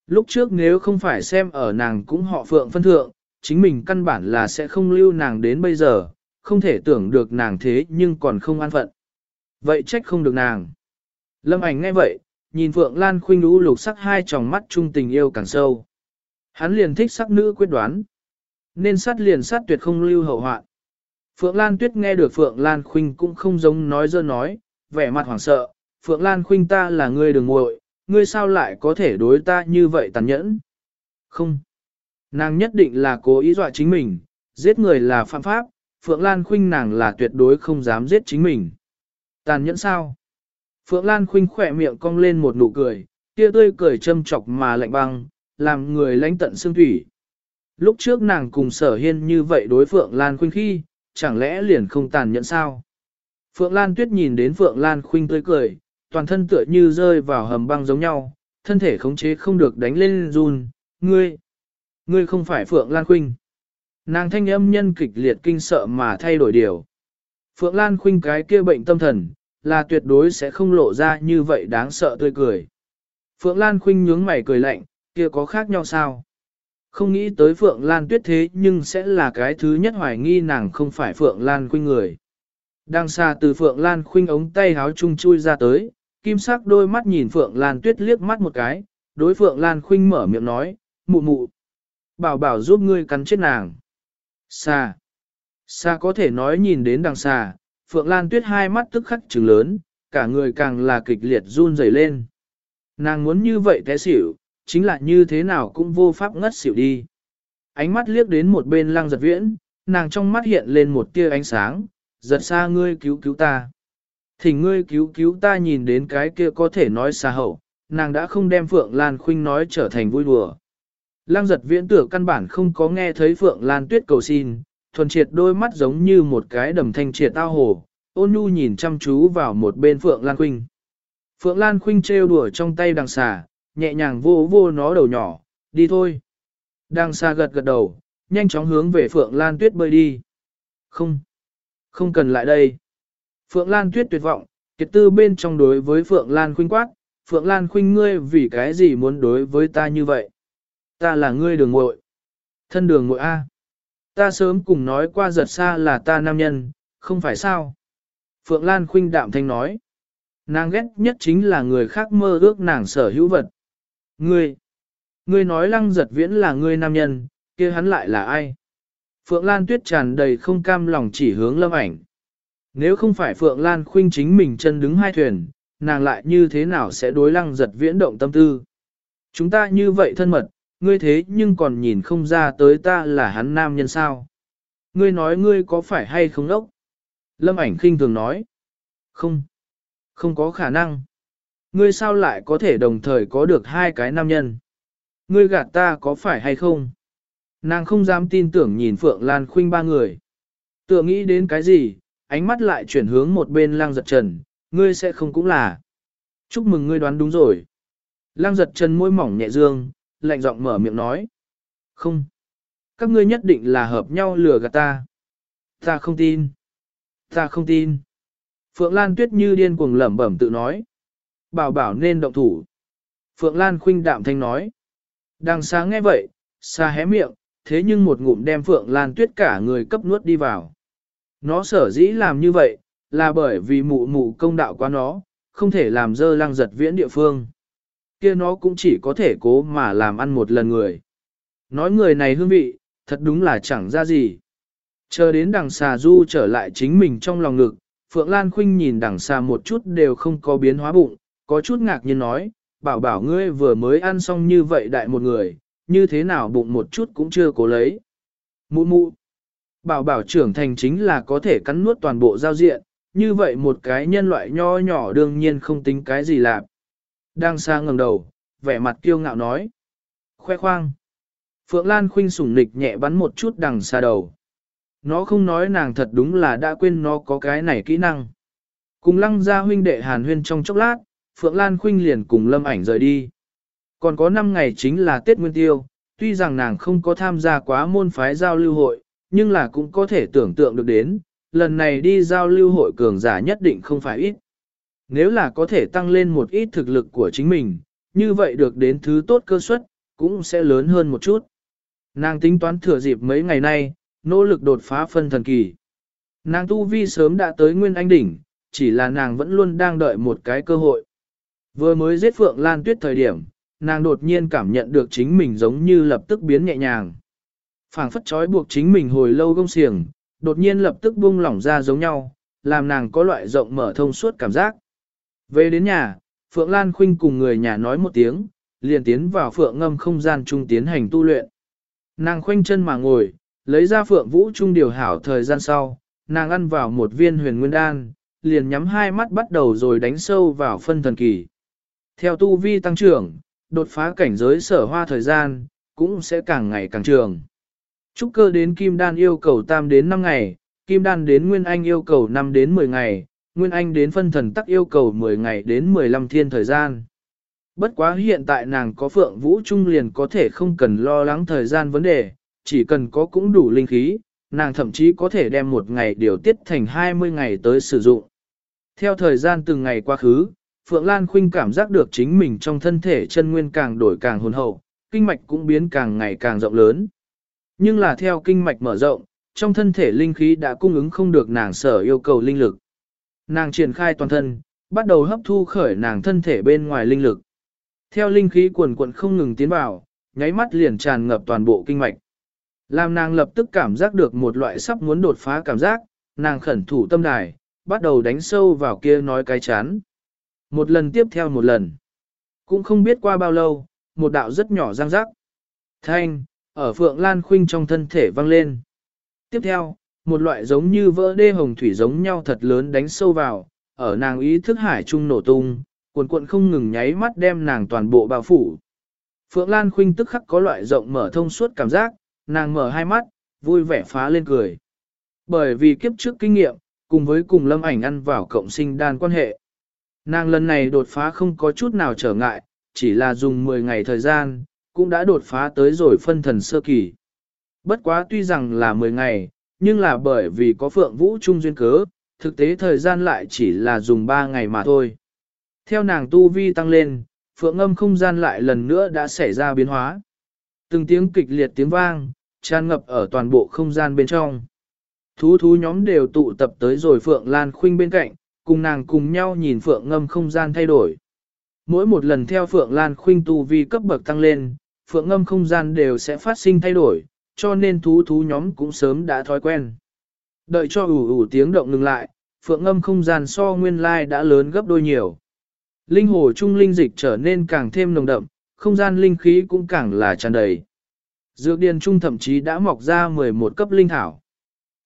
Lúc trước nếu không phải xem ở nàng cũng họ Phượng phân thượng, chính mình căn bản là sẽ không lưu nàng đến bây giờ, không thể tưởng được nàng thế nhưng còn không an phận. Vậy trách không được nàng. Lâm ảnh nghe vậy, nhìn Phượng Lan Khuynh lũ lục sắc hai tròng mắt trung tình yêu càng sâu. Hắn liền thích sắc nữ quyết đoán. Nên sát liền sát tuyệt không lưu hậu hoạn. Phượng Lan Tuyết nghe được Phượng Lan Khuynh cũng không giống nói dơ nói, vẻ mặt hoảng sợ, Phượng Lan Khuynh ta là người đừng muội, ngươi sao lại có thể đối ta như vậy tàn nhẫn? Không. Nàng nhất định là cố ý dọa chính mình, giết người là phạm pháp, Phượng Lan Khuynh nàng là tuyệt đối không dám giết chính mình. Tàn nhẫn sao? Phượng Lan Khuynh khỏe miệng cong lên một nụ cười, kia tươi cười châm chọc mà lạnh băng, làm người lãnh tận xương thủy. Lúc trước nàng cùng sở hiên như vậy đối Phượng Lan Khuynh khi, chẳng lẽ liền không tàn nhẫn sao? Phượng Lan Tuyết nhìn đến Phượng Lan Khuynh tươi cười, toàn thân tựa như rơi vào hầm băng giống nhau, thân thể khống chế không được đánh lên run, ngươi, ngươi không phải Phượng Lan Khuynh. Nàng thanh âm nhân kịch liệt kinh sợ mà thay đổi điều. Phượng Lan Khuynh cái kia bệnh tâm thần, là tuyệt đối sẽ không lộ ra như vậy đáng sợ tươi cười. Phượng Lan Khuynh nhướng mày cười lạnh, kia có khác nhau sao? Không nghĩ tới Phượng Lan Tuyết thế nhưng sẽ là cái thứ nhất hoài nghi nàng không phải Phượng Lan Khuynh người. Đang xa từ Phượng Lan Khuynh ống tay háo chung chui ra tới, kim sắc đôi mắt nhìn Phượng Lan Tuyết liếc mắt một cái, đối Phượng Lan Khuynh mở miệng nói, mụ mụ. Bảo bảo giúp ngươi cắn chết nàng. Xa. Xa có thể nói nhìn đến đằng xa, Phượng Lan Tuyết hai mắt tức khắc trừng lớn, cả người càng là kịch liệt run rẩy lên. Nàng muốn như vậy té xỉu, chính là như thế nào cũng vô pháp ngất xỉu đi. Ánh mắt liếc đến một bên lăng giật viễn, nàng trong mắt hiện lên một tia ánh sáng, giật xa ngươi cứu cứu ta. Thỉnh ngươi cứu cứu ta nhìn đến cái kia có thể nói xa hậu, nàng đã không đem Phượng Lan Khuynh nói trở thành vui đùa. Lăng giật viễn tử căn bản không có nghe thấy Phượng Lan Tuyết cầu xin, thuần triệt đôi mắt giống như một cái đầm thanh triệt tao hồ, ôn nhu nhìn chăm chú vào một bên Phượng Lan Khuynh. Phượng Lan Khuynh trêu đùa trong tay đằng xà, nhẹ nhàng vô vô nó đầu nhỏ, đi thôi. Đằng xà gật gật đầu, nhanh chóng hướng về Phượng Lan Tuyết bơi đi. Không, không cần lại đây. Phượng Lan Tuyết tuyệt vọng, kiệt tư bên trong đối với Phượng Lan Khuynh quát, Phượng Lan Khuynh ngươi vì cái gì muốn đối với ta như vậy? Ta là ngươi đường muội, thân đường muội A. Ta sớm cùng nói qua giật xa là ta nam nhân, không phải sao? Phượng Lan Khuynh đạm thanh nói. Nàng ghét nhất chính là người khác mơ ước nàng sở hữu vật. Ngươi, ngươi nói lăng giật viễn là ngươi nam nhân, kia hắn lại là ai? Phượng Lan Tuyết tràn đầy không cam lòng chỉ hướng lâm ảnh. Nếu không phải Phượng Lan Khuynh chính mình chân đứng hai thuyền, nàng lại như thế nào sẽ đối lăng giật viễn động tâm tư? Chúng ta như vậy thân mật, ngươi thế nhưng còn nhìn không ra tới ta là hắn nam nhân sao? Ngươi nói ngươi có phải hay không đốc? Lâm ảnh khinh thường nói. Không. Không có khả năng. Ngươi sao lại có thể đồng thời có được hai cái nam nhân? Ngươi gạt ta có phải hay không? Nàng không dám tin tưởng nhìn Phượng Lan Khuynh ba người. Tựa nghĩ đến cái gì, ánh mắt lại chuyển hướng một bên lang giật trần, ngươi sẽ không cũng là. Chúc mừng ngươi đoán đúng rồi. Lang giật trần môi mỏng nhẹ dương, lạnh giọng mở miệng nói. Không. Các ngươi nhất định là hợp nhau lừa gạt ta. Ta không tin. Ta không tin. Phượng Lan Tuyết như điên cuồng lẩm bẩm tự nói. Bảo bảo nên động thủ. Phượng Lan khuynh đạm thanh nói. Đằng sáng nghe vậy, xa hé miệng, thế nhưng một ngụm đem Phượng Lan Tuyết cả người cấp nuốt đi vào. Nó sở dĩ làm như vậy, là bởi vì mụ mụ công đạo quá nó, không thể làm dơ lăng giật viễn địa phương. kia nó cũng chỉ có thể cố mà làm ăn một lần người. Nói người này hương vị, thật đúng là chẳng ra gì. Chờ đến đằng xà du trở lại chính mình trong lòng ngực, Phượng Lan Khuynh nhìn đằng xà một chút đều không có biến hóa bụng, có chút ngạc nhiên nói, bảo bảo ngươi vừa mới ăn xong như vậy đại một người, như thế nào bụng một chút cũng chưa cố lấy. Mụ mụ, bảo bảo trưởng thành chính là có thể cắn nuốt toàn bộ giao diện, như vậy một cái nhân loại nho nhỏ đương nhiên không tính cái gì lạ. Đang xa ngẩng đầu, vẻ mặt kiêu ngạo nói. Khoe khoang. Phượng Lan khinh sủng nịch nhẹ bắn một chút đằng xa đầu. Nó không nói nàng thật đúng là đã quên nó có cái này kỹ năng. Cùng lăng ra huynh đệ hàn huyên trong chốc lát, Phượng Lan khinh liền cùng lâm ảnh rời đi. Còn có 5 ngày chính là Tết Nguyên Tiêu, tuy rằng nàng không có tham gia quá môn phái giao lưu hội, nhưng là cũng có thể tưởng tượng được đến, lần này đi giao lưu hội cường giả nhất định không phải ít. Nếu là có thể tăng lên một ít thực lực của chính mình, như vậy được đến thứ tốt cơ suất, cũng sẽ lớn hơn một chút. Nàng tính toán thừa dịp mấy ngày nay, nỗ lực đột phá phân thần kỳ. Nàng tu vi sớm đã tới nguyên anh đỉnh, chỉ là nàng vẫn luôn đang đợi một cái cơ hội. Vừa mới giết Phượng Lan Tuyết thời điểm, nàng đột nhiên cảm nhận được chính mình giống như lập tức biến nhẹ nhàng phảng phất trói buộc chính mình hồi lâu gông xiềng, đột nhiên lập tức buông lỏng ra giống nhau, làm nàng có loại rộng mở thông suốt cảm giác. Về đến nhà, Phượng Lan Khuynh cùng người nhà nói một tiếng, liền tiến vào Phượng ngâm không gian trung tiến hành tu luyện. Nàng khoanh chân mà ngồi, lấy ra Phượng Vũ Trung điều hảo thời gian sau, nàng ăn vào một viên huyền nguyên đan, liền nhắm hai mắt bắt đầu rồi đánh sâu vào phân thần kỳ. Theo tu vi tăng trưởng, đột phá cảnh giới sở hoa thời gian, cũng sẽ càng ngày càng trường. Trúc cơ đến kim đan yêu cầu tam đến 5 ngày, kim đan đến nguyên anh yêu cầu 5 đến 10 ngày, nguyên anh đến phân thần tắc yêu cầu 10 ngày đến 15 thiên thời gian. Bất quá hiện tại nàng có phượng vũ trung liền có thể không cần lo lắng thời gian vấn đề, chỉ cần có cũng đủ linh khí, nàng thậm chí có thể đem một ngày điều tiết thành 20 ngày tới sử dụng. Theo thời gian từng ngày quá khứ, Phượng Lan Khuynh cảm giác được chính mình trong thân thể chân nguyên càng đổi càng hồn hậu, kinh mạch cũng biến càng ngày càng rộng lớn. Nhưng là theo kinh mạch mở rộng, trong thân thể linh khí đã cung ứng không được nàng sở yêu cầu linh lực. Nàng triển khai toàn thân, bắt đầu hấp thu khởi nàng thân thể bên ngoài linh lực. Theo linh khí cuồn cuộn không ngừng tiến vào, nháy mắt liền tràn ngập toàn bộ kinh mạch. Làm nàng lập tức cảm giác được một loại sắp muốn đột phá cảm giác, nàng khẩn thủ tâm đài, bắt đầu đánh sâu vào kia nói cái chán. Một lần tiếp theo một lần. Cũng không biết qua bao lâu, một đạo rất nhỏ răng rắc. Thanh, ở Phượng Lan Khuynh trong thân thể vang lên. Tiếp theo, một loại giống như vỡ đê hồng thủy giống nhau thật lớn đánh sâu vào, ở nàng ý thức hải trung nổ tung, cuộn cuộn không ngừng nháy mắt đem nàng toàn bộ bao phủ. Phượng Lan Khuynh tức khắc có loại rộng mở thông suốt cảm giác, nàng mở hai mắt, vui vẻ phá lên cười. Bởi vì kiếp trước kinh nghiệm, cùng với cùng lâm ảnh ăn vào cộng sinh đan quan hệ. Nàng lần này đột phá không có chút nào trở ngại, chỉ là dùng 10 ngày thời gian, cũng đã đột phá tới rồi phân thần sơ kỳ. Bất quá tuy rằng là 10 ngày, nhưng là bởi vì có phượng vũ trung duyên cớ, thực tế thời gian lại chỉ là dùng 3 ngày mà thôi. Theo nàng tu vi tăng lên, phượng âm không gian lại lần nữa đã xảy ra biến hóa. Từng tiếng kịch liệt tiếng vang, tràn ngập ở toàn bộ không gian bên trong. Thú thú nhóm đều tụ tập tới rồi Phượng Lan Khuynh bên cạnh, cùng nàng cùng nhau nhìn Phượng ngâm không gian thay đổi. Mỗi một lần theo Phượng Lan Khuynh tu vi cấp bậc tăng lên, Phượng ngâm không gian đều sẽ phát sinh thay đổi, cho nên thú thú nhóm cũng sớm đã thói quen. Đợi cho ủ ủ tiếng động ngừng lại, Phượng ngâm không gian so nguyên lai đã lớn gấp đôi nhiều. Linh hồ trung linh dịch trở nên càng thêm nồng đậm, không gian linh khí cũng càng là tràn đầy. Dược điền trung thậm chí đã mọc ra 11 cấp linh thảo.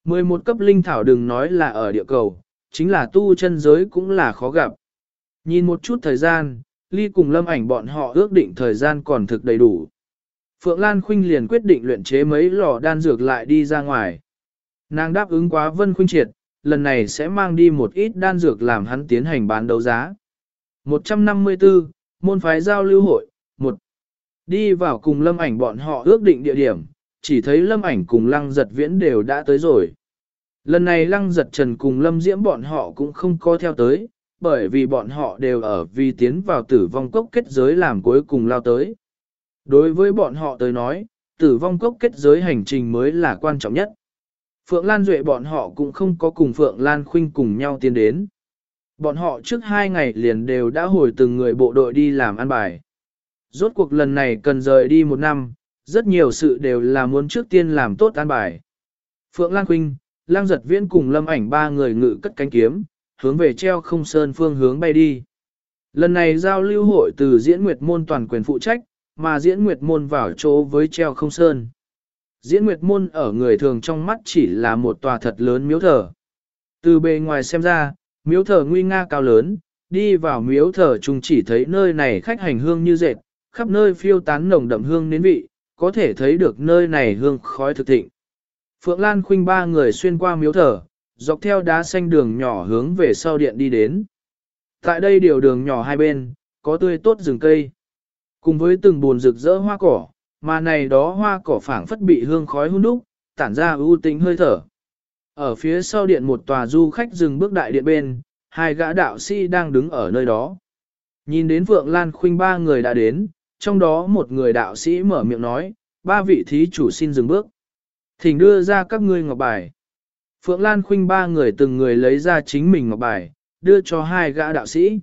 11 cấp linh thảo đừng nói là ở địa cầu, chính là tu chân giới cũng là khó gặp. Nhìn một chút thời gian, ly cùng lâm ảnh bọn họ ước định thời gian còn thực đầy đủ. Phượng Lan Khuynh liền quyết định luyện chế mấy lò đan dược lại đi ra ngoài. Nàng đáp ứng quá Vân Khuynh Triệt, lần này sẽ mang đi một ít đan dược làm hắn tiến hành bán đấu giá. 154, môn phái giao lưu hội, một Đi vào cùng lâm ảnh bọn họ ước định địa điểm, chỉ thấy lâm ảnh cùng lăng giật viễn đều đã tới rồi. Lần này lăng giật trần cùng lâm diễm bọn họ cũng không có theo tới, bởi vì bọn họ đều ở vì tiến vào tử vong cốc kết giới làm cuối cùng lao tới. Đối với bọn họ tới nói, tử vong cốc kết giới hành trình mới là quan trọng nhất. Phượng Lan Duệ bọn họ cũng không có cùng Phượng Lan Khuynh cùng nhau tiến đến. Bọn họ trước hai ngày liền đều đã hồi từng người bộ đội đi làm ăn bài. Rốt cuộc lần này cần rời đi một năm, rất nhiều sự đều là muốn trước tiên làm tốt an bài. Phượng Lan Khuynh, Lang Giật Viễn cùng Lâm Ảnh ba người ngự cất cánh kiếm, hướng về treo không sơn phương hướng bay đi. Lần này giao lưu hội từ diễn nguyệt môn toàn quyền phụ trách, mà diễn nguyệt môn vào chỗ với treo không sơn. Diễn nguyệt môn ở người thường trong mắt chỉ là một tòa thật lớn miếu thờ. Từ bề ngoài xem ra, miếu thờ nguy nga cao lớn, đi vào miếu thờ chúng chỉ thấy nơi này khách hành hương như dệt, khắp nơi phiêu tán nồng đậm hương nến vị, có thể thấy được nơi này hương khói thực thịnh. Phượng Lan khuynh ba người xuyên qua miếu thờ, dọc theo đá xanh đường nhỏ hướng về sau điện đi đến. Tại đây điều đường nhỏ hai bên, có tươi tốt rừng cây. Cùng với từng buồn rực rỡ hoa cỏ, mà này đó hoa cỏ phảng phất bị hương khói hun đúc, tản ra ưu tính hơi thở. Ở phía sau điện một tòa du khách dừng bước đại điện bên, hai gã đạo sĩ đang đứng ở nơi đó. Nhìn đến Phượng Lan Khuynh ba người đã đến, trong đó một người đạo sĩ mở miệng nói, ba vị thí chủ xin dừng bước. Thỉnh đưa ra các ngươi ngọc bài. Phượng Lan Khuynh ba người từng người lấy ra chính mình ngọc bài, đưa cho hai gã đạo sĩ.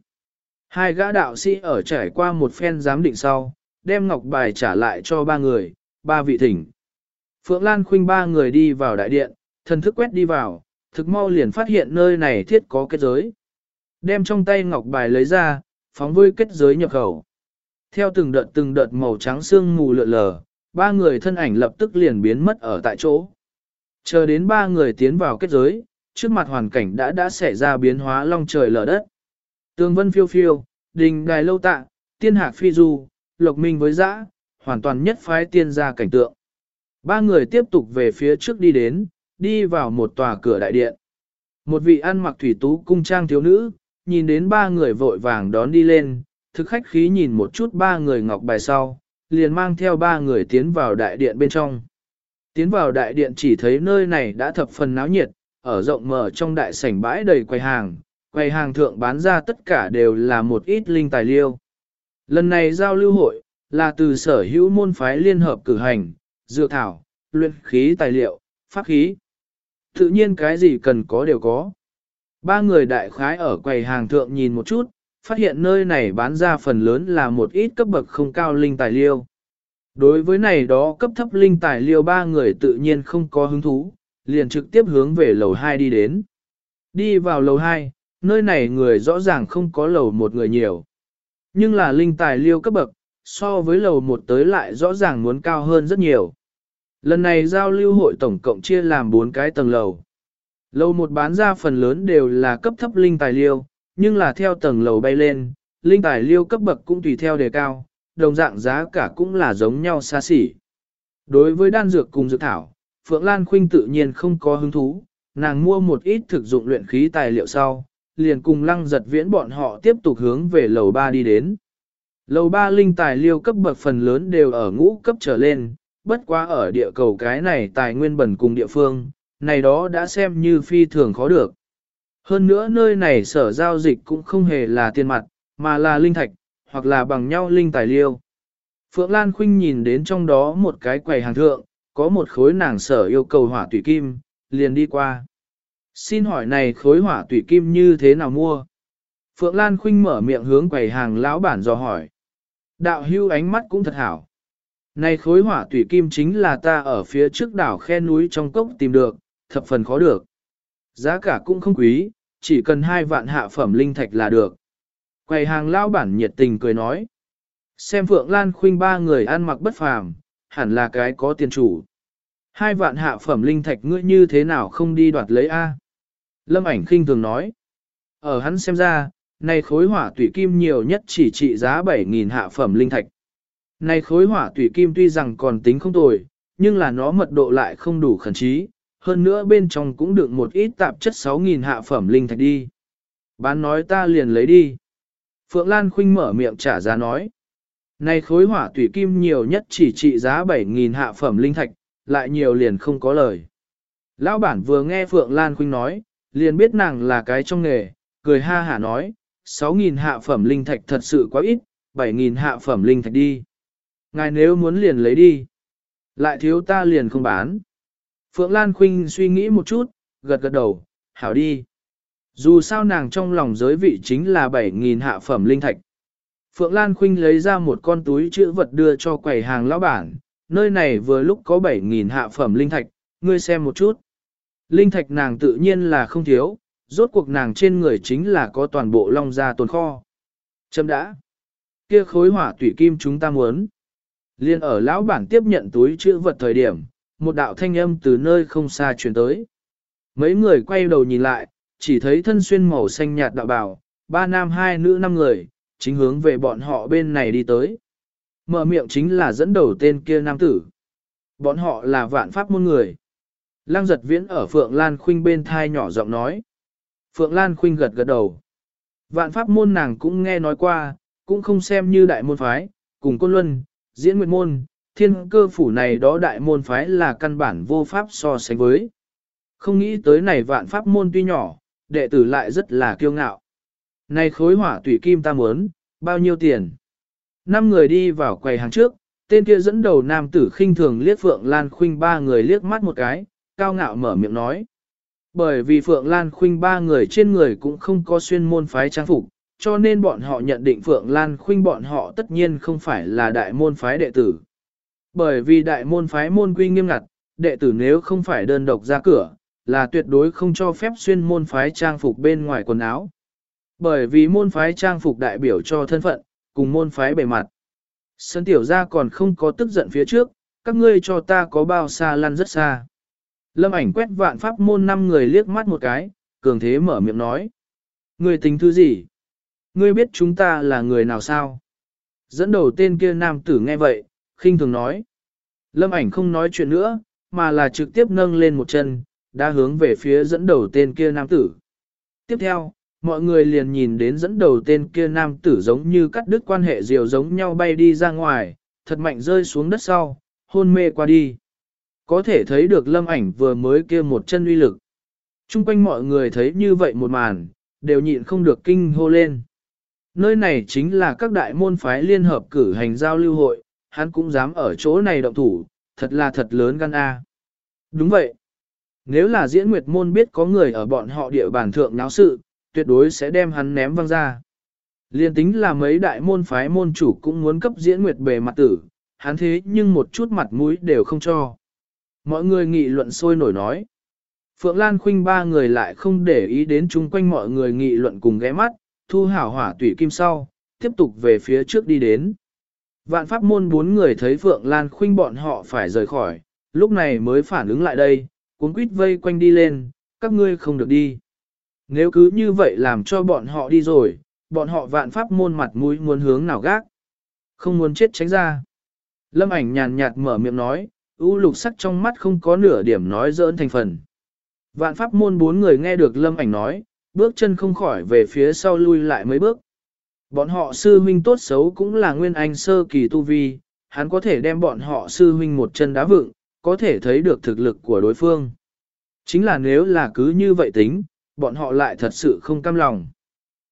Hai gã đạo sĩ ở trải qua một phen giám định sau, đem ngọc bài trả lại cho ba người, ba vị thỉnh. Phượng Lan Khuynh ba người đi vào đại điện, thần thức quét đi vào, thực mau liền phát hiện nơi này thiết có kết giới. Đem trong tay ngọc bài lấy ra, phóng vơi kết giới nhập khẩu. Theo từng đợt từng đợt màu trắng xương mù lượn lờ, ba người thân ảnh lập tức liền biến mất ở tại chỗ. Chờ đến ba người tiến vào kết giới, trước mặt hoàn cảnh đã đã xảy ra biến hóa long trời lở đất. Tương vân phiêu phiêu, đình đài lâu tạ, tiên hạc phi du, lộc minh với dã, hoàn toàn nhất phái tiên gia cảnh tượng. Ba người tiếp tục về phía trước đi đến, đi vào một tòa cửa đại điện. Một vị ăn mặc thủy tú cung trang thiếu nữ, nhìn đến ba người vội vàng đón đi lên, thực khách khí nhìn một chút ba người ngọc bài sau, liền mang theo ba người tiến vào đại điện bên trong. Tiến vào đại điện chỉ thấy nơi này đã thập phần náo nhiệt, ở rộng mở trong đại sảnh bãi đầy quầy hàng, quầy hàng thượng bán ra tất cả đều là một ít linh tài liêu. Lần này giao lưu hội, là từ sở hữu môn phái liên hợp cử hành, dược thảo, luyện khí tài liệu, pháp khí. Tự nhiên cái gì cần có đều có. Ba người đại khái ở quầy hàng thượng nhìn một chút, phát hiện nơi này bán ra phần lớn là một ít cấp bậc không cao linh tài liêu. Đối với này đó cấp thấp linh tài liêu ba người tự nhiên không có hứng thú, liền trực tiếp hướng về lầu 2 đi đến. Đi vào lầu 2, nơi này người rõ ràng không có lầu một người nhiều. Nhưng là linh tài liêu cấp bậc, so với lầu một tới lại rõ ràng muốn cao hơn rất nhiều. Lần này giao lưu hội tổng cộng chia làm 4 cái tầng lầu. Lầu một bán ra phần lớn đều là cấp thấp linh tài liêu, nhưng là theo tầng lầu bay lên, linh tài liêu cấp bậc cũng tùy theo đề cao, đồng dạng giá cả cũng là giống nhau xa xỉ. Đối với đan dược cùng dược thảo, Phượng Lan Khuynh tự nhiên không có hứng thú, nàng mua một ít thực dụng luyện khí tài liệu sau, liền cùng lăng giật viễn bọn họ tiếp tục hướng về lầu 3 đi đến. Lầu 3 linh tài liêu cấp bậc phần lớn đều ở ngũ cấp trở lên, bất quá ở địa cầu cái này tài nguyên bẩn cùng địa phương, này đó đã xem như phi thường khó được. Hơn nữa nơi này sở giao dịch cũng không hề là tiền mặt, mà là linh thạch, hoặc là bằng nhau linh tài liêu. Phượng Lan Khuynh nhìn đến trong đó một cái quầy hàng thượng, có một khối nàng sở yêu cầu hỏa tủy kim, liền đi qua. Xin hỏi này khối hỏa tủy kim như thế nào mua? Phượng Lan Khuynh mở miệng hướng quầy hàng lão bản dò hỏi. Đạo hưu ánh mắt cũng thật hảo. Này khối hỏa tủy kim chính là ta ở phía trước đảo khe núi trong cốc tìm được, thập phần khó được. Giá cả cũng không quý, chỉ cần hai vạn hạ phẩm linh thạch là được. Quầy hàng lão bản nhiệt tình cười nói. Xem Phượng Lan Khuynh ba người ăn mặc bất phàm, hẳn là cái có tiền chủ. Hai vạn hạ phẩm linh thạch ngươi như thế nào không đi đoạt lấy A. Lâm ảnh khinh thường nói. Ở hắn xem ra, này khối hỏa tủy kim nhiều nhất chỉ trị giá 7.000 hạ phẩm linh thạch. Này khối hỏa tủy kim tuy rằng còn tính không tồi, nhưng là nó mật độ lại không đủ khẩn trí, hơn nữa bên trong cũng đựng một ít tạp chất 6.000 hạ phẩm linh thạch đi. Bán nói ta liền lấy đi. Phượng Lan Khuynh mở miệng trả giá nói. Này khối hỏa tủy kim nhiều nhất chỉ trị giá 7.000 hạ phẩm linh thạch, lại nhiều liền không có lời. Lão bản vừa nghe Phượng Lan Khuynh nói, liền biết nàng là cái trong nghề, cười ha hả nói, 6.000 hạ phẩm linh thạch thật sự quá ít, 7.000 hạ phẩm linh thạch đi. Ngài nếu muốn liền lấy đi, lại thiếu ta liền không bán. Phượng Lan Khuynh suy nghĩ một chút, gật gật đầu, hảo đi. Dù sao nàng trong lòng giới vị chính là 7.000 hạ phẩm linh thạch. Phượng Lan Khuynh lấy ra một con túi chữ vật đưa cho quầy hàng lão bản, nơi này vừa lúc có 7.000 hạ phẩm linh thạch, ngươi xem một chút. Linh thạch nàng tự nhiên là không thiếu, rốt cuộc nàng trên người chính là có toàn bộ long gia tồn kho. Châm đã. Kia khối hỏa tủy kim chúng ta muốn. Liên ở lão bản tiếp nhận túi chữ vật thời điểm, một đạo thanh âm từ nơi không xa truyền tới. Mấy người quay đầu nhìn lại, chỉ thấy thân xuyên màu xanh nhạt đạo bảo, ba nam hai nữ năm người, chính hướng về bọn họ bên này đi tới. Mở miệng chính là dẫn đầu tên kia nam tử. Bọn họ là vạn pháp môn người. Lăng giật viễn ở Phượng Lan Khuynh bên thai nhỏ giọng nói. Phượng Lan Khuynh gật gật đầu. Vạn pháp môn nàng cũng nghe nói qua, cũng không xem như đại môn phái, cùng côn luân, diễn nguyệt môn, thiên cơ phủ này đó đại môn phái là căn bản vô pháp so sánh với. Không nghĩ tới này vạn pháp môn tuy nhỏ, đệ tử lại rất là kiêu ngạo. Này khối hỏa tủy kim ta muốn, bao nhiêu tiền? Năm người đi vào quầy hàng trước, tên kia dẫn đầu nam tử khinh thường liếc Phượng Lan Khuynh ba người liếc mắt một cái, cao ngạo mở miệng nói. Bởi vì Phượng Lan Khuynh ba người trên người cũng không có xuyên môn phái trang phục, cho nên bọn họ nhận định Phượng Lan Khuynh bọn họ tất nhiên không phải là đại môn phái đệ tử. Bởi vì đại môn phái môn quy nghiêm ngặt, đệ tử nếu không phải đơn độc ra cửa, là tuyệt đối không cho phép xuyên môn phái trang phục bên ngoài quần áo. Bởi vì môn phái trang phục đại biểu cho thân phận, cùng môn phái bề mặt. Sơn tiểu gia còn không có tức giận phía trước, các ngươi cho ta có bao xa lăn rất xa. Lâm ảnh quét vạn pháp môn năm người liếc mắt một cái, cường thế mở miệng nói. Ngươi tính thứ gì? Ngươi biết chúng ta là người nào sao? Dẫn đầu tên kia nam tử nghe vậy, khinh thường nói. Lâm ảnh không nói chuyện nữa, mà là trực tiếp nâng lên một chân, đã hướng về phía dẫn đầu tên kia nam tử. Tiếp theo, mọi người liền nhìn đến dẫn đầu tên kia nam tử giống như cắt đứt quan hệ diều giống nhau bay đi ra ngoài, thật mạnh rơi xuống đất sau, hôn mê qua đi. Có thể thấy được lâm ảnh vừa mới kia một chân uy lực. Trung quanh mọi người thấy như vậy một màn, đều nhịn không được kinh hô lên. Nơi này chính là các đại môn phái liên hợp cử hành giao lưu hội, hắn cũng dám ở chỗ này động thủ, thật là thật lớn gan a. Đúng vậy. Nếu là diễn nguyệt môn biết có người ở bọn họ địa bàn thượng náo sự, tuyệt đối sẽ đem hắn ném văng ra. Liên tính là mấy đại môn phái môn chủ cũng muốn cấp diễn nguyệt bề mặt tử, hắn thế nhưng một chút mặt mũi đều không cho. Mọi người nghị luận sôi nổi nói. Phượng Lan Khuynh ba người lại không để ý đến chung quanh mọi người nghị luận cùng ghé mắt, thu hảo hỏa tủy kim sau, tiếp tục về phía trước đi đến. Vạn pháp môn bốn người thấy Phượng Lan Khuynh bọn họ phải rời khỏi, lúc này mới phản ứng lại đây, cuốn quýt vây quanh đi lên, các ngươi không được đi. Nếu cứ như vậy làm cho bọn họ đi rồi, bọn họ vạn pháp môn mặt mũi muốn hướng nào gác. Không muốn chết tránh ra. Lâm ảnh nhàn nhạt mở miệng nói, U lục sắc trong mắt không có nửa điểm nói dỡn thành phần. Vạn pháp môn bốn người nghe được lâm ảnh nói, bước chân không khỏi về phía sau lui lại mấy bước. Bọn họ sư huynh tốt xấu cũng là nguyên anh sơ kỳ tu vi, hắn có thể đem bọn họ sư huynh một chân đá vựng, có thể thấy được thực lực của đối phương. Chính là nếu là cứ như vậy tính, bọn họ lại thật sự không cam lòng.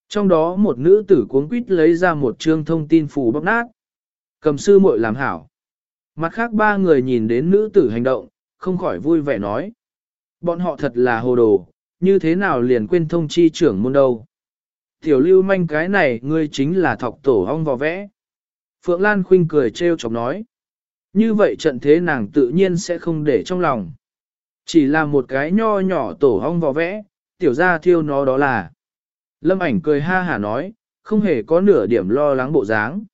Trong đó một nữ tử cuống quýt lấy ra một chương thông tin phù bóc nát. Cầm sư muội làm hảo. Mặt khác ba người nhìn đến nữ tử hành động, không khỏi vui vẻ nói. Bọn họ thật là hồ đồ, như thế nào liền quên thông chi trưởng môn đâu. Tiểu lưu manh cái này ngươi chính là thọc tổ hong vò vẽ. Phượng Lan khinh cười trêu chọc nói. Như vậy trận thế nàng tự nhiên sẽ không để trong lòng. Chỉ là một cái nho nhỏ tổ hong vò vẽ, tiểu ra thiêu nó đó là. Lâm ảnh cười ha hả nói, không hề có nửa điểm lo lắng bộ dáng.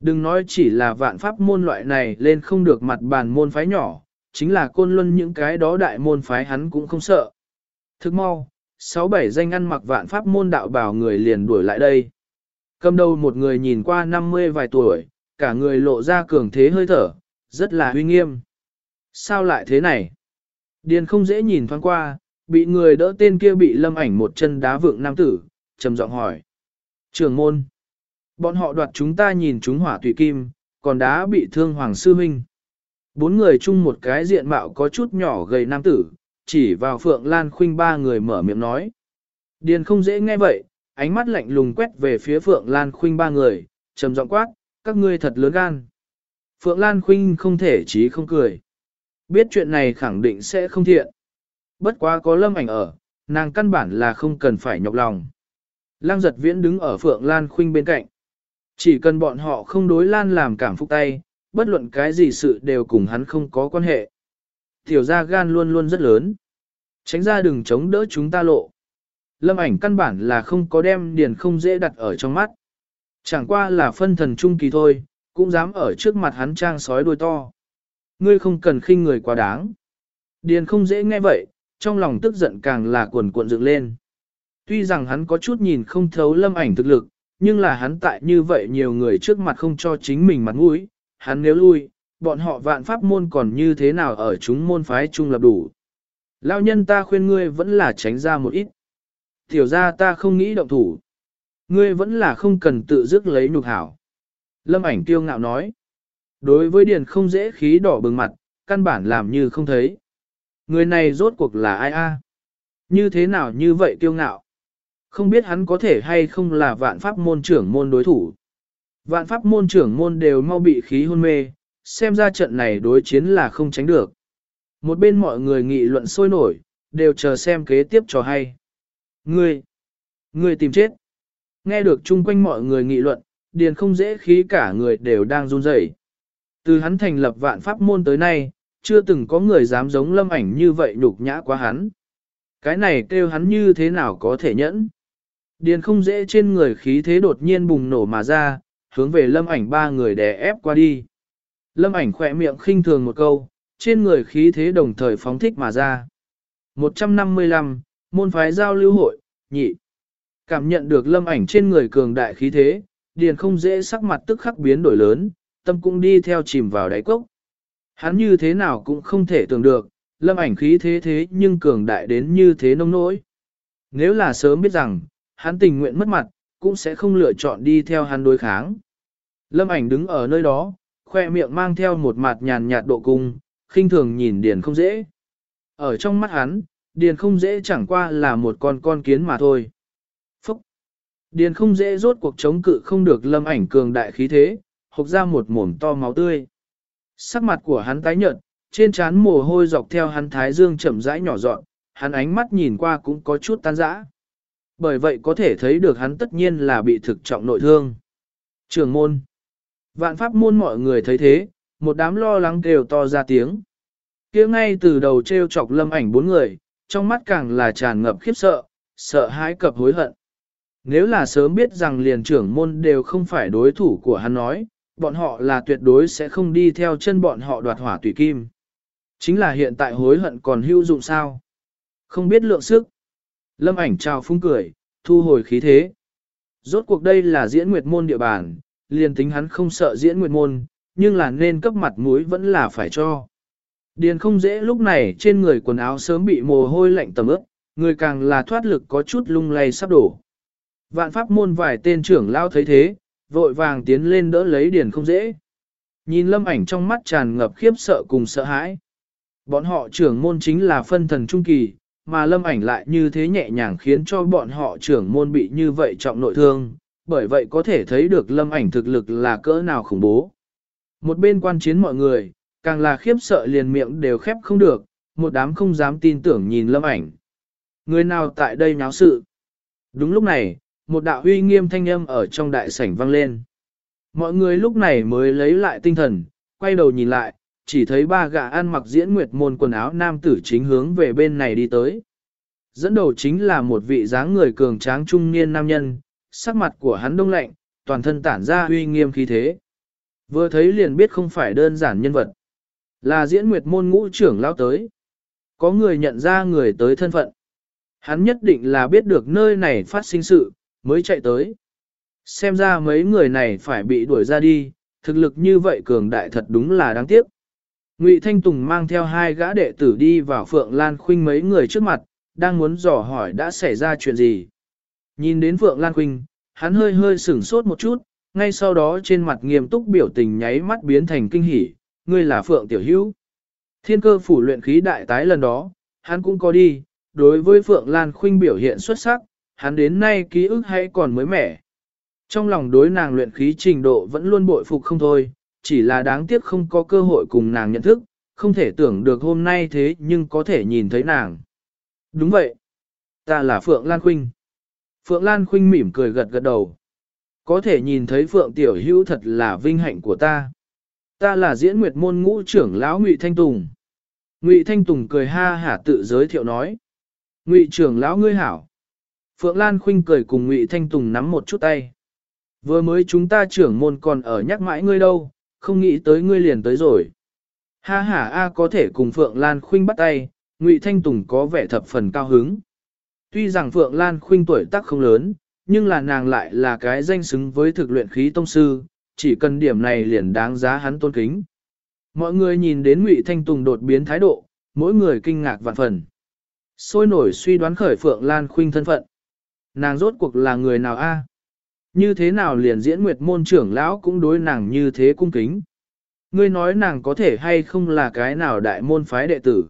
Đừng nói chỉ là vạn pháp môn loại này lên không được mặt bàn môn phái nhỏ, chính là côn luân những cái đó đại môn phái hắn cũng không sợ. Thức mau, sáu bảy danh ăn mặc vạn pháp môn đạo bảo người liền đuổi lại đây. Cầm đầu một người nhìn qua năm mươi vài tuổi, cả người lộ ra cường thế hơi thở, rất là uy nghiêm. Sao lại thế này? Điền không dễ nhìn thoáng qua, bị người đỡ tên kia bị lâm ảnh một chân đá vượng nam tử, trầm giọng hỏi. Trường môn. Bọn họ đoạt chúng ta nhìn chúng hỏa tùy kim, còn đá bị thương hoàng sư huynh. Bốn người chung một cái diện mạo có chút nhỏ gầy nam tử, chỉ vào Phượng Lan Khuynh ba người mở miệng nói. Điền không dễ nghe vậy, ánh mắt lạnh lùng quét về phía Phượng Lan Khuynh ba người, trầm giọng quát, các ngươi thật lớn gan. Phượng Lan Khuynh không thể chí không cười. Biết chuyện này khẳng định sẽ không thiện. Bất quá có lâm ảnh ở, nàng căn bản là không cần phải nhọc lòng. Lăng giật viễn đứng ở Phượng Lan Khuynh bên cạnh. Chỉ cần bọn họ không đối Lan làm cảm phúc tay, bất luận cái gì sự đều cùng hắn không có quan hệ. Tiểu gia gan luôn luôn rất lớn. Tránh ra đừng chống đỡ chúng ta lộ. Lâm ảnh căn bản là không có đem điền không dễ đặt ở trong mắt. Chẳng qua là phân thần trung kỳ thôi, cũng dám ở trước mặt hắn trang sói đuôi to. Ngươi không cần khinh người quá đáng. Điền không dễ nghe vậy, trong lòng tức giận càng là cuồn cuộn dựng lên. Tuy rằng hắn có chút nhìn không thấu lâm ảnh thực lực, nhưng là hắn tại như vậy nhiều người trước mặt không cho chính mình mặt mũi, hắn nếu lui, bọn họ vạn pháp môn còn như thế nào ở chúng môn phái trung lập đủ. Lão nhân ta khuyên ngươi vẫn là tránh ra một ít. Tiểu ra ta không nghĩ động thủ. Ngươi vẫn là không cần tự dứt lấy nhục hảo. Lâm ảnh tiêu ngạo nói. Đối với điền không dễ khí đỏ bừng mặt, căn bản làm như không thấy. Người này rốt cuộc là ai a? Như thế nào như vậy tiêu ngạo? Không biết hắn có thể hay không là vạn pháp môn trưởng môn đối thủ. Vạn pháp môn trưởng môn đều mau bị khí hôn mê, xem ra trận này đối chiến là không tránh được. Một bên mọi người nghị luận sôi nổi, đều chờ xem kế tiếp trò hay. Ngươi, ngươi tìm chết. Nghe được chung quanh mọi người nghị luận, điền không dễ khí cả người đều đang run rẩy. Từ hắn thành lập vạn pháp môn tới nay, chưa từng có người dám giống lâm ảnh như vậy nhục nhã quá hắn. Cái này kêu hắn như thế nào có thể nhẫn. Điền không dễ trên người khí thế đột nhiên bùng nổ mà ra, hướng về lâm ảnh ba người đè ép qua đi. Lâm ảnh khỏe miệng khinh thường một câu, trên người khí thế đồng thời phóng thích mà ra. 155, môn phái giao lưu hội, nhị. Cảm nhận được lâm ảnh trên người cường đại khí thế, điền không dễ sắc mặt tức khắc biến đổi lớn, tâm cũng đi theo chìm vào đáy cốc. Hắn như thế nào cũng không thể tưởng được, lâm ảnh khí thế thế nhưng cường đại đến như thế nông nỗi. Nếu là sớm biết rằng, hắn tình nguyện mất mặt, cũng sẽ không lựa chọn đi theo hắn đối kháng. Lâm ảnh đứng ở nơi đó, khoe miệng mang theo một mặt nhàn nhạt độ cung, khinh thường nhìn điền không dễ. Ở trong mắt hắn, điền không dễ chẳng qua là một con con kiến mà thôi. Phúc! Điền không dễ rốt cuộc chống cự không được lâm ảnh cường đại khí thế, hộc ra một mồm to máu tươi. Sắc mặt của hắn tái nhợt, trên trán mồ hôi dọc theo hắn thái dương chậm rãi nhỏ dọn, hắn ánh mắt nhìn qua cũng có chút tan rã. Bởi vậy có thể thấy được hắn tất nhiên là bị thực trọng nội thương. Trường môn. Vạn pháp môn mọi người thấy thế, một đám lo lắng đều to ra tiếng. kia ngay từ đầu treo chọc lâm ảnh bốn người, trong mắt càng là tràn ngập khiếp sợ, sợ hãi cập hối hận. Nếu là sớm biết rằng liền trưởng môn đều không phải đối thủ của hắn nói, bọn họ là tuyệt đối sẽ không đi theo chân bọn họ đoạt hỏa tùy kim. Chính là hiện tại hối hận còn hữu dụng sao? Không biết lượng sức. Lâm ảnh trao phung cười, thu hồi khí thế. Rốt cuộc đây là diễn nguyệt môn địa bàn, liền tính hắn không sợ diễn nguyệt môn, nhưng là nên cấp mặt mũi vẫn là phải cho. Điền không dễ lúc này trên người quần áo sớm bị mồ hôi lạnh tầm ướt, người càng là thoát lực có chút lung lay sắp đổ. Vạn pháp môn vài tên trưởng lao thấy thế, vội vàng tiến lên đỡ lấy điền không dễ. Nhìn lâm ảnh trong mắt tràn ngập khiếp sợ cùng sợ hãi. Bọn họ trưởng môn chính là phân thần trung kỳ, mà lâm ảnh lại như thế nhẹ nhàng khiến cho bọn họ trưởng môn bị như vậy trọng nội thương, bởi vậy có thể thấy được lâm ảnh thực lực là cỡ nào khủng bố. Một bên quan chiến mọi người, càng là khiếp sợ liền miệng đều khép không được, một đám không dám tin tưởng nhìn lâm ảnh. Người nào tại đây nháo sự? Đúng lúc này, một đạo huy nghiêm thanh âm ở trong đại sảnh vang lên. Mọi người lúc này mới lấy lại tinh thần, quay đầu nhìn lại, chỉ thấy ba gã ăn mặc diễn nguyệt môn quần áo nam tử chính hướng về bên này đi tới. Dẫn đầu chính là một vị dáng người cường tráng trung niên nam nhân, sắc mặt của hắn đông lạnh, toàn thân tản ra uy nghiêm khí thế. Vừa thấy liền biết không phải đơn giản nhân vật. Là diễn nguyệt môn ngũ trưởng lao tới. Có người nhận ra người tới thân phận. Hắn nhất định là biết được nơi này phát sinh sự, mới chạy tới. Xem ra mấy người này phải bị đuổi ra đi, thực lực như vậy cường đại thật đúng là đáng tiếc. Ngụy Thanh Tùng mang theo hai gã đệ tử đi vào Phượng Lan Khuynh mấy người trước mặt, đang muốn dò hỏi đã xảy ra chuyện gì. Nhìn đến Phượng Lan Khuynh, hắn hơi hơi sửng sốt một chút, ngay sau đó trên mặt nghiêm túc biểu tình nháy mắt biến thành kinh hỉ, ngươi là Phượng Tiểu Hữu. Thiên cơ phủ luyện khí đại tái lần đó, Hắn cũng có đi, đối với Phượng Lan Khuynh biểu hiện xuất sắc, hắn đến nay ký ức hay còn mới mẻ. Trong lòng đối nàng luyện khí trình độ vẫn luôn bội phục không thôi, chỉ là đáng tiếc không có cơ hội cùng nàng nhận thức, không thể tưởng được hôm nay thế nhưng có thể nhìn thấy nàng. Đúng vậy. Ta là Phượng Lan Khuynh. Phượng Lan Khuynh mỉm cười gật gật đầu. Có thể nhìn thấy Phượng Tiểu Hữu thật là vinh hạnh của ta. Ta là diễn nguyệt môn ngũ trưởng lão Ngụy Thanh Tùng. Ngụy Thanh Tùng cười ha hả tự giới thiệu nói. Ngụy trưởng lão ngươi hảo. Phượng Lan Khuynh cười cùng Ngụy Thanh Tùng nắm một chút tay. Vừa mới chúng ta trưởng môn còn ở nhắc mãi ngươi đâu, không nghĩ tới ngươi liền tới rồi. Ha ha a có thể cùng Phượng Lan Khuynh bắt tay, Ngụy Thanh Tùng có vẻ thập phần cao hứng. Tuy rằng Phượng Lan Khuynh tuổi tác không lớn, nhưng là nàng lại là cái danh xứng với thực luyện khí tông sư, chỉ cần điểm này liền đáng giá hắn tôn kính. Mọi người nhìn đến Ngụy Thanh Tùng đột biến thái độ, mỗi người kinh ngạc vạn phần. Sôi nổi suy đoán khởi Phượng Lan Khuynh thân phận. Nàng rốt cuộc là người nào a? Như thế nào liền diễn nguyệt môn trưởng lão cũng đối nàng như thế cung kính. Ngươi nói nàng có thể hay không là cái nào đại môn phái đệ tử.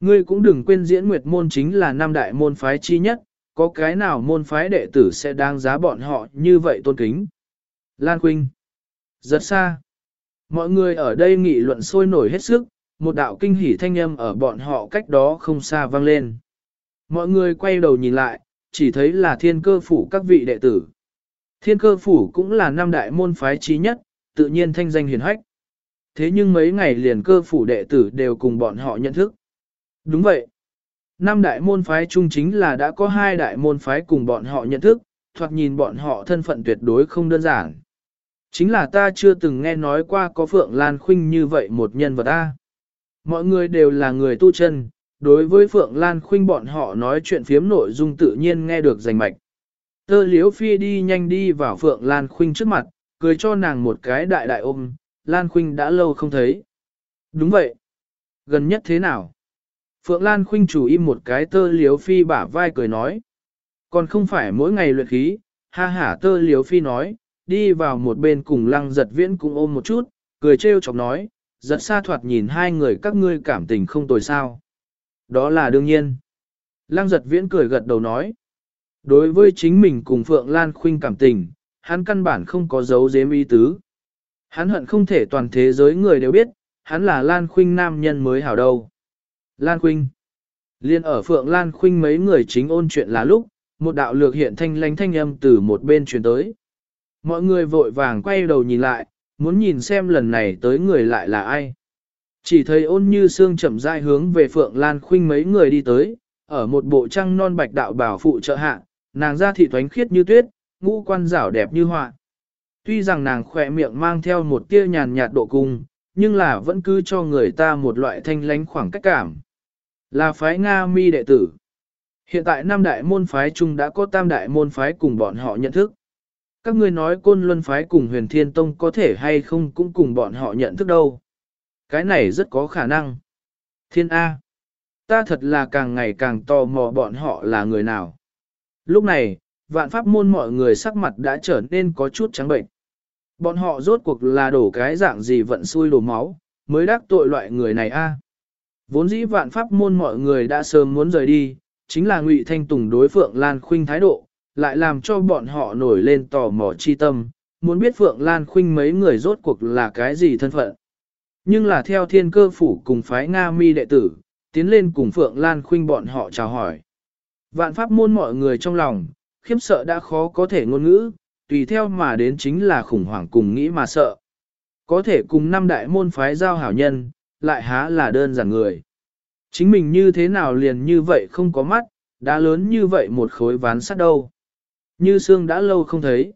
Ngươi cũng đừng quên diễn nguyệt môn chính là năm đại môn phái chi nhất, có cái nào môn phái đệ tử sẽ đáng giá bọn họ như vậy tôn kính. Lan Quynh. Rất xa. Mọi người ở đây nghị luận sôi nổi hết sức, một đạo kinh hỉ thanh âm ở bọn họ cách đó không xa vang lên. Mọi người quay đầu nhìn lại, chỉ thấy là thiên cơ phủ các vị đệ tử. Thiên cơ phủ cũng là năm đại môn phái trí nhất, tự nhiên thanh danh hiền hách. Thế nhưng mấy ngày liền cơ phủ đệ tử đều cùng bọn họ nhận thức. Đúng vậy. Năm đại môn phái chung chính là đã có hai đại môn phái cùng bọn họ nhận thức, thoạt nhìn bọn họ thân phận tuyệt đối không đơn giản. Chính là ta chưa từng nghe nói qua có Phượng Lan Khuynh như vậy một nhân vật A. Mọi người đều là người tu chân, đối với Phượng Lan Khuynh bọn họ nói chuyện phiếm nội dung tự nhiên nghe được rành mạch. Tơ liếu phi đi nhanh đi vào Phượng Lan Khuynh trước mặt, cười cho nàng một cái đại đại ôm, Lan Khuynh đã lâu không thấy. Đúng vậy. Gần nhất thế nào? Phượng Lan Khuynh chủ im một cái tơ liếu phi bả vai cười nói. Còn không phải mỗi ngày luyện khí, ha hả tơ liếu phi nói, đi vào một bên cùng lăng giật viễn cùng ôm một chút, cười trêu chọc nói, giật xa thoạt nhìn hai người các ngươi cảm tình không tồi sao. Đó là đương nhiên. Lăng giật viễn cười gật đầu nói. Đối với chính mình cùng Phượng Lan Khuynh cảm tình, hắn căn bản không có dấu dếm ý tứ. Hắn hận không thể toàn thế giới người đều biết, hắn là Lan Khuynh nam nhân mới hảo đâu. Lan Khuynh Liên ở Phượng Lan Khuynh mấy người chính ôn chuyện là lúc, một đạo lược hiện thanh lánh thanh âm từ một bên truyền tới. Mọi người vội vàng quay đầu nhìn lại, muốn nhìn xem lần này tới người lại là ai. Chỉ thấy ôn như xương chậm rãi hướng về Phượng Lan Khuynh mấy người đi tới, ở một bộ trăng non bạch đạo bảo phụ trợ hạ, nàng ra thị thoánh khiết như tuyết, ngũ quan rảo đẹp như họa. Tuy rằng nàng khỏe miệng mang theo một tia nhàn nhạt độ cung, nhưng là vẫn cứ cho người ta một loại thanh lánh khoảng cách cảm. Là phái Nga mi đệ tử. Hiện tại năm đại môn phái chung đã có tam đại môn phái cùng bọn họ nhận thức. Các ngươi nói côn luân phái cùng huyền thiên tông có thể hay không cũng cùng bọn họ nhận thức đâu. Cái này rất có khả năng. Thiên A. Ta thật là càng ngày càng tò mò bọn họ là người nào. Lúc này, vạn pháp môn mọi người sắc mặt đã trở nên có chút trắng bệnh. Bọn họ rốt cuộc là đổ cái dạng gì vận xui đổ máu, mới đắc tội loại người này a. Vốn dĩ vạn pháp môn mọi người đã sớm muốn rời đi, chính là Ngụy Thanh Tùng đối Phượng Lan Khuynh thái độ, lại làm cho bọn họ nổi lên tò mò chi tâm, muốn biết Phượng Lan Khuynh mấy người rốt cuộc là cái gì thân phận. Nhưng là theo thiên cơ phủ cùng phái Nga mi đệ tử, tiến lên cùng Phượng Lan Khuynh bọn họ chào hỏi. Vạn pháp môn mọi người trong lòng, khiếp sợ đã khó có thể ngôn ngữ, tùy theo mà đến chính là khủng hoảng cùng nghĩ mà sợ. Có thể cùng năm đại môn phái giao hảo nhân, lại há là đơn giản người. Chính mình như thế nào liền như vậy không có mắt, đã lớn như vậy một khối ván sắt đâu. Như Sương đã lâu không thấy.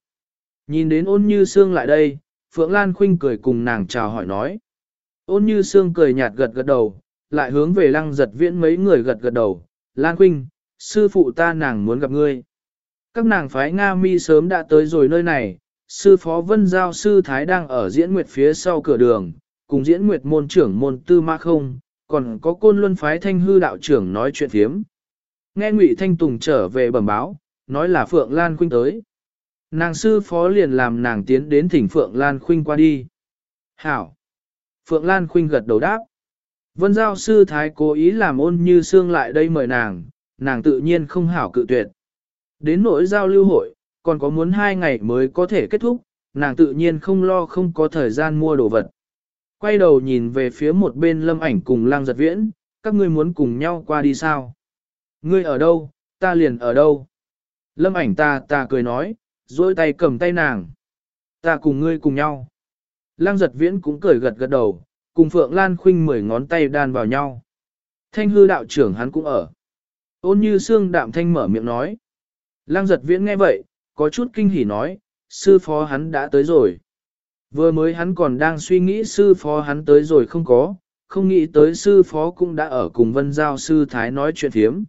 Nhìn đến ôn như Sương lại đây, Phượng Lan Khuynh cười cùng nàng chào hỏi nói. Ôn như Sương cười nhạt gật gật đầu, lại hướng về lăng giật viễn mấy người gật gật đầu. Lan Khuynh, sư phụ ta nàng muốn gặp ngươi. Các nàng phái Nga mi sớm đã tới rồi nơi này, sư phó vân giao sư thái đang ở diễn nguyệt phía sau cửa đường, cùng diễn nguyệt môn trưởng môn tư ma không, còn có côn luân phái thanh hư đạo trưởng nói chuyện phiếm. Nghe Ngụy Thanh Tùng trở về bẩm báo, nói là Phượng Lan Khuynh tới. Nàng sư phó liền làm nàng tiến đến thỉnh Phượng Lan Khuynh qua đi. Hảo! Phượng Lan Khuynh gật đầu đáp. Vân giao sư thái cố ý làm ôn như xương lại đây mời nàng, nàng tự nhiên không hảo cự tuyệt. Đến nỗi giao lưu hội, còn có muốn hai ngày mới có thể kết thúc, nàng tự nhiên không lo không có thời gian mua đồ vật. Quay đầu nhìn về phía một bên lâm ảnh cùng lang giật viễn, các ngươi muốn cùng nhau qua đi sao? Ngươi ở đâu, ta liền ở đâu? Lâm ảnh ta ta cười nói, dôi tay cầm tay nàng. Ta cùng ngươi cùng nhau. Lăng giật viễn cũng cười gật gật đầu, cùng Phượng Lan Khuynh mười ngón tay đan vào nhau. Thanh hư đạo trưởng hắn cũng ở. Ôn như xương đạm thanh mở miệng nói. Lăng giật viễn nghe vậy, có chút kinh hỉ nói, sư phó hắn đã tới rồi. Vừa mới hắn còn đang suy nghĩ sư phó hắn tới rồi không có, không nghĩ tới sư phó cũng đã ở cùng vân giao sư thái nói chuyện thiếm.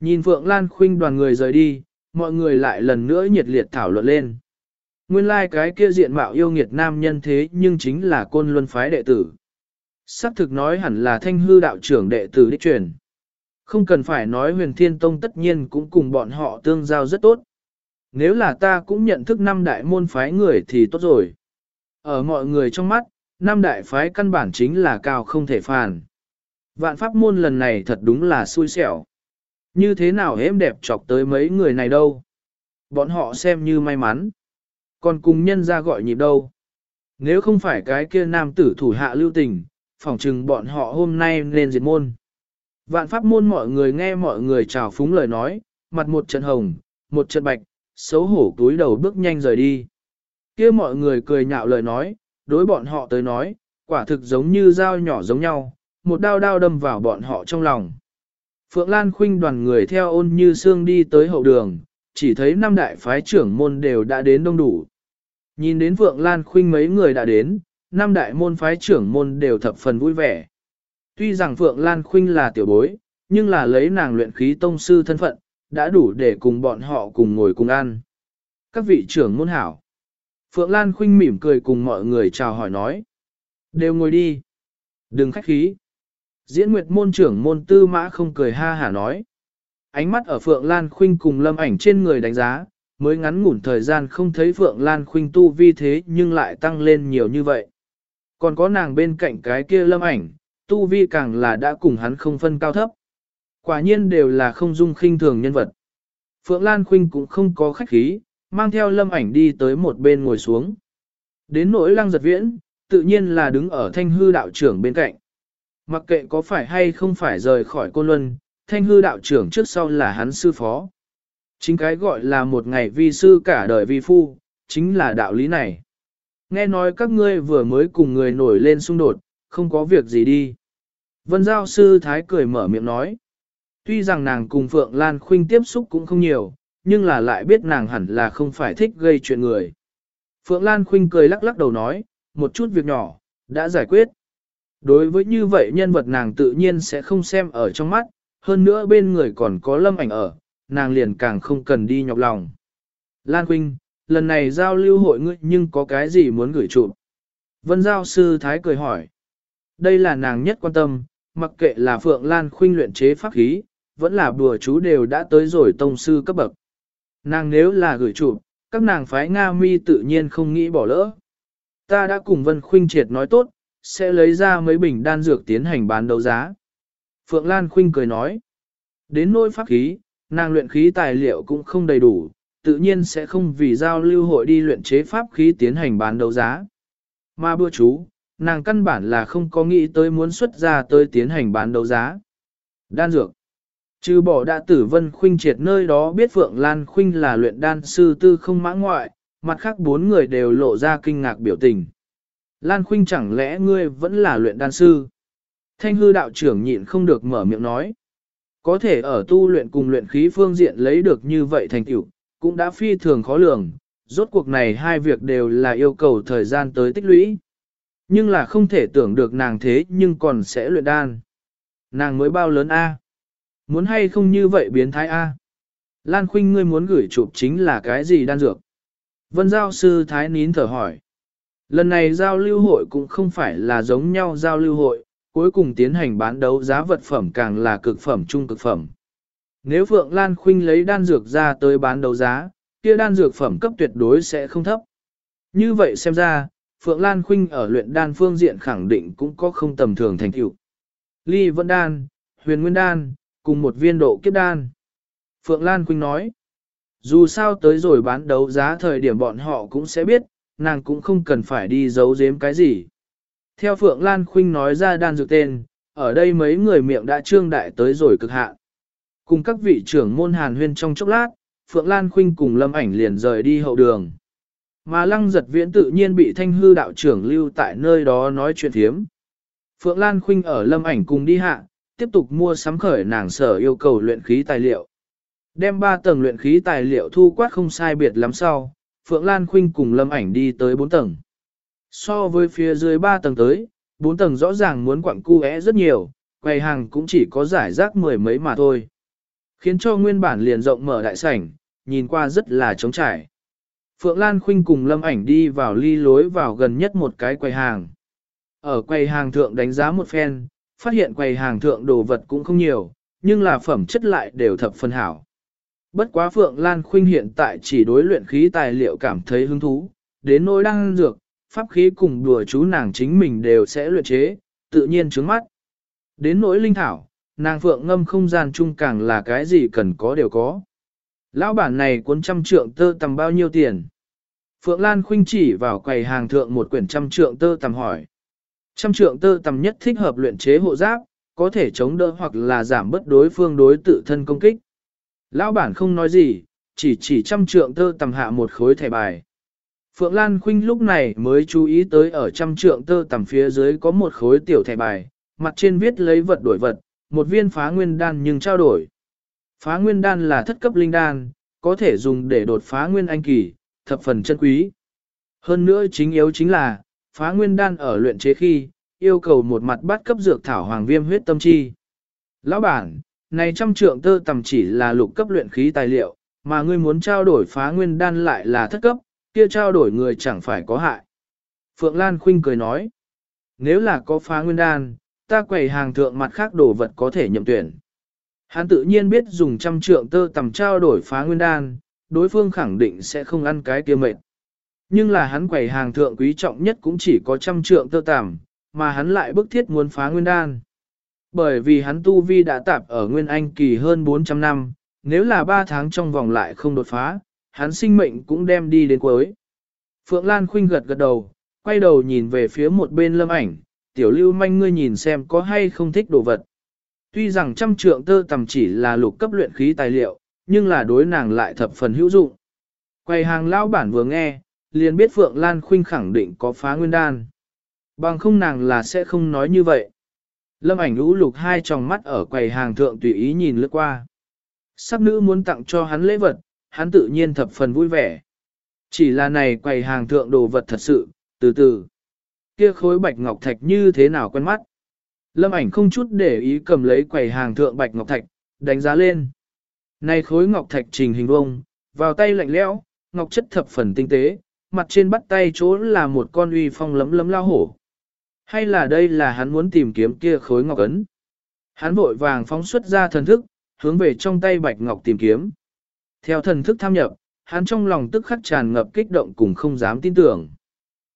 Nhìn Phượng Lan Khuynh đoàn người rời đi, mọi người lại lần nữa nhiệt liệt thảo luận lên. Nguyên lai like cái kia diện mạo yêu nghiệt nam nhân thế nhưng chính là côn luân phái đệ tử. Sắc thực nói hẳn là thanh hư đạo trưởng đệ tử đích truyền. Không cần phải nói huyền thiên tông tất nhiên cũng cùng bọn họ tương giao rất tốt. Nếu là ta cũng nhận thức năm đại môn phái người thì tốt rồi. Ở mọi người trong mắt, năm đại phái căn bản chính là cao không thể phàn. Vạn pháp môn lần này thật đúng là xui xẻo. Như thế nào êm đẹp chọc tới mấy người này đâu. Bọn họ xem như may mắn. Còn cùng nhân ra gọi nhịp đâu. Nếu không phải cái kia nam tử thủ hạ lưu tình, phỏng chừng bọn họ hôm nay nên diệt môn. Vạn pháp môn mọi người nghe mọi người chào phúng lời nói, mặt một trận hồng, một trận bạch, xấu hổ túi đầu bước nhanh rời đi. kia mọi người cười nhạo lời nói, đối bọn họ tới nói, quả thực giống như dao nhỏ giống nhau, một đao đao đâm vào bọn họ trong lòng. Phượng Lan Khuynh đoàn người theo ôn như xương đi tới hậu đường, chỉ thấy năm đại phái trưởng môn đều đã đến đông đủ. Nhìn đến Phượng Lan Khuynh mấy người đã đến, năm đại môn phái trưởng môn đều thập phần vui vẻ. Tuy rằng Phượng Lan Khuynh là tiểu bối, nhưng là lấy nàng luyện khí tông sư thân phận, đã đủ để cùng bọn họ cùng ngồi cùng ăn. Các vị trưởng môn hảo. Phượng Lan Khuynh mỉm cười cùng mọi người chào hỏi nói. Đều ngồi đi. Đừng khách khí. Diễn nguyệt môn trưởng môn tư mã không cười ha hả nói. Ánh mắt ở Phượng Lan Khuynh cùng lâm ảnh trên người đánh giá, mới ngắn ngủn thời gian không thấy Phượng Lan Khuynh tu vi thế nhưng lại tăng lên nhiều như vậy. Còn có nàng bên cạnh cái kia lâm ảnh, tu vi càng là đã cùng hắn không phân cao thấp. Quả nhiên đều là không dung khinh thường nhân vật. Phượng Lan Khuynh cũng không có khách khí, mang theo lâm ảnh đi tới một bên ngồi xuống. Đến nỗi lăng giật viễn, tự nhiên là đứng ở thanh hư đạo trưởng bên cạnh. Mặc kệ có phải hay không phải rời khỏi côn luân, thanh hư đạo trưởng trước sau là hắn sư phó. Chính cái gọi là một ngày vi sư cả đời vi phu, chính là đạo lý này. Nghe nói các ngươi vừa mới cùng người nổi lên xung đột, không có việc gì đi. Vân Giao sư thái cười mở miệng nói. Tuy rằng nàng cùng Phượng Lan Khuynh tiếp xúc cũng không nhiều, nhưng là lại biết nàng hẳn là không phải thích gây chuyện người. Phượng Lan Khuynh cười lắc lắc đầu nói, một chút việc nhỏ, đã giải quyết. Đối với như vậy nhân vật nàng tự nhiên sẽ không xem ở trong mắt, hơn nữa bên người còn có lâm ảnh ở, nàng liền càng không cần đi nhọc lòng. Lan Khuynh, lần này giao lưu hội ngươi nhưng có cái gì muốn gửi chụp? Vân Giao Sư Thái cười hỏi. Đây là nàng nhất quan tâm, mặc kệ là Phượng Lan Khuynh luyện chế pháp khí, vẫn là bùa chú đều đã tới rồi tông sư cấp bậc. Nàng nếu là gửi chụp, các nàng phái Nga mi tự nhiên không nghĩ bỏ lỡ. Ta đã cùng Vân Khuynh triệt nói tốt, sẽ lấy ra mấy bình đan dược tiến hành bán đấu giá. Phượng Lan Khuynh cười nói, đến nỗi pháp khí, nàng luyện khí tài liệu cũng không đầy đủ, tự nhiên sẽ không vì giao lưu hội đi luyện chế pháp khí tiến hành bán đấu giá. Mà bữa chú, nàng căn bản là không có nghĩ tới muốn xuất ra tới tiến hành bán đấu giá. Đan dược. Trừ bỏ đã tử vân khuynh triệt nơi đó biết Phượng Lan Khuynh là luyện đan sư tư không mã ngoại, mặt khác bốn người đều lộ ra kinh ngạc biểu tình. Lan Khuynh chẳng lẽ ngươi vẫn là luyện đan sư? Thanh hư đạo trưởng nhịn không được mở miệng nói. Có thể ở tu luyện cùng luyện khí phương diện lấy được như vậy thành tựu, cũng đã phi thường khó lường, rốt cuộc này hai việc đều là yêu cầu thời gian tới tích lũy. Nhưng là không thể tưởng được nàng thế nhưng còn sẽ luyện đan. Nàng mới bao lớn A. Muốn hay không như vậy biến thái A. Lan Khuynh ngươi muốn gửi chụp chính là cái gì đan dược? Vân Giao Sư Thái nín thở hỏi. Lần này giao lưu hội cũng không phải là giống nhau giao lưu hội, cuối cùng tiến hành bán đấu giá vật phẩm càng là cực phẩm trung cực phẩm. Nếu Phượng Lan Khuynh lấy đan dược ra tới bán đấu giá, kia đan dược phẩm cấp tuyệt đối sẽ không thấp. Như vậy xem ra, Phượng Lan Khuynh ở luyện đan phương diện khẳng định cũng có không tầm thường thành tựu. ly vận đan, huyền nguyên đan, cùng một viên độ kiếp đan. Phượng Lan Khuynh nói, dù sao tới rồi bán đấu giá thời điểm bọn họ cũng sẽ biết, nàng cũng không cần phải đi giấu giếm cái gì. Theo Phượng Lan Khuynh nói ra đan dược tên, ở đây mấy người miệng đã trương đại tới rồi cực hạn. Cùng các vị trưởng môn hàn huyên trong chốc lát, Phượng Lan Khuynh cùng Lâm Ảnh liền rời đi hậu đường. Mà lăng giật viễn tự nhiên bị thanh hư đạo trưởng lưu tại nơi đó nói chuyện thiếm. Phượng Lan Khuynh ở Lâm Ảnh cùng đi hạ, tiếp tục mua sắm khởi nàng sở yêu cầu luyện khí tài liệu. Đem 3 tầng luyện khí tài liệu thu quát không sai biệt lắm sau, Phượng Lan Khuynh cùng Lâm Ảnh đi tới 4 tầng. So với phía dưới 3 tầng tới, 4 tầng rõ ràng muốn quặng cu é rất nhiều, quầy hàng cũng chỉ có giải rác mười mấy mà thôi. Khiến cho nguyên bản liền rộng mở đại sảnh, nhìn qua rất là trống trải. Phượng Lan Khuynh cùng Lâm Ảnh đi vào ly lối vào gần nhất một cái quầy hàng. Ở quầy hàng thượng đánh giá một phen, phát hiện quầy hàng thượng đồ vật cũng không nhiều, nhưng là phẩm chất lại đều thập phân hảo. Bất quá Phượng Lan Khuynh hiện tại chỉ đối luyện khí tài liệu cảm thấy hứng thú, đến nỗi đang dược, pháp khí cùng đùa chú nàng chính mình đều sẽ luyện chế, tự nhiên trướng mắt. Đến nỗi linh thảo, nàng Phượng ngâm không gian chung càng là cái gì cần có đều có. Lão bản này cuốn trăm trượng tơ tầm bao nhiêu tiền? Phượng Lan Khuynh chỉ vào quầy hàng thượng một quyển trăm trượng tơ tầm hỏi. Trăm trượng tơ tầm nhất thích hợp luyện chế hộ giáp, có thể chống đỡ hoặc là giảm bất đối phương đối tự thân công kích. Lão bản không nói gì, chỉ chỉ trăm trượng tơ tầm hạ một khối thẻ bài. Phượng Lan Khuynh lúc này mới chú ý tới ở trăm trượng tơ tầm phía dưới có một khối tiểu thẻ bài, mặt trên viết lấy vật đổi vật, một viên phá nguyên đan nhưng trao đổi. Phá nguyên đan là thất cấp linh đan, có thể dùng để đột phá nguyên anh kỳ, thập phần chân quý. Hơn nữa chính yếu chính là, phá nguyên đan ở luyện chế khi, yêu cầu một mặt bát cấp dược thảo hoàng viêm huyết tâm chi. Lão bản, này trăm trượng tơ tầm chỉ là lục cấp luyện khí tài liệu, mà ngươi muốn trao đổi phá nguyên đan lại là thất cấp, kia trao đổi người chẳng phải có hại. Phượng Lan Khuynh cười nói, nếu là có phá nguyên đan, ta quầy hàng thượng mặt khác đồ vật có thể nhậm tuyển. Hắn tự nhiên biết dùng trăm trượng tơ tầm trao đổi phá nguyên đan, đối phương khẳng định sẽ không ăn cái kia mệt. Nhưng là hắn quầy hàng thượng quý trọng nhất cũng chỉ có trăm trượng tơ tằm, mà hắn lại bức thiết muốn phá nguyên đan. Bởi vì hắn tu vi đã tạp ở nguyên anh kỳ hơn 400 năm, nếu là 3 tháng trong vòng lại không đột phá, hắn sinh mệnh cũng đem đi đến cuối. Phượng Lan khinh gật gật đầu, quay đầu nhìn về phía một bên lâm ảnh, tiểu lưu manh ngươi nhìn xem có hay không thích đồ vật. Tuy rằng trăm trượng tơ tầm chỉ là lục cấp luyện khí tài liệu, nhưng là đối nàng lại thập phần hữu dụng. Quầy hàng lão bản vừa nghe, liền biết Phượng Lan Khuynh khẳng định có phá nguyên đan. Bằng không nàng là sẽ không nói như vậy. Lâm ảnh lũ lục hai tròng mắt ở quầy hàng thượng tùy ý nhìn lướt qua. Sắc nữ muốn tặng cho hắn lễ vật, hắn tự nhiên thập phần vui vẻ. Chỉ là này quầy hàng thượng đồ vật thật sự, từ từ. Kia khối bạch ngọc thạch như thế nào quen mắt. Lâm ảnh không chút để ý cầm lấy quầy hàng thượng bạch ngọc thạch, đánh giá lên. Này khối ngọc thạch trình hình vông, vào tay lạnh lẽo, ngọc chất thập phần tinh tế, mặt trên bắt tay chỗ là một con uy phong lấm lấm lao hổ. Hay là đây là hắn muốn tìm kiếm kia khối ngọc ấn? Hắn vội vàng phóng xuất ra thần thức, hướng về trong tay bạch ngọc tìm kiếm. Theo thần thức tham nhập, hắn trong lòng tức khắc tràn ngập kích động cùng không dám tin tưởng.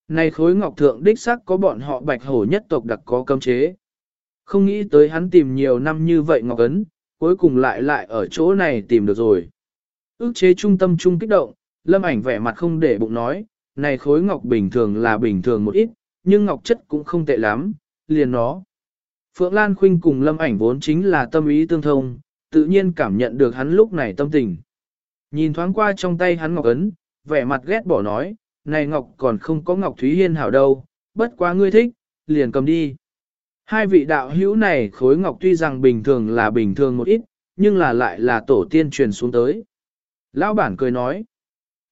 Này khối ngọc thượng đích xác có bọn họ bạch hổ nhất tộc đặc có cấm chế. Không nghĩ tới hắn tìm nhiều năm như vậy ngọc ấn, cuối cùng lại lại ở chỗ này tìm được rồi. Ước chế trung tâm trung kích động, lâm ảnh vẻ mặt không để bụng nói, này khối ngọc bình thường là bình thường một ít, nhưng ngọc chất cũng không tệ lắm, liền nó. Phượng Lan Khuynh cùng lâm ảnh vốn chính là tâm ý tương thông, tự nhiên cảm nhận được hắn lúc này tâm tình. Nhìn thoáng qua trong tay hắn ngọc ấn, vẻ mặt ghét bỏ nói, này ngọc còn không có ngọc Thúy Hiên hảo đâu, bất quá ngươi thích, liền cầm đi. Hai vị đạo hữu này khối ngọc tuy rằng bình thường là bình thường một ít, nhưng là lại là tổ tiên truyền xuống tới. Lão bản cười nói,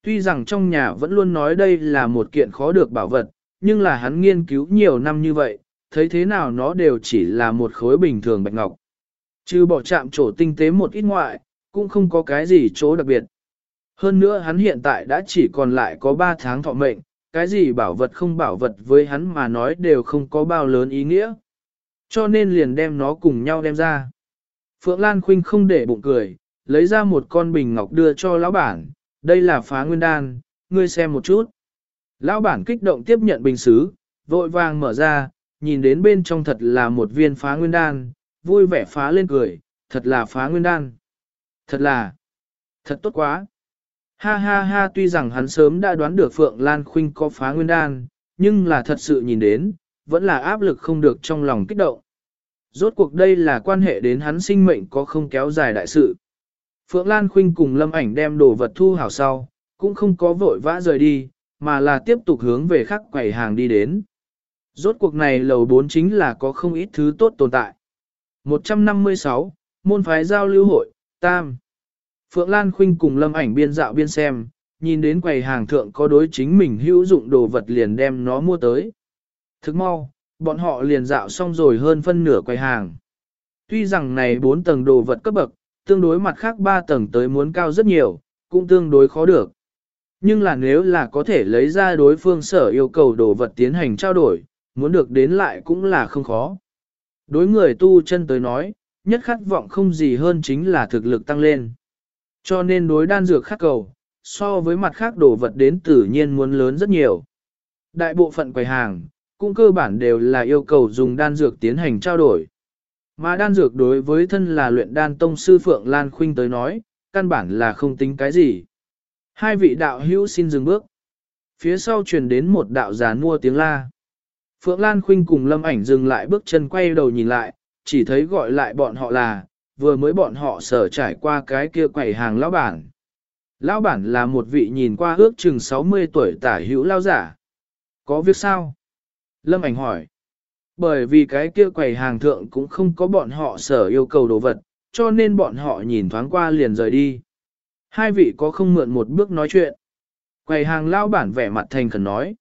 tuy rằng trong nhà vẫn luôn nói đây là một kiện khó được bảo vật, nhưng là hắn nghiên cứu nhiều năm như vậy, thấy thế nào nó đều chỉ là một khối bình thường bạch ngọc. Chứ bỏ chạm chỗ tinh tế một ít ngoại, cũng không có cái gì chỗ đặc biệt. Hơn nữa hắn hiện tại đã chỉ còn lại có 3 tháng thọ mệnh, cái gì bảo vật không bảo vật với hắn mà nói đều không có bao lớn ý nghĩa. Cho nên liền đem nó cùng nhau đem ra. Phượng Lan Khuynh không để bụng cười, lấy ra một con bình ngọc đưa cho lão bản, đây là phá nguyên đan, ngươi xem một chút. Lão bản kích động tiếp nhận bình xứ, vội vàng mở ra, nhìn đến bên trong thật là một viên phá nguyên đan, vui vẻ phá lên cười, thật là phá nguyên đan. Thật là, thật tốt quá. Ha ha ha tuy rằng hắn sớm đã đoán được Phượng Lan Khuynh có phá nguyên đan, nhưng là thật sự nhìn đến, vẫn là áp lực không được trong lòng kích động. Rốt cuộc đây là quan hệ đến hắn sinh mệnh có không kéo dài đại sự. Phượng Lan Khuynh cùng Lâm Ảnh đem đồ vật thu hảo sau, cũng không có vội vã rời đi, mà là tiếp tục hướng về khắc quầy hàng đi đến. Rốt cuộc này lầu 4 chính là có không ít thứ tốt tồn tại. 156, Môn phái giao lưu hội, Tam. Phượng Lan Khuynh cùng Lâm Ảnh biên dạo biên xem, nhìn đến quầy hàng thượng có đối chính mình hữu dụng đồ vật liền đem nó mua tới. Thức mau, bọn họ liền dạo xong rồi hơn phân nửa quầy hàng. Tuy rằng này 4 tầng đồ vật cấp bậc, tương đối mặt khác 3 tầng tới muốn cao rất nhiều, cũng tương đối khó được. Nhưng là nếu là có thể lấy ra đối phương sở yêu cầu đồ vật tiến hành trao đổi, muốn được đến lại cũng là không khó. Đối người tu chân tới nói, nhất khát vọng không gì hơn chính là thực lực tăng lên. Cho nên đối đan dược khắc cầu, so với mặt khác đồ vật đến tự nhiên muốn lớn rất nhiều. Đại bộ phận quầy hàng, cũng cơ bản đều là yêu cầu dùng đan dược tiến hành trao đổi. Mà đan dược đối với thân là luyện đan tông sư Phượng Lan Khuynh tới nói, căn bản là không tính cái gì. Hai vị đạo hữu xin dừng bước. Phía sau truyền đến một đạo già mua tiếng la. Phượng Lan Khuynh cùng Lâm Ảnh dừng lại bước chân quay đầu nhìn lại, chỉ thấy gọi lại bọn họ là, vừa mới bọn họ sở trải qua cái kia quầy hàng lão bản. Lão bản là một vị nhìn qua ước chừng 60 tuổi tả hữu lao giả. Có việc sao? Lâm ảnh hỏi. Bởi vì cái kia quầy hàng thượng cũng không có bọn họ sở yêu cầu đồ vật, cho nên bọn họ nhìn thoáng qua liền rời đi. Hai vị có không mượn một bước nói chuyện. Quầy hàng lao bản vẻ mặt thành khẩn nói.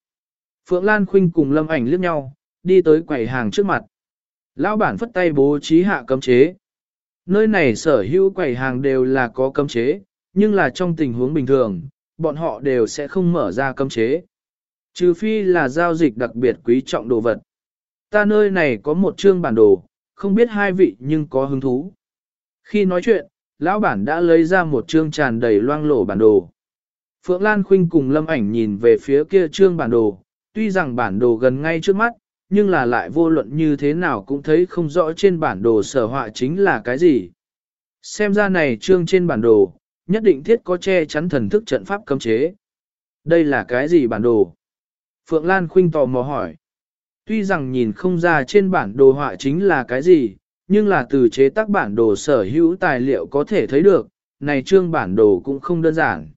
Phượng Lan Khuynh cùng Lâm ảnh liếc nhau, đi tới quầy hàng trước mặt. Lão bản phất tay bố trí hạ cấm chế. Nơi này sở hữu quầy hàng đều là có cấm chế, nhưng là trong tình huống bình thường, bọn họ đều sẽ không mở ra cấm chế. Trừ phi là giao dịch đặc biệt quý trọng đồ vật. Ta nơi này có một chương bản đồ, không biết hai vị nhưng có hứng thú. Khi nói chuyện, lão bản đã lấy ra một chương tràn đầy loang lổ bản đồ. Phượng Lan Khuynh cùng Lâm Ảnh nhìn về phía kia chương bản đồ, tuy rằng bản đồ gần ngay trước mắt, nhưng là lại vô luận như thế nào cũng thấy không rõ trên bản đồ sở họa chính là cái gì. Xem ra này trương trên bản đồ, nhất định thiết có che chắn thần thức trận pháp cấm chế. Đây là cái gì bản đồ? Phượng Lan Khuynh tò mò hỏi. Tuy rằng nhìn không ra trên bản đồ họa chính là cái gì, nhưng là từ chế tác bản đồ sở hữu tài liệu có thể thấy được, này trương bản đồ cũng không đơn giản.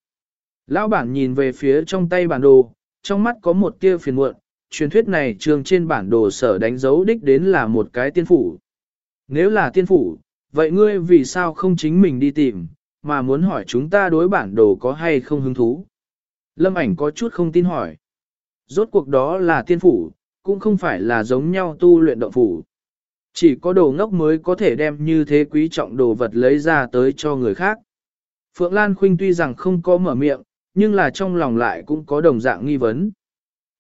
Lão bản nhìn về phía trong tay bản đồ, trong mắt có một tia phiền muộn, truyền thuyết này trường trên bản đồ sở đánh dấu đích đến là một cái tiên phủ. Nếu là tiên phủ, vậy ngươi vì sao không chính mình đi tìm, mà muốn hỏi chúng ta đối bản đồ có hay không hứng thú? Lâm ảnh có chút không tin hỏi. Rốt cuộc đó là tiên phủ, cũng không phải là giống nhau tu luyện động phủ. Chỉ có đồ ngốc mới có thể đem như thế quý trọng đồ vật lấy ra tới cho người khác. Phượng Lan Khuynh tuy rằng không có mở miệng, nhưng là trong lòng lại cũng có đồng dạng nghi vấn.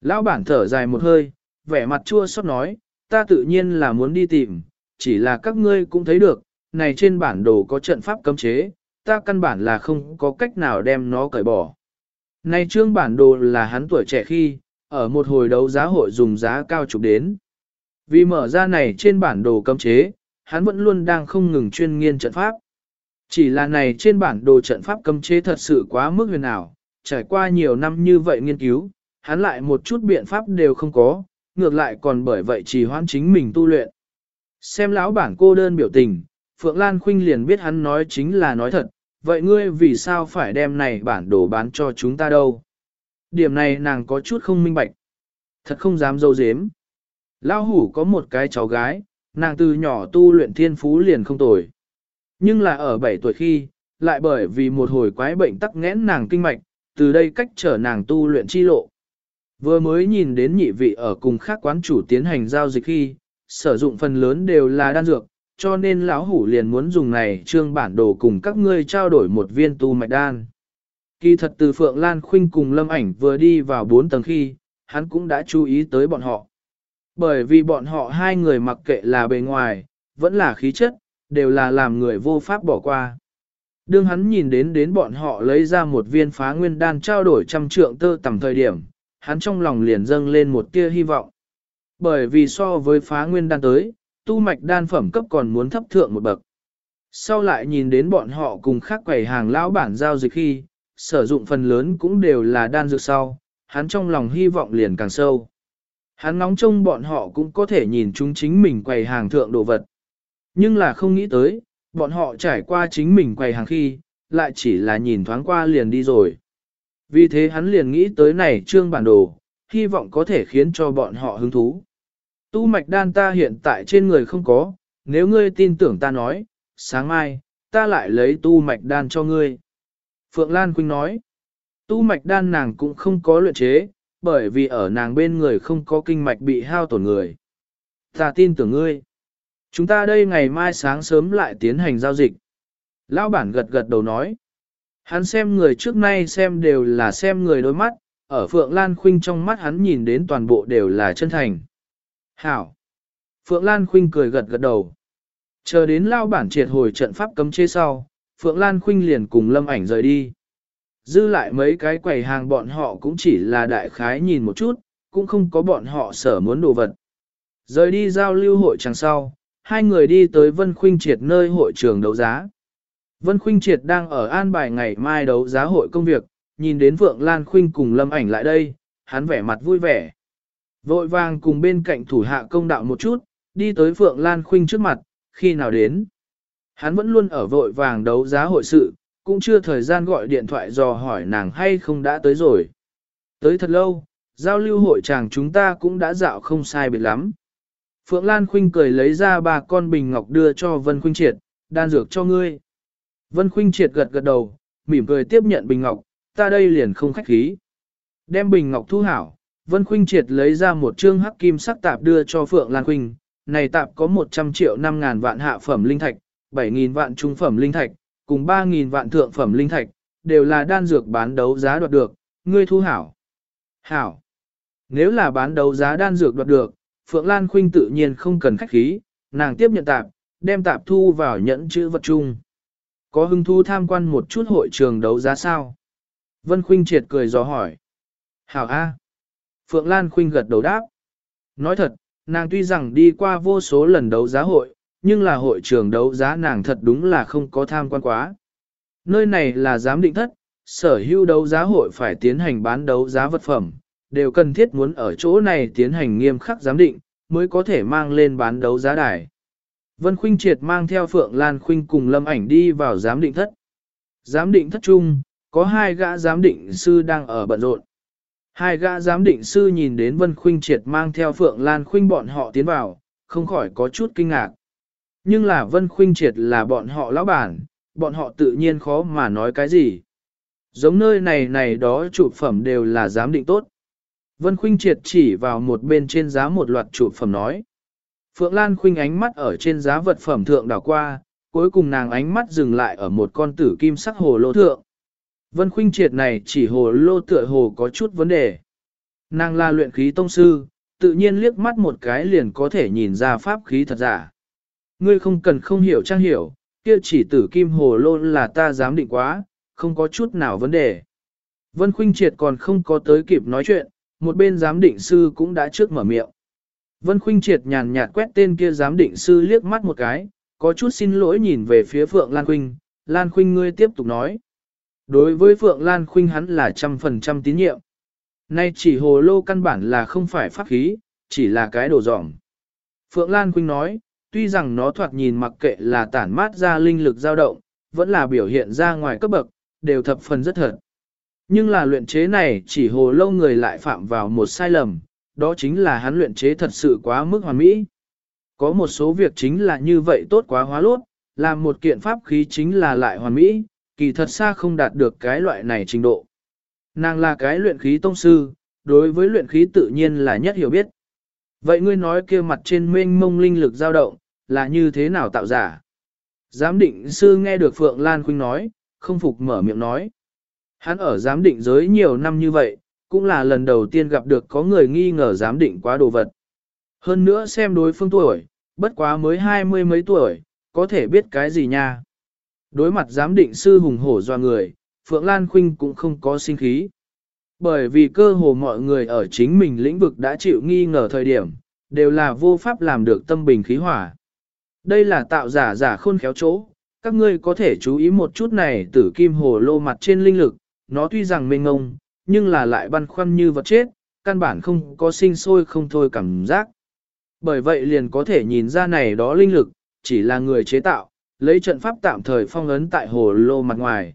Lão bản thở dài một hơi, vẻ mặt chua xót nói, ta tự nhiên là muốn đi tìm, chỉ là các ngươi cũng thấy được, này trên bản đồ có trận pháp cấm chế, ta căn bản là không có cách nào đem nó cởi bỏ. Này trương bản đồ là hắn tuổi trẻ khi, ở một hồi đấu giá hội dùng giá cao chụp đến. Vì mở ra này trên bản đồ cấm chế, hắn vẫn luôn đang không ngừng chuyên nghiên trận pháp. Chỉ là này trên bản đồ trận pháp cấm chế thật sự quá mức huyền ảo, trải qua nhiều năm như vậy nghiên cứu, hắn lại một chút biện pháp đều không có, ngược lại còn bởi vậy chỉ hoãn chính mình tu luyện. Xem lão bản cô đơn biểu tình, Phượng Lan Khuynh liền biết hắn nói chính là nói thật, vậy ngươi vì sao phải đem này bản đồ bán cho chúng ta đâu? Điểm này nàng có chút không minh bạch. Thật không dám dâu dếm. Lão hủ có một cái cháu gái, nàng từ nhỏ tu luyện thiên phú liền không tồi. Nhưng là ở 7 tuổi khi, lại bởi vì một hồi quái bệnh tắc nghẽn nàng kinh mạch, từ đây cách trở nàng tu luyện chi lộ. Vừa mới nhìn đến nhị vị ở cùng khác quán chủ tiến hành giao dịch khi, sử dụng phần lớn đều là đan dược, cho nên lão hủ liền muốn dùng này trương bản đồ cùng các ngươi trao đổi một viên tu mạch đan. Kỳ thật từ Phượng Lan Khuynh cùng Lâm Ảnh vừa đi vào bốn tầng khi, hắn cũng đã chú ý tới bọn họ. Bởi vì bọn họ hai người mặc kệ là bề ngoài, vẫn là khí chất, đều là làm người vô pháp bỏ qua. Đương hắn nhìn đến đến bọn họ lấy ra một viên phá nguyên đan trao đổi trăm trượng tơ tầm thời điểm, hắn trong lòng liền dâng lên một tia hy vọng. Bởi vì so với phá nguyên đan tới, tu mạch đan phẩm cấp còn muốn thấp thượng một bậc. Sau lại nhìn đến bọn họ cùng khác quầy hàng lão bản giao dịch khi, sử dụng phần lớn cũng đều là đan dược sau, hắn trong lòng hy vọng liền càng sâu. Hắn nóng trông bọn họ cũng có thể nhìn chúng chính mình quầy hàng thượng đồ vật. Nhưng là không nghĩ tới, bọn họ trải qua chính mình quầy hàng khi, lại chỉ là nhìn thoáng qua liền đi rồi. Vì thế hắn liền nghĩ tới này trương bản đồ, hy vọng có thể khiến cho bọn họ hứng thú. Tu mạch đan ta hiện tại trên người không có, nếu ngươi tin tưởng ta nói, sáng mai, ta lại lấy tu mạch đan cho ngươi. Phượng Lan Quynh nói, tu mạch đan nàng cũng không có luyện chế, bởi vì ở nàng bên người không có kinh mạch bị hao tổn người. Ta tin tưởng ngươi. Chúng ta đây ngày mai sáng sớm lại tiến hành giao dịch. Lão bản gật gật đầu nói. Hắn xem người trước nay xem đều là xem người đôi mắt, ở Phượng Lan Khuynh trong mắt hắn nhìn đến toàn bộ đều là chân thành. Hảo! Phượng Lan Khuynh cười gật gật đầu. Chờ đến lao bản triệt hồi trận pháp cấm chế sau, Phượng Lan Khuynh liền cùng lâm ảnh rời đi. Dư lại mấy cái quầy hàng bọn họ cũng chỉ là đại khái nhìn một chút, cũng không có bọn họ sở muốn đồ vật. Rời đi giao lưu hội chẳng sau, hai người đi tới Vân Khuynh Triệt nơi hội trường đấu giá. Vân Khuynh Triệt đang ở an bài ngày mai đấu giá hội công việc, nhìn đến Phượng Lan Khuynh cùng Lâm ảnh lại đây, hắn vẻ mặt vui vẻ. Vội vàng cùng bên cạnh thủ hạ công đạo một chút, đi tới Phượng Lan Khuynh trước mặt, khi nào đến. Hắn vẫn luôn ở vội vàng đấu giá hội sự, cũng chưa thời gian gọi điện thoại dò hỏi nàng hay không đã tới rồi. Tới thật lâu, giao lưu hội chàng chúng ta cũng đã dạo không sai biệt lắm. Phượng Lan Khuynh cười lấy ra ba con bình ngọc đưa cho Vân Khuynh Triệt, đan dược cho ngươi. Vân Khuynh Triệt gật gật đầu, mỉm cười tiếp nhận bình ngọc, ta đây liền không khách khí. Đem bình ngọc thu hảo, Vân Khuynh Triệt lấy ra một trương hắc kim sắc tạp đưa cho Phượng Lan Khuynh, này tạp có 100 triệu 5 ngàn vạn hạ phẩm linh thạch, 7.000 vạn trung phẩm linh thạch, cùng 3.000 vạn thượng phẩm linh thạch, đều là đan dược bán đấu giá đoạt được, ngươi thu hảo. Hảo. Nếu là bán đấu giá đan dược đoạt được, Phượng Lan Khuynh tự nhiên không cần khách khí, nàng tiếp nhận tạp, đem tạp thu vào nhẫn chữ vật chung. Có hứng thú tham quan một chút hội trường đấu giá sao? Vân Khuynh triệt cười gió hỏi. Hảo A. Phượng Lan Khuynh gật đầu đáp. Nói thật, nàng tuy rằng đi qua vô số lần đấu giá hội, nhưng là hội trường đấu giá nàng thật đúng là không có tham quan quá. Nơi này là giám định thất, sở hữu đấu giá hội phải tiến hành bán đấu giá vật phẩm, đều cần thiết muốn ở chỗ này tiến hành nghiêm khắc giám định, mới có thể mang lên bán đấu giá đài. Vân Khuynh Triệt mang theo Phượng Lan Khuynh cùng Lâm Ảnh đi vào giám định thất. Giám định thất chung, có hai gã giám định sư đang ở bận rộn. Hai gã giám định sư nhìn đến Vân Khuynh Triệt mang theo Phượng Lan Khuynh bọn họ tiến vào, không khỏi có chút kinh ngạc. Nhưng là Vân Khuynh Triệt là bọn họ lão bản, bọn họ tự nhiên khó mà nói cái gì. Giống nơi này này đó trụ phẩm đều là giám định tốt. Vân Khuynh Triệt chỉ vào một bên trên giá một loạt trụ phẩm nói. Phượng Lan Khuynh ánh mắt ở trên giá vật phẩm thượng đảo qua, cuối cùng nàng ánh mắt dừng lại ở một con tử kim sắc hồ lô thượng. Vân Khuynh Triệt này chỉ hồ lô tựa hồ có chút vấn đề. Nàng là luyện khí tông sư, tự nhiên liếc mắt một cái liền có thể nhìn ra pháp khí thật giả. Ngươi không cần không hiểu trang hiểu, kia chỉ tử kim hồ lô là ta dám định quá, không có chút nào vấn đề. Vân Khuynh Triệt còn không có tới kịp nói chuyện, một bên giám định sư cũng đã trước mở miệng. Vân Khuynh Triệt nhàn nhạt quét tên kia giám định sư liếc mắt một cái, có chút xin lỗi nhìn về phía Phượng Lan Khuynh, Lan Khuynh ngươi tiếp tục nói. Đối với Phượng Lan Khuynh hắn là trăm phần trăm tín nhiệm. Nay chỉ hồ lô căn bản là không phải pháp khí, chỉ là cái đồ dỏng. Phượng Lan Khuynh nói, tuy rằng nó thoạt nhìn mặc kệ là tản mát ra linh lực dao động, vẫn là biểu hiện ra ngoài cấp bậc, đều thập phần rất thật. Nhưng là luyện chế này chỉ hồ lâu người lại phạm vào một sai lầm, đó chính là hắn luyện chế thật sự quá mức hoàn mỹ. Có một số việc chính là như vậy tốt quá hóa lốt, làm một kiện pháp khí chính là lại hoàn mỹ, kỳ thật xa không đạt được cái loại này trình độ. Nàng là cái luyện khí tông sư, đối với luyện khí tự nhiên là nhất hiểu biết. Vậy ngươi nói kia mặt trên mênh mông linh lực dao động, là như thế nào tạo giả? Giám định sư nghe được Phượng Lan Khuynh nói, không phục mở miệng nói. Hắn ở giám định giới nhiều năm như vậy, cũng là lần đầu tiên gặp được có người nghi ngờ giám định quá đồ vật. Hơn nữa xem đối phương tuổi, bất quá mới hai mươi mấy tuổi, có thể biết cái gì nha. Đối mặt giám định sư hùng hổ doa người, Phượng Lan Khuynh cũng không có sinh khí. Bởi vì cơ hồ mọi người ở chính mình lĩnh vực đã chịu nghi ngờ thời điểm, đều là vô pháp làm được tâm bình khí hỏa. Đây là tạo giả giả khôn khéo chỗ, các ngươi có thể chú ý một chút này tử kim hồ lô mặt trên linh lực, nó tuy rằng mênh ngông, nhưng là lại băn khoăn như vật chết, căn bản không có sinh sôi không thôi cảm giác. Bởi vậy liền có thể nhìn ra này đó linh lực, chỉ là người chế tạo, lấy trận pháp tạm thời phong ấn tại hồ lô mặt ngoài.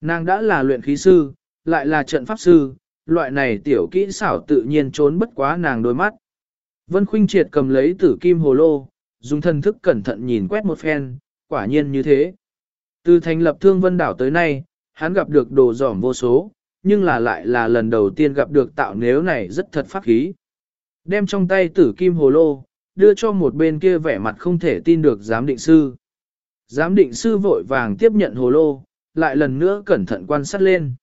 Nàng đã là luyện khí sư, lại là trận pháp sư, loại này tiểu kỹ xảo tự nhiên trốn bất quá nàng đôi mắt. Vân Khuynh Triệt cầm lấy tử kim hồ lô, dùng thân thức cẩn thận nhìn quét một phen, quả nhiên như thế. Từ thành lập thương vân đảo tới nay, hắn gặp được đồ giỏm vô số, nhưng là lại là lần đầu tiên gặp được tạo nếu này rất thật pháp khí. Đem trong tay tử kim hồ lô, đưa cho một bên kia vẻ mặt không thể tin được giám định sư. Giám định sư vội vàng tiếp nhận hồ lô, lại lần nữa cẩn thận quan sát lên.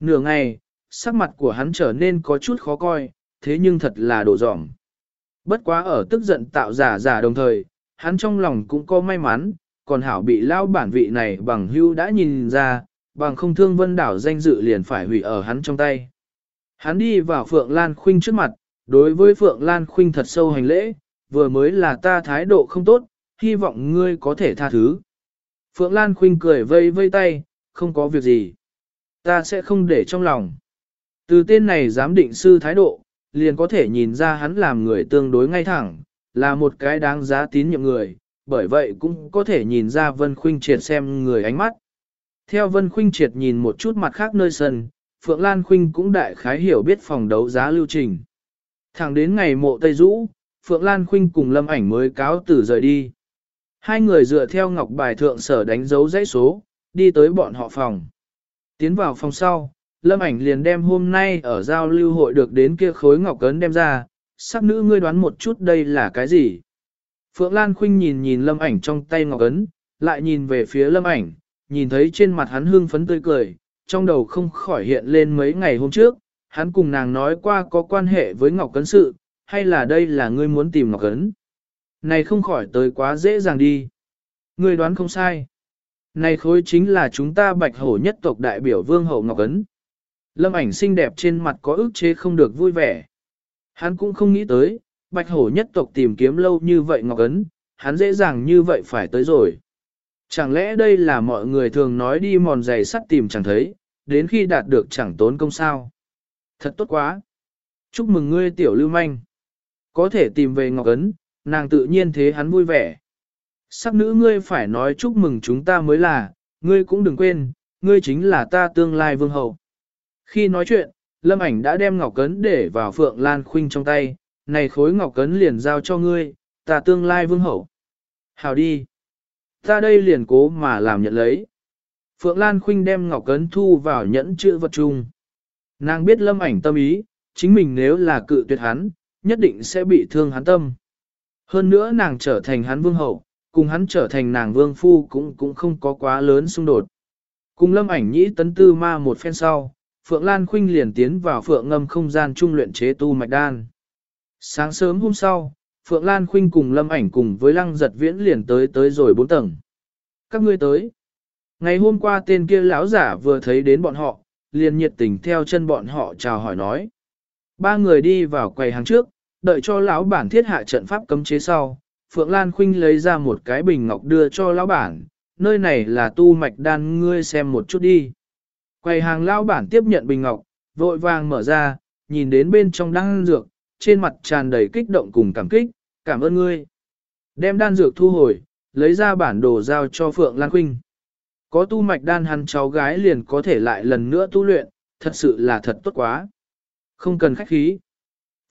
Nửa ngày, sắc mặt của hắn trở nên có chút khó coi, thế nhưng thật là đổ dỏng. Bất quá ở tức giận tạo giả giả đồng thời, hắn trong lòng cũng có may mắn, còn hảo bị lao bản vị này bằng hưu đã nhìn ra, bằng không thương vân đảo danh dự liền phải hủy ở hắn trong tay. Hắn đi vào Phượng Lan Khuynh trước mặt, đối với Phượng Lan Khuynh thật sâu hành lễ, vừa mới là ta thái độ không tốt, hy vọng ngươi có thể tha thứ. Phượng Lan Khuynh cười vây vây tay, không có việc gì. Ta sẽ không để trong lòng. Từ tên này giám định sư thái độ, liền có thể nhìn ra hắn làm người tương đối ngay thẳng, là một cái đáng giá tín nhiệm người, bởi vậy cũng có thể nhìn ra Vân Khuynh Triệt xem người ánh mắt. Theo Vân Khuynh Triệt nhìn một chút mặt khác nơi sân, Phượng Lan Khuynh cũng đại khái hiểu biết phòng đấu giá lưu trình. Thẳng đến ngày mộ Tây Dũ, Phượng Lan Khuynh cùng Lâm Ảnh mới cáo từ rời đi. Hai người dựa theo ngọc bài thượng sở đánh dấu dãy số, đi tới bọn họ phòng. Tiến vào phòng sau, Lâm Ảnh liền đem hôm nay ở giao lưu hội được đến kia khối ngọc cấn đem ra, sắc nữ ngươi đoán một chút đây là cái gì. Phượng Lan Khuynh nhìn nhìn Lâm Ảnh trong tay ngọc cấn, lại nhìn về phía Lâm Ảnh, nhìn thấy trên mặt hắn hương phấn tươi cười, trong đầu không khỏi hiện lên mấy ngày hôm trước, hắn cùng nàng nói qua có quan hệ với Ngọc Cấn sự, hay là đây là ngươi muốn tìm Ngọc Cấn. Này không khỏi tới quá dễ dàng đi. Ngươi đoán không sai. Này khối chính là chúng ta bạch hổ nhất tộc đại biểu vương hậu Ngọc ấn Lâm ảnh xinh đẹp trên mặt có ức chế không được vui vẻ. Hắn cũng không nghĩ tới, bạch hổ nhất tộc tìm kiếm lâu như vậy Ngọc ấn hắn dễ dàng như vậy phải tới rồi. Chẳng lẽ đây là mọi người thường nói đi mòn giày sắt tìm chẳng thấy, đến khi đạt được chẳng tốn công sao. Thật tốt quá. Chúc mừng ngươi tiểu lưu manh. Có thể tìm về Ngọc Ấn, nàng tự nhiên thế hắn vui vẻ. Sắc nữ ngươi phải nói chúc mừng chúng ta mới là, ngươi cũng đừng quên, ngươi chính là ta tương lai vương hậu. Khi nói chuyện, Lâm ảnh đã đem Ngọc Cấn để vào Phượng Lan Khuynh trong tay, này khối Ngọc Cấn liền giao cho ngươi, ta tương lai vương hậu. Hào đi. Ta đây liền cố mà làm nhận lấy. Phượng Lan Khuynh đem Ngọc Cấn thu vào nhẫn chữ vật chung. Nàng biết lâm ảnh tâm ý, chính mình nếu là cự tuyệt hắn, nhất định sẽ bị thương hắn tâm. Hơn nữa nàng trở thành hắn vương hậu, cùng hắn trở thành nàng vương phu cũng cũng không có quá lớn xung đột. Cùng lâm ảnh nhĩ tấn tư ma một phen sau, Phượng Lan Khuynh liền tiến vào Phượng ngâm không gian trung luyện chế tu mạch đan. Sáng sớm hôm sau, Phượng Lan Khuynh cùng lâm ảnh cùng với lăng giật viễn liền tới tới rồi bốn tầng. Các ngươi tới. Ngày hôm qua tên kia lão giả vừa thấy đến bọn họ, liền nhiệt tình theo chân bọn họ chào hỏi nói. Ba người đi vào quầy hàng trước, đợi cho lão bản thiết hạ trận pháp cấm chế sau, Phượng Lan Khuynh lấy ra một cái bình ngọc đưa cho lão bản, nơi này là tu mạch đan ngươi xem một chút đi. Quầy hàng lão bản tiếp nhận bình ngọc, vội vàng mở ra, nhìn đến bên trong đan dược, trên mặt tràn đầy kích động cùng cảm kích, cảm ơn ngươi. Đem đan dược thu hồi, lấy ra bản đồ giao cho Phượng Lan Khuynh. Có tu mạch đan hắn cháu gái liền có thể lại lần nữa tu luyện, thật sự là thật tốt quá. Không cần khách khí.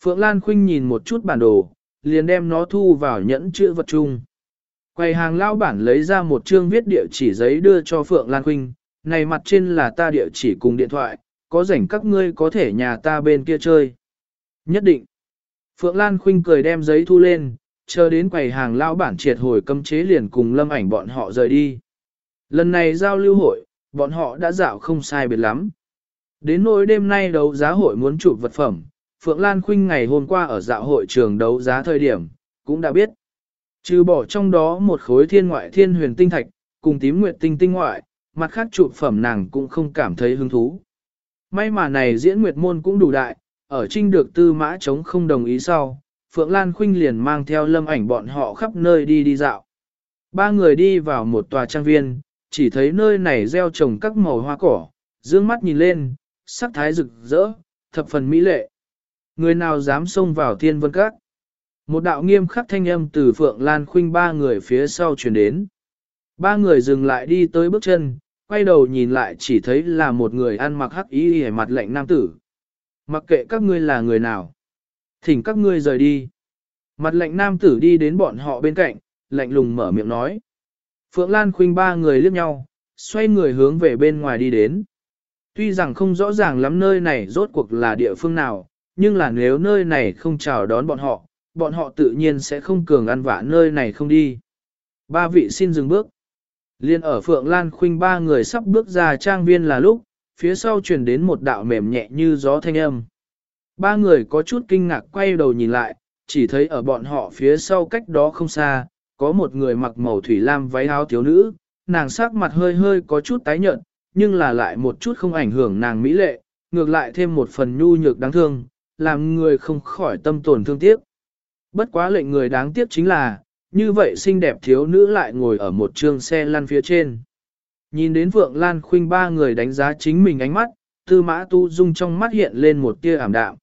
Phượng Lan Khuynh nhìn một chút bản đồ, liền đem nó thu vào nhẫn chữ vật chung. Quầy hàng lao bản lấy ra một chương viết địa chỉ giấy đưa cho Phượng Lan Quynh, này mặt trên là ta địa chỉ cùng điện thoại, có rảnh các ngươi có thể nhà ta bên kia chơi. Nhất định. Phượng Lan Khuynh cười đem giấy thu lên, chờ đến quầy hàng lao bản triệt hồi cấm chế liền cùng lâm ảnh bọn họ rời đi. Lần này giao lưu hội, bọn họ đã dạo không sai biệt lắm. Đến nỗi đêm nay đấu giá hội muốn chụp vật phẩm, Phượng Lan Khuynh ngày hôm qua ở dạo hội trường đấu giá thời điểm, cũng đã biết. Trừ bỏ trong đó một khối thiên ngoại thiên huyền tinh thạch, cùng tím nguyệt tinh tinh ngoại, mặt khác trụ phẩm nàng cũng không cảm thấy hứng thú. May mà này diễn nguyệt môn cũng đủ đại, ở trinh được tư mã chống không đồng ý sau, Phượng Lan Khuynh liền mang theo lâm ảnh bọn họ khắp nơi đi đi dạo. Ba người đi vào một tòa trang viên, chỉ thấy nơi này gieo trồng các màu hoa cỏ, dương mắt nhìn lên, sắc thái rực rỡ, thập phần mỹ lệ. Người nào dám xông vào thiên vân các? Một đạo nghiêm khắc thanh âm từ Phượng Lan Khuynh ba người phía sau truyền đến. Ba người dừng lại đi tới bước chân, quay đầu nhìn lại chỉ thấy là một người ăn mặc hắc y hề mặt lạnh nam tử. Mặc kệ các ngươi là người nào. Thỉnh các ngươi rời đi. Mặt lạnh nam tử đi đến bọn họ bên cạnh, lạnh lùng mở miệng nói. Phượng Lan Khuynh ba người liếc nhau, xoay người hướng về bên ngoài đi đến. Tuy rằng không rõ ràng lắm nơi này rốt cuộc là địa phương nào, nhưng là nếu nơi này không chào đón bọn họ, bọn họ tự nhiên sẽ không cường ăn vạ nơi này không đi. Ba vị xin dừng bước. Liên ở Phượng Lan Khuynh ba người sắp bước ra trang viên là lúc, phía sau truyền đến một đạo mềm nhẹ như gió thanh âm. Ba người có chút kinh ngạc quay đầu nhìn lại, chỉ thấy ở bọn họ phía sau cách đó không xa, có một người mặc màu thủy lam váy áo thiếu nữ, nàng sắc mặt hơi hơi có chút tái nhợt, nhưng là lại một chút không ảnh hưởng nàng mỹ lệ, ngược lại thêm một phần nhu nhược đáng thương, làm người không khỏi tâm tổn thương tiếc. Bất quá lệnh người đáng tiếc chính là, như vậy xinh đẹp thiếu nữ lại ngồi ở một trương xe lăn phía trên. Nhìn đến vượng Lan Khuynh ba người đánh giá chính mình ánh mắt, tư mã tu dung trong mắt hiện lên một tia ảm đạm.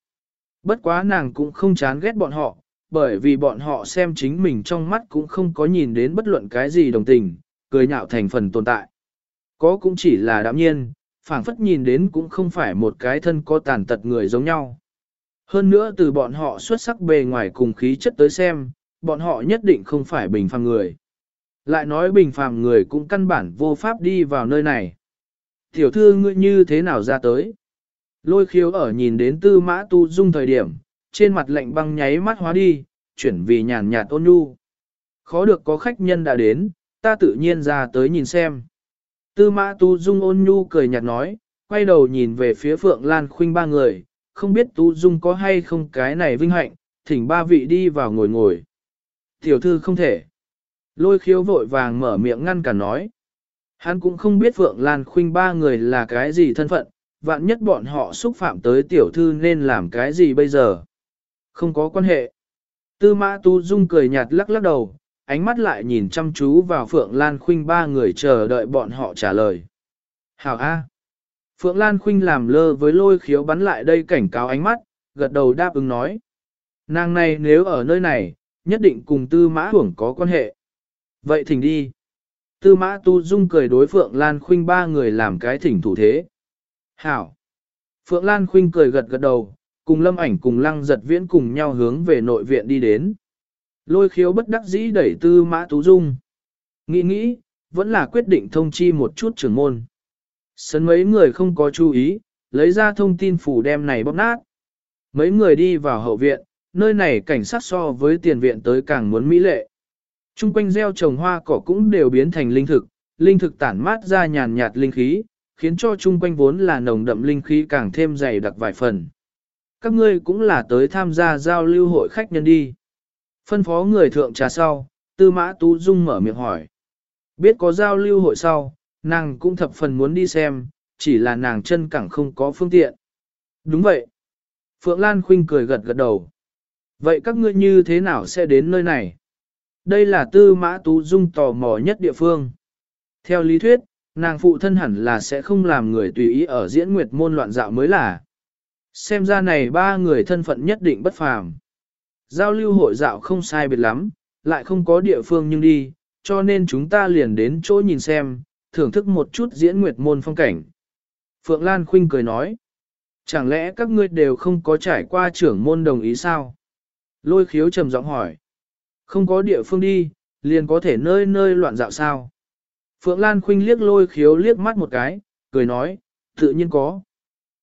Bất quá nàng cũng không chán ghét bọn họ, bởi vì bọn họ xem chính mình trong mắt cũng không có nhìn đến bất luận cái gì đồng tình, cười nhạo thành phần tồn tại. Có cũng chỉ là đạm nhiên, phảng phất nhìn đến cũng không phải một cái thân có tàn tật người giống nhau. Hơn nữa từ bọn họ xuất sắc bề ngoài cùng khí chất tới xem, bọn họ nhất định không phải bình phàm người. Lại nói bình phàm người cũng căn bản vô pháp đi vào nơi này. Tiểu thư ngươi như thế nào ra tới? Lôi khiếu ở nhìn đến tư mã tu dung thời điểm, trên mặt lạnh băng nháy mắt hóa đi, chuyển vì nhàn nhạt ôn nhu. Khó được có khách nhân đã đến, ta tự nhiên ra tới nhìn xem. Tư mã tu dung ôn nhu cười nhạt nói, quay đầu nhìn về phía Phượng Lan Khuynh ba người, không biết tu dung có hay không cái này vinh hạnh, thỉnh ba vị đi vào ngồi ngồi. Tiểu thư không thể. Lôi khiếu vội vàng mở miệng ngăn cả nói. Hắn cũng không biết Phượng Lan Khuynh ba người là cái gì thân phận, vạn nhất bọn họ xúc phạm tới tiểu thư nên làm cái gì bây giờ. Không có quan hệ. Tư mã tu dung cười nhạt lắc lắc đầu, ánh mắt lại nhìn chăm chú vào Phượng Lan Khuynh ba người chờ đợi bọn họ trả lời. Hảo A. Phượng Lan Khuynh làm lơ với lôi khiếu bắn lại đây cảnh cáo ánh mắt, gật đầu đáp ứng nói. Nàng này nếu ở nơi này, nhất định cùng tư mã hưởng có quan hệ. Vậy thỉnh đi. Tư mã tu dung cười đối Phượng Lan Khuynh ba người làm cái thỉnh thủ thế. Hảo. Phượng Lan Khuynh cười gật gật đầu, cùng lâm ảnh cùng lăng giật viễn cùng nhau hướng về nội viện đi đến. Lôi khiếu bất đắc dĩ đẩy tư mã tú dung. Nghĩ nghĩ, vẫn là quyết định thông chi một chút trưởng môn. Sân mấy người không có chú ý, lấy ra thông tin phủ đem này bóp nát. Mấy người đi vào hậu viện, nơi này cảnh sát so với tiền viện tới càng muốn mỹ lệ. Trung quanh gieo trồng hoa cỏ cũng đều biến thành linh thực, linh thực tản mát ra nhàn nhạt linh khí, khiến cho trung quanh vốn là nồng đậm linh khí càng thêm dày đặc vài phần. Các ngươi cũng là tới tham gia giao lưu hội khách nhân đi. Phân phó người thượng trà sau, tư mã tú dung mở miệng hỏi. Biết có giao lưu hội sau, nàng cũng thập phần muốn đi xem, chỉ là nàng chân cẳng không có phương tiện. Đúng vậy. Phượng Lan Khuynh cười gật gật đầu. Vậy các ngươi như thế nào sẽ đến nơi này? Đây là tư mã tú dung tò mò nhất địa phương. Theo lý thuyết, nàng phụ thân hẳn là sẽ không làm người tùy ý ở diễn nguyệt môn loạn dạo mới là. Xem ra này ba người thân phận nhất định bất phàm. Giao lưu hội dạo không sai biệt lắm, lại không có địa phương nhưng đi, cho nên chúng ta liền đến chỗ nhìn xem, thưởng thức một chút diễn nguyệt môn phong cảnh. Phượng Lan Khuynh cười nói, chẳng lẽ các ngươi đều không có trải qua trưởng môn đồng ý sao? Lôi khiếu trầm giọng hỏi, không có địa phương đi, liền có thể nơi nơi loạn dạo sao? Phượng Lan Khuynh liếc lôi khiếu liếc mắt một cái, cười nói, tự nhiên có.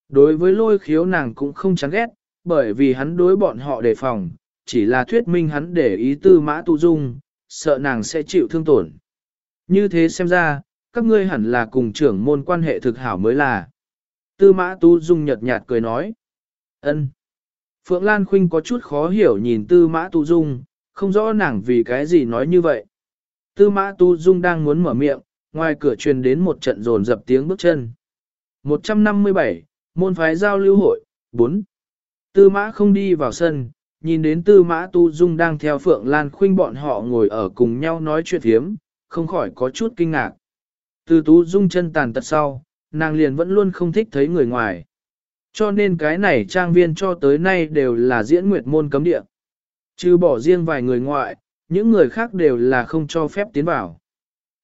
Đối với lôi khiếu nàng cũng không chán ghét, bởi vì hắn đối bọn họ đề phòng, chỉ là thuyết minh hắn để ý tư mã tu dung, sợ nàng sẽ chịu thương tổn. Như thế xem ra, các ngươi hẳn là cùng trưởng môn quan hệ thực hảo mới là. Tư mã tu dung nhật nhạt cười nói. ân. Phượng Lan Khuynh có chút khó hiểu nhìn tư mã tu dung, không rõ nàng vì cái gì nói như vậy. Tư mã tu dung đang muốn mở miệng, ngoài cửa truyền đến một trận rồn dập tiếng bước chân. 157, Môn phái giao lưu hội, 4. Tư mã không đi vào sân, nhìn đến tư mã tu dung đang theo Phượng Lan Khuynh bọn họ ngồi ở cùng nhau nói chuyện thiếm, không khỏi có chút kinh ngạc. Từ tú dung chân tàn tật sau, nàng liền vẫn luôn không thích thấy người ngoài. Cho nên cái này trang viên cho tới nay đều là diễn nguyệt môn cấm địa. Chứ bỏ riêng vài người ngoại, những người khác đều là không cho phép tiến vào.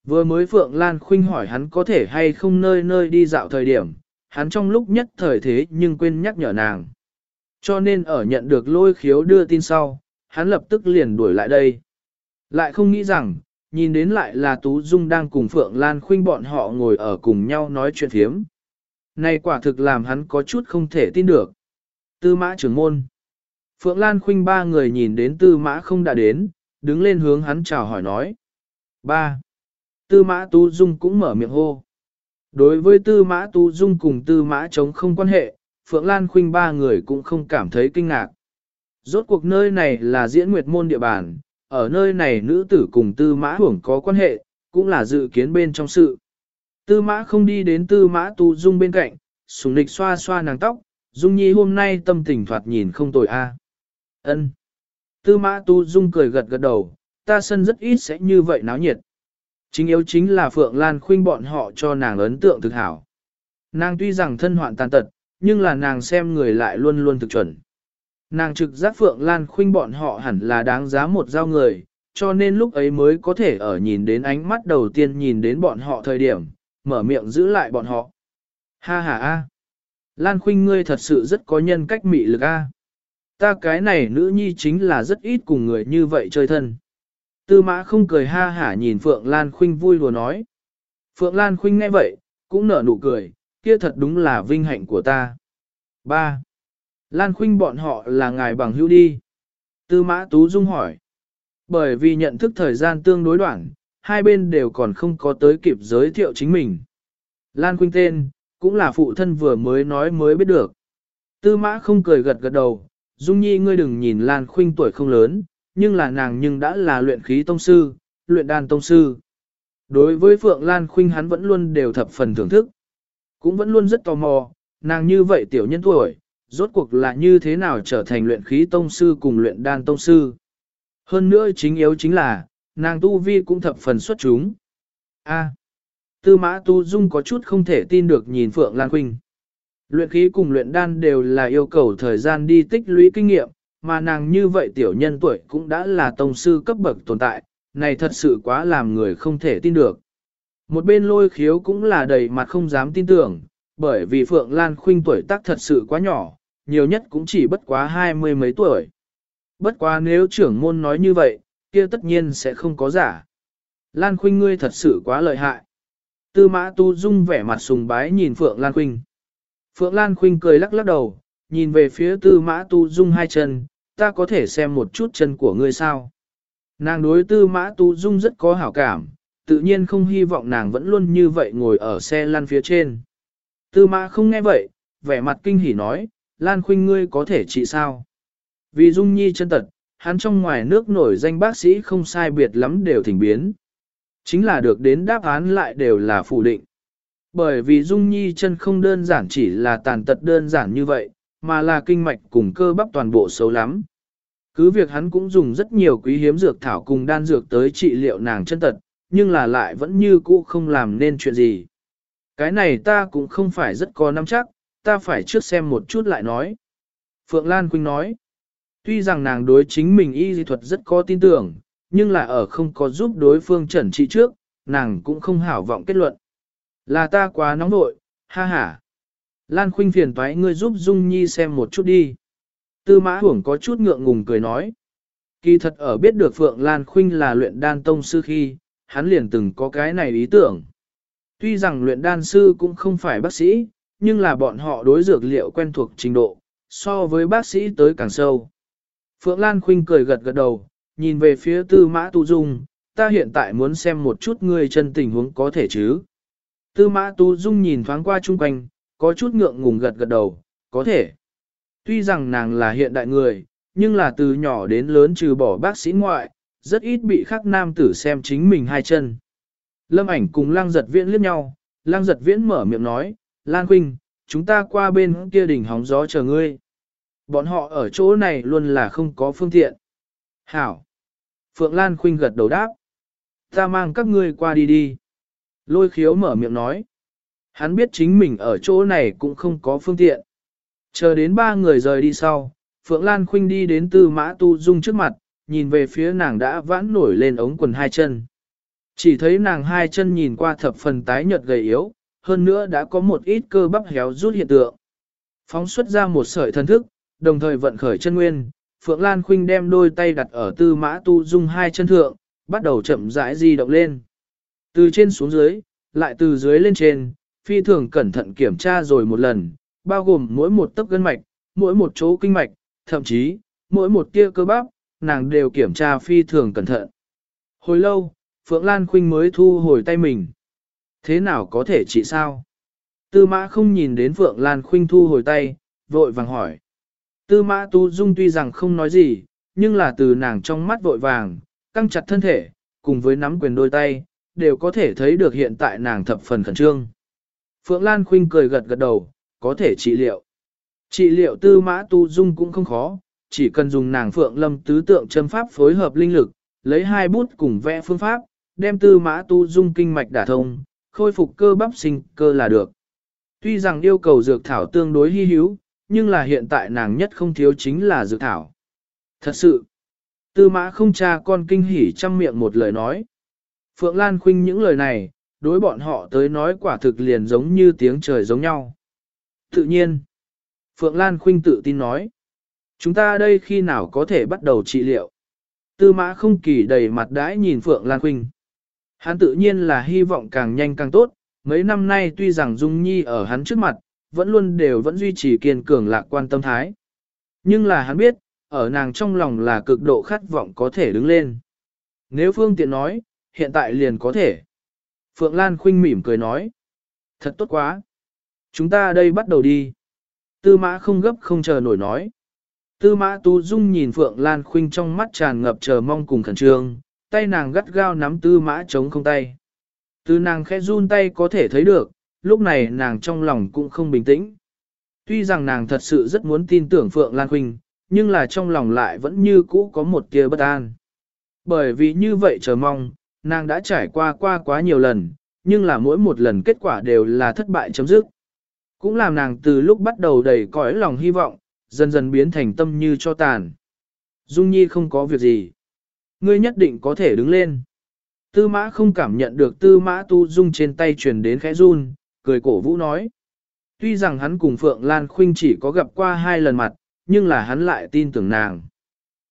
Vừa mới Phượng Lan Khuynh hỏi hắn có thể hay không nơi nơi đi dạo thời điểm, hắn trong lúc nhất thời thế nhưng quên nhắc nhở nàng. Cho nên ở nhận được lôi khiếu đưa tin sau, hắn lập tức liền đuổi lại đây. Lại không nghĩ rằng, nhìn đến lại là Tú Dung đang cùng Phượng Lan Khuynh bọn họ ngồi ở cùng nhau nói chuyện phiếm. Này quả thực làm hắn có chút không thể tin được. Tư mã trưởng môn. Phượng Lan Khuynh ba người nhìn đến tư mã không đã đến, đứng lên hướng hắn chào hỏi nói. Ba. Tư mã Tú Dung cũng mở miệng hô. Đối với tư mã Tú Dung cùng tư mã chống không quan hệ, Phượng Lan Khuynh ba người cũng không cảm thấy kinh ngạc. Rốt cuộc nơi này là diễn nguyệt môn địa bàn, ở nơi này nữ tử cùng tư mã hưởng có quan hệ, cũng là dự kiến bên trong sự. Tư mã không đi đến tư mã tu dung bên cạnh, sùng lịch xoa xoa nàng tóc, dung nhi hôm nay tâm tình thoạt nhìn không tồi a. À. Ân. Tư mã tu dung cười gật gật đầu, ta sân rất ít sẽ như vậy náo nhiệt. Chính yếu chính là Phượng Lan khuynh bọn họ cho nàng ấn tượng thực hảo. Nàng tuy rằng thân hoạn tàn tật, nhưng là nàng xem người lại luôn luôn thực chuẩn. Nàng trực giác Phượng Lan khuynh bọn họ hẳn là đáng giá một giao người, cho nên lúc ấy mới có thể ở nhìn đến ánh mắt đầu tiên nhìn đến bọn họ thời điểm, mở miệng giữ lại bọn họ. Ha ha a, Lan khuynh ngươi thật sự rất có nhân cách mị lực a. Ta cái này nữ nhi chính là rất ít cùng người như vậy chơi thân. Tư mã không cười ha hả nhìn Phượng Lan khuynh vui đùa nói. Phượng Lan khuynh nghe vậy, cũng nở nụ cười, kia thật đúng là vinh hạnh của ta. 3. Lan Khuynh bọn họ là ngài bằng hữu đi. Tư Mã Tú Dung hỏi. Bởi vì nhận thức thời gian tương đối đoạn, hai bên đều còn không có tới kịp giới thiệu chính mình. Lan Khuynh tên, cũng là phụ thân vừa mới nói mới biết được. Tư Mã không cười gật gật đầu, Dung Nhi ngươi đừng nhìn Lan Khuynh tuổi không lớn, nhưng là nàng nhưng đã là luyện khí tông sư, luyện đan tông sư. Đối với Phượng Lan Khuynh hắn vẫn luôn đều thập phần thưởng thức. Cũng vẫn luôn rất tò mò, nàng như vậy tiểu nhân tuổi, rốt cuộc là như thế nào trở thành luyện khí tông sư cùng luyện đan tông sư. Hơn nữa chính yếu chính là, nàng tu vi cũng thập phần xuất chúng. A. tư mã tu dung có chút không thể tin được nhìn Phượng Lan Khuynh. Luyện khí cùng luyện đan đều là yêu cầu thời gian đi tích lũy kinh nghiệm, mà nàng như vậy tiểu nhân tuổi cũng đã là tông sư cấp bậc tồn tại, này thật sự quá làm người không thể tin được. Một bên lôi khiếu cũng là đầy mặt không dám tin tưởng, bởi vì Phượng Lan Khuynh tuổi tác thật sự quá nhỏ, nhiều nhất cũng chỉ bất quá hai mươi mấy tuổi. Bất quá nếu trưởng môn nói như vậy, kia tất nhiên sẽ không có giả. Lan Khuynh ngươi thật sự quá lợi hại. Tư mã tu dung vẻ mặt sùng bái nhìn Phượng Lan Khuynh. Phượng Lan Khuynh cười lắc lắc đầu, nhìn về phía tư mã tu dung hai chân, ta có thể xem một chút chân của ngươi sao. Nàng đối tư mã tu dung rất có hảo cảm, tự nhiên không hy vọng nàng vẫn luôn như vậy ngồi ở xe lăn phía trên. Tư mã không nghe vậy, vẻ mặt kinh hỉ nói, Lan Khuynh ngươi có thể trị sao? Vì Dung Nhi chân tật, hắn trong ngoài nước nổi danh bác sĩ không sai biệt lắm đều thỉnh biến. Chính là được đến đáp án lại đều là phủ định. Bởi vì Dung Nhi chân không đơn giản chỉ là tàn tật đơn giản như vậy, mà là kinh mạch cùng cơ bắp toàn bộ xấu lắm. Cứ việc hắn cũng dùng rất nhiều quý hiếm dược thảo cùng đan dược tới trị liệu nàng chân tật, nhưng là lại vẫn như cũ không làm nên chuyện gì. Cái này ta cũng không phải rất có nắm chắc, ta phải trước xem một chút lại nói. Phượng Lan Quynh nói, tuy rằng nàng đối chính mình y di thuật rất có tin tưởng, nhưng là ở không có giúp đối phương chẩn trị trước, nàng cũng không hảo vọng kết luận. Là ta quá nóng nội, ha ha. Lan Khuynh phiền toái ngươi giúp Dung Nhi xem một chút đi. Tư mã hưởng có chút ngượng ngùng cười nói. Kỳ thật ở biết được Phượng Lan Khuynh là luyện đan tông sư khi, hắn liền từng có cái này ý tưởng. Tuy rằng luyện đan sư cũng không phải bác sĩ, nhưng là bọn họ đối dược liệu quen thuộc trình độ, so với bác sĩ tới càng sâu. Phượng Lan Khuynh cười gật gật đầu, nhìn về phía tư mã tu dung, ta hiện tại muốn xem một chút người chân tình huống có thể chứ. Tư mã tu dung nhìn thoáng qua chung quanh, có chút ngượng ngùng gật gật đầu, có thể. Tuy rằng nàng là hiện đại người, nhưng là từ nhỏ đến lớn trừ bỏ bác sĩ ngoại, rất ít bị khắc nam tử xem chính mình hai chân. Lâm ảnh cùng lang giật viễn liếc nhau, lang giật viễn mở miệng nói, Lan Quynh, chúng ta qua bên kia đỉnh hóng gió chờ ngươi. Bọn họ ở chỗ này luôn là không có phương tiện. Hảo. Phượng Lan Khuynh gật đầu đáp. Ta mang các ngươi qua đi đi. Lôi khiếu mở miệng nói. Hắn biết chính mình ở chỗ này cũng không có phương tiện. Chờ đến ba người rời đi sau, Phượng Lan Khuynh đi đến tư mã tu dung trước mặt, nhìn về phía nàng đã vãn nổi lên ống quần hai chân. Chỉ thấy nàng hai chân nhìn qua thập phần tái nhợt gầy yếu, hơn nữa đã có một ít cơ bắp héo rút hiện tượng. Phóng xuất ra một sợi thần thức, đồng thời vận khởi chân nguyên, Phượng Lan Khuynh đem đôi tay đặt ở tư mã tu dung hai chân thượng, bắt đầu chậm rãi di động lên. Từ trên xuống dưới, lại từ dưới lên trên, phi thường cẩn thận kiểm tra rồi một lần, bao gồm mỗi một tấc gân mạch, mỗi một chỗ kinh mạch, thậm chí, mỗi một tia cơ bắp, nàng đều kiểm tra phi thường cẩn thận. Hồi lâu, Phượng Lan Khuynh mới thu hồi tay mình. Thế nào có thể trị sao? Tư mã không nhìn đến Phượng Lan Khuynh thu hồi tay, vội vàng hỏi. Tư mã tu dung tuy rằng không nói gì, nhưng là từ nàng trong mắt vội vàng, căng chặt thân thể, cùng với nắm quyền đôi tay, đều có thể thấy được hiện tại nàng thập phần khẩn trương. Phượng Lan Khuynh cười gật gật đầu, có thể trị liệu. Trị liệu tư mã tu dung cũng không khó, chỉ cần dùng nàng Phượng Lâm tứ tượng châm pháp phối hợp linh lực, lấy hai bút cùng vẽ phương pháp, đem tư mã tu dung kinh mạch đả thông, khôi phục cơ bắp sinh cơ là được. Tuy rằng yêu cầu dược thảo tương đối hy hữu, nhưng là hiện tại nàng nhất không thiếu chính là dược thảo. Thật sự, tư mã không cha con kinh hỉ trăm miệng một lời nói. Phượng Lan khuynh những lời này, đối bọn họ tới nói quả thực liền giống như tiếng trời giống nhau. Tự nhiên, Phượng Lan khuynh tự tin nói, chúng ta đây khi nào có thể bắt đầu trị liệu. Tư mã không kỳ đầy mặt đãi nhìn Phượng Lan khuynh. Hắn tự nhiên là hy vọng càng nhanh càng tốt, mấy năm nay tuy rằng Dung Nhi ở hắn trước mặt, vẫn luôn đều vẫn duy trì kiên cường lạc quan tâm thái. Nhưng là hắn biết, ở nàng trong lòng là cực độ khát vọng có thể đứng lên. Nếu Phương Tiện nói, hiện tại liền có thể. Phượng Lan khinh mỉm cười nói. Thật tốt quá. Chúng ta đây bắt đầu đi. Tư mã không gấp không chờ nổi nói. Tư mã tu dung nhìn Phượng Lan khinh trong mắt tràn ngập chờ mong cùng khẩn trương, tay nàng gắt gao nắm tư mã chống không tay. Từ nàng khẽ run tay có thể thấy được, lúc này nàng trong lòng cũng không bình tĩnh. Tuy rằng nàng thật sự rất muốn tin tưởng Phượng Lan Khuynh, nhưng là trong lòng lại vẫn như cũ có một tia bất an. Bởi vì như vậy chờ mong, nàng đã trải qua qua quá nhiều lần, nhưng là mỗi một lần kết quả đều là thất bại chấm dứt. Cũng làm nàng từ lúc bắt đầu đầy cõi lòng hy vọng, dần dần biến thành tâm như cho tàn. Dung Nhi không có việc gì. Ngươi nhất định có thể đứng lên. Tư mã không cảm nhận được tư mã tu dung trên tay truyền đến khẽ run, cười cổ vũ nói. Tuy rằng hắn cùng Phượng Lan Khuynh chỉ có gặp qua hai lần mặt, nhưng là hắn lại tin tưởng nàng.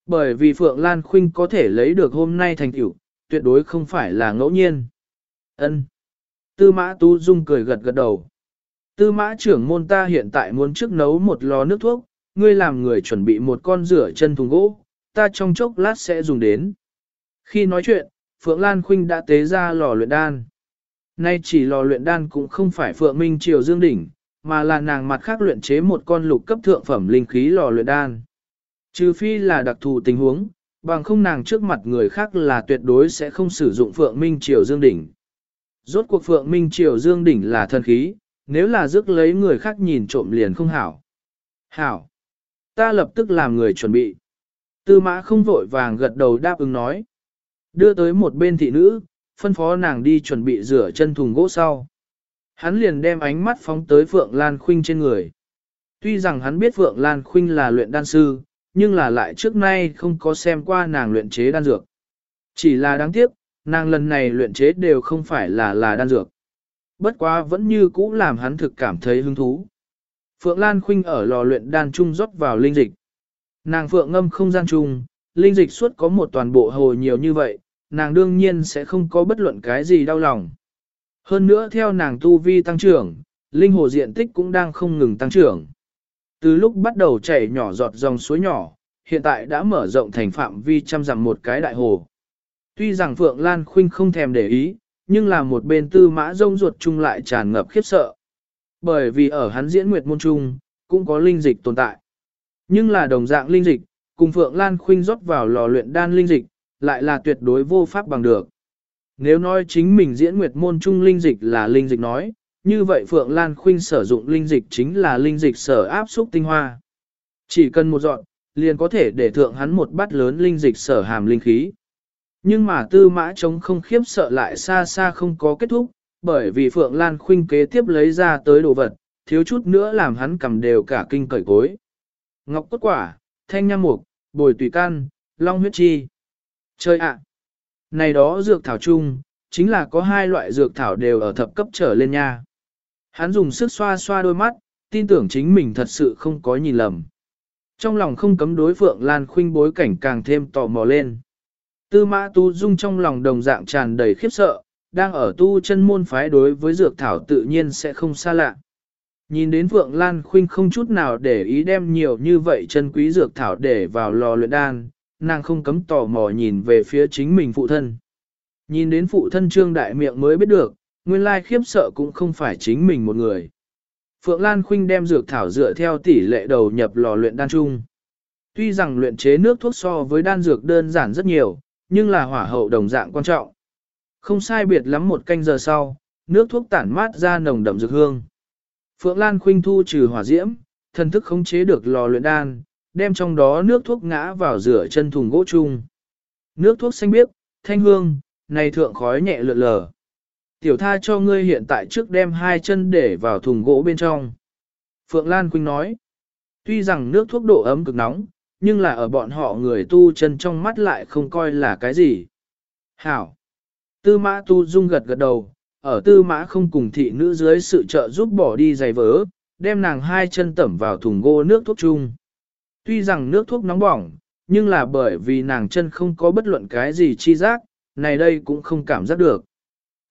Bởi vì Phượng Lan Khuynh có thể lấy được hôm nay thành tựu, tuyệt đối không phải là ngẫu nhiên. Ân. Tư mã tu dung cười gật gật đầu. Tư mã trưởng môn ta hiện tại muốn trước nấu một lò nước thuốc, ngươi làm người chuẩn bị một con rửa chân thùng gỗ, ta trong chốc lát sẽ dùng đến. Khi nói chuyện, Phượng Lan Khuynh đã tế ra lò luyện đan. Nay chỉ lò luyện đan cũng không phải Phượng Minh Triều Dương Đỉnh, mà là nàng mặt khác luyện chế một con lục cấp thượng phẩm linh khí lò luyện đan. Trừ phi là đặc thù tình huống, bằng không nàng trước mặt người khác là tuyệt đối sẽ không sử dụng Phượng Minh Triều Dương Đỉnh. Rốt cuộc Phượng Minh Triều Dương Đỉnh là thần khí, nếu là rước lấy người khác nhìn trộm liền không hảo. Hảo! Ta lập tức làm người chuẩn bị. Tư mã không vội vàng gật đầu đáp ứng nói. Đưa tới một bên thị nữ, phân phó nàng đi chuẩn bị rửa chân thùng gỗ sau. Hắn liền đem ánh mắt phóng tới Phượng Lan Khuynh trên người. Tuy rằng hắn biết Phượng Lan Khuynh là luyện đan sư, nhưng là lại trước nay không có xem qua nàng luyện chế đan dược. Chỉ là đáng tiếc, nàng lần này luyện chế đều không phải là là đan dược. Bất quá vẫn như cũ làm hắn thực cảm thấy hứng thú. Phượng Lan Khuynh ở lò luyện đan trung rót vào linh dịch. Nàng Phượng ngâm không gian trung, linh dịch suốt có một toàn bộ hồ nhiều như vậy, nàng đương nhiên sẽ không có bất luận cái gì đau lòng. Hơn nữa theo nàng tu vi tăng trưởng, linh hồ diện tích cũng đang không ngừng tăng trưởng. Từ lúc bắt đầu chảy nhỏ giọt dòng suối nhỏ, hiện tại đã mở rộng thành phạm vi trăm dặm một cái đại hồ. Tuy rằng Phượng Lan Khuynh không thèm để ý, nhưng là một bên tư mã rông ruột chung lại tràn ngập khiếp sợ. Bởi vì ở hắn diễn nguyệt môn trung, cũng có linh dịch tồn tại. Nhưng là đồng dạng linh dịch, cùng Phượng Lan Khuynh rót vào lò luyện đan linh dịch, lại là tuyệt đối vô pháp bằng được. Nếu nói chính mình diễn nguyệt môn trung linh dịch là linh dịch nói, như vậy Phượng Lan Khuynh sử dụng linh dịch chính là linh dịch sở áp xúc tinh hoa. Chỉ cần một dọn, liền có thể để thượng hắn một bát lớn linh dịch sở hàm linh khí. Nhưng mà tư mã chống không khiếp sợ lại xa xa không có kết thúc, bởi vì Phượng Lan Khuynh kế tiếp lấy ra tới đồ vật, thiếu chút nữa làm hắn cầm đều cả kinh cởi cối. Ngọc cốt quả, thanh nham mục, bồi tùy can, long huyết chi. Chơi ạ! Này đó dược thảo chung, chính là có hai loại dược thảo đều ở thập cấp trở lên nha. Hắn dùng sức xoa xoa đôi mắt, tin tưởng chính mình thật sự không có nhìn lầm. Trong lòng không cấm đối Phượng Lan Khuynh bối cảnh càng thêm tò mò lên. Tư mã tu dung trong lòng đồng dạng tràn đầy khiếp sợ, đang ở tu chân môn phái đối với dược thảo tự nhiên sẽ không xa lạ. Nhìn đến Phượng Lan Khuynh không chút nào để ý đem nhiều như vậy chân quý dược thảo để vào lò luyện đan, nàng không cấm tò mò nhìn về phía chính mình phụ thân. Nhìn đến phụ thân trương đại miệng mới biết được, nguyên lai khiếp sợ cũng không phải chính mình một người. Phượng Lan Khuynh đem dược thảo dựa theo tỷ lệ đầu nhập lò luyện đan chung. Tuy rằng luyện chế nước thuốc so với đan dược đơn giản rất nhiều, nhưng là hỏa hậu đồng dạng quan trọng. Không sai biệt lắm một canh giờ sau, nước thuốc tản mát ra nồng đậm dược hương. Phượng Lan Khuynh thu trừ hỏa diễm, thần thức khống chế được lò luyện đan, đem trong đó nước thuốc ngã vào rửa chân thùng gỗ chung. Nước thuốc xanh biếc, thanh hương, này thượng khói nhẹ lượn lờ. Tiểu tha cho ngươi hiện tại trước đem hai chân để vào thùng gỗ bên trong. Phượng Lan Khuynh nói, tuy rằng nước thuốc độ ấm cực nóng, nhưng là ở bọn họ người tu chân trong mắt lại không coi là cái gì. Hảo! Tư mã tu dung gật gật đầu, ở tư mã không cùng thị nữ dưới sự trợ giúp bỏ đi giày vớ, đem nàng hai chân tẩm vào thùng gỗ nước thuốc chung. Tuy rằng nước thuốc nóng bỏng, nhưng là bởi vì nàng chân không có bất luận cái gì chi giác, này đây cũng không cảm giác được.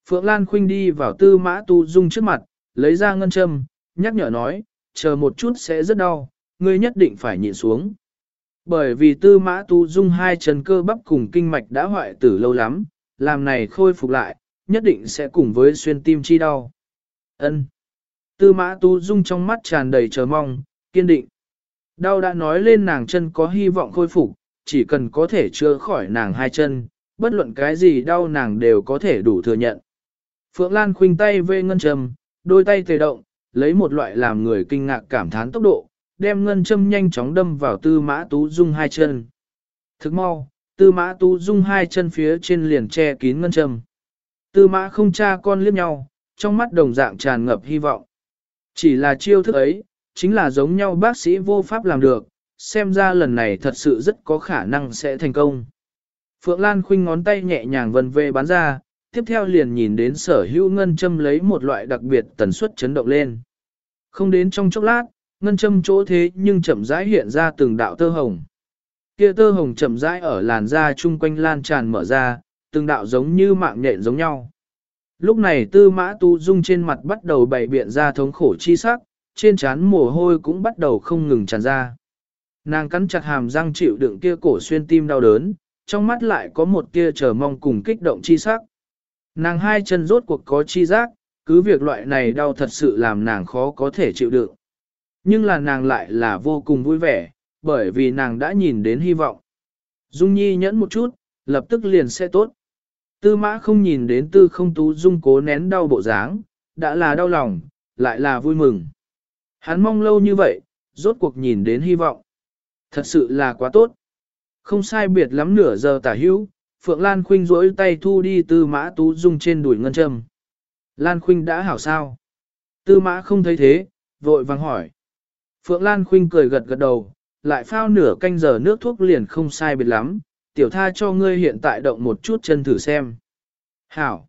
Phượng Lan Khuynh đi vào tư mã tu dung trước mặt, lấy ra ngân châm, nhắc nhở nói, chờ một chút sẽ rất đau, ngươi nhất định phải nhịn xuống. Bởi vì tư mã tu dung hai chân cơ bắp cùng kinh mạch đã hoại tử lâu lắm, làm này khôi phục lại, nhất định sẽ cùng với xuyên tim chi đau. Ân. Tư mã tu dung trong mắt tràn đầy chờ mong, kiên định. Đau đã nói lên nàng chân có hy vọng khôi phục, chỉ cần có thể chữa khỏi nàng hai chân, bất luận cái gì đau nàng đều có thể đủ thừa nhận. Phượng Lan khuynh tay vê ngân châm, đôi tay tề động, lấy một loại làm người kinh ngạc cảm thán tốc độ, đem ngân châm nhanh chóng đâm vào tư mã tú dung hai chân. Thức mau, tư mã tú dung hai chân phía trên liền che kín ngân châm. Tư mã không cha con liếc nhau, trong mắt đồng dạng tràn ngập hy vọng. Chỉ là chiêu thức ấy, chính là giống nhau bác sĩ vô pháp làm được, xem ra lần này thật sự rất có khả năng sẽ thành công. Phượng Lan khuynh ngón tay nhẹ nhàng vần về bán ra, tiếp theo liền nhìn đến sở hữu ngân châm lấy một loại đặc biệt tần suất chấn động lên. Không đến trong chốc lát, ngân châm chỗ thế nhưng chậm rãi hiện ra từng đạo tơ hồng. Kia tơ hồng chậm rãi ở làn da chung quanh lan tràn mở ra, từng đạo giống như mạng nhện giống nhau. Lúc này tư mã tu dung trên mặt bắt đầu bày biện ra thống khổ chi sắc, trên trán mồ hôi cũng bắt đầu không ngừng tràn ra. Nàng cắn chặt hàm răng chịu đựng kia cổ xuyên tim đau đớn, trong mắt lại có một tia chờ mong cùng kích động chi sắc. Nàng hai chân rốt cuộc có chi giác, cứ việc loại này đau thật sự làm nàng khó có thể chịu đựng. Nhưng là nàng lại là vô cùng vui vẻ, bởi vì nàng đã nhìn đến hy vọng. Dung Nhi nhẫn một chút, lập tức liền sẽ tốt. Tư mã không nhìn đến tư không tú dung cố nén đau bộ dáng, đã là đau lòng, lại là vui mừng. Hắn mong lâu như vậy, rốt cuộc nhìn đến hy vọng. Thật sự là quá tốt. Không sai biệt lắm nửa giờ tả hữu, Phượng Lan Khuynh rỗi tay thu đi tư mã tú dung trên đùi ngân châm. Lan Khuynh đã hảo sao? Tư mã không thấy thế, vội vàng hỏi. Phượng Lan Khuynh cười gật gật đầu, lại phao nửa canh giờ nước thuốc liền không sai biệt lắm, tiểu tha cho ngươi hiện tại động một chút chân thử xem. Hảo!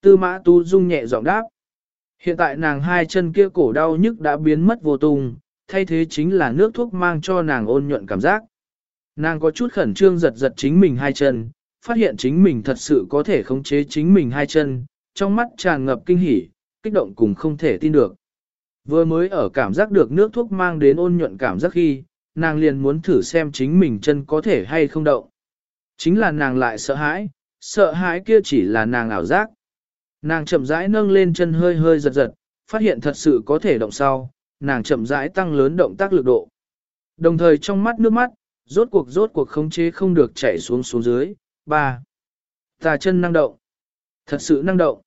Tư mã Tu dung nhẹ giọng đáp. Hiện tại nàng hai chân kia cổ đau nhức đã biến mất vô tung, thay thế chính là nước thuốc mang cho nàng ôn nhuận cảm giác. Nàng có chút khẩn trương giật giật chính mình hai chân, phát hiện chính mình thật sự có thể khống chế chính mình hai chân, trong mắt tràn ngập kinh hỉ, kích động cùng không thể tin được. Vừa mới ở cảm giác được nước thuốc mang đến ôn nhuận cảm giác khi, nàng liền muốn thử xem chính mình chân có thể hay không động. Chính là nàng lại sợ hãi, sợ hãi kia chỉ là nàng ảo giác. Nàng chậm rãi nâng lên chân hơi hơi giật giật, phát hiện thật sự có thể động sau, nàng chậm rãi tăng lớn động tác lực độ. Đồng thời trong mắt nước mắt, rốt cuộc rốt cuộc khống chế không được chảy xuống xuống dưới, ba. Tà chân năng động. Thật sự năng động.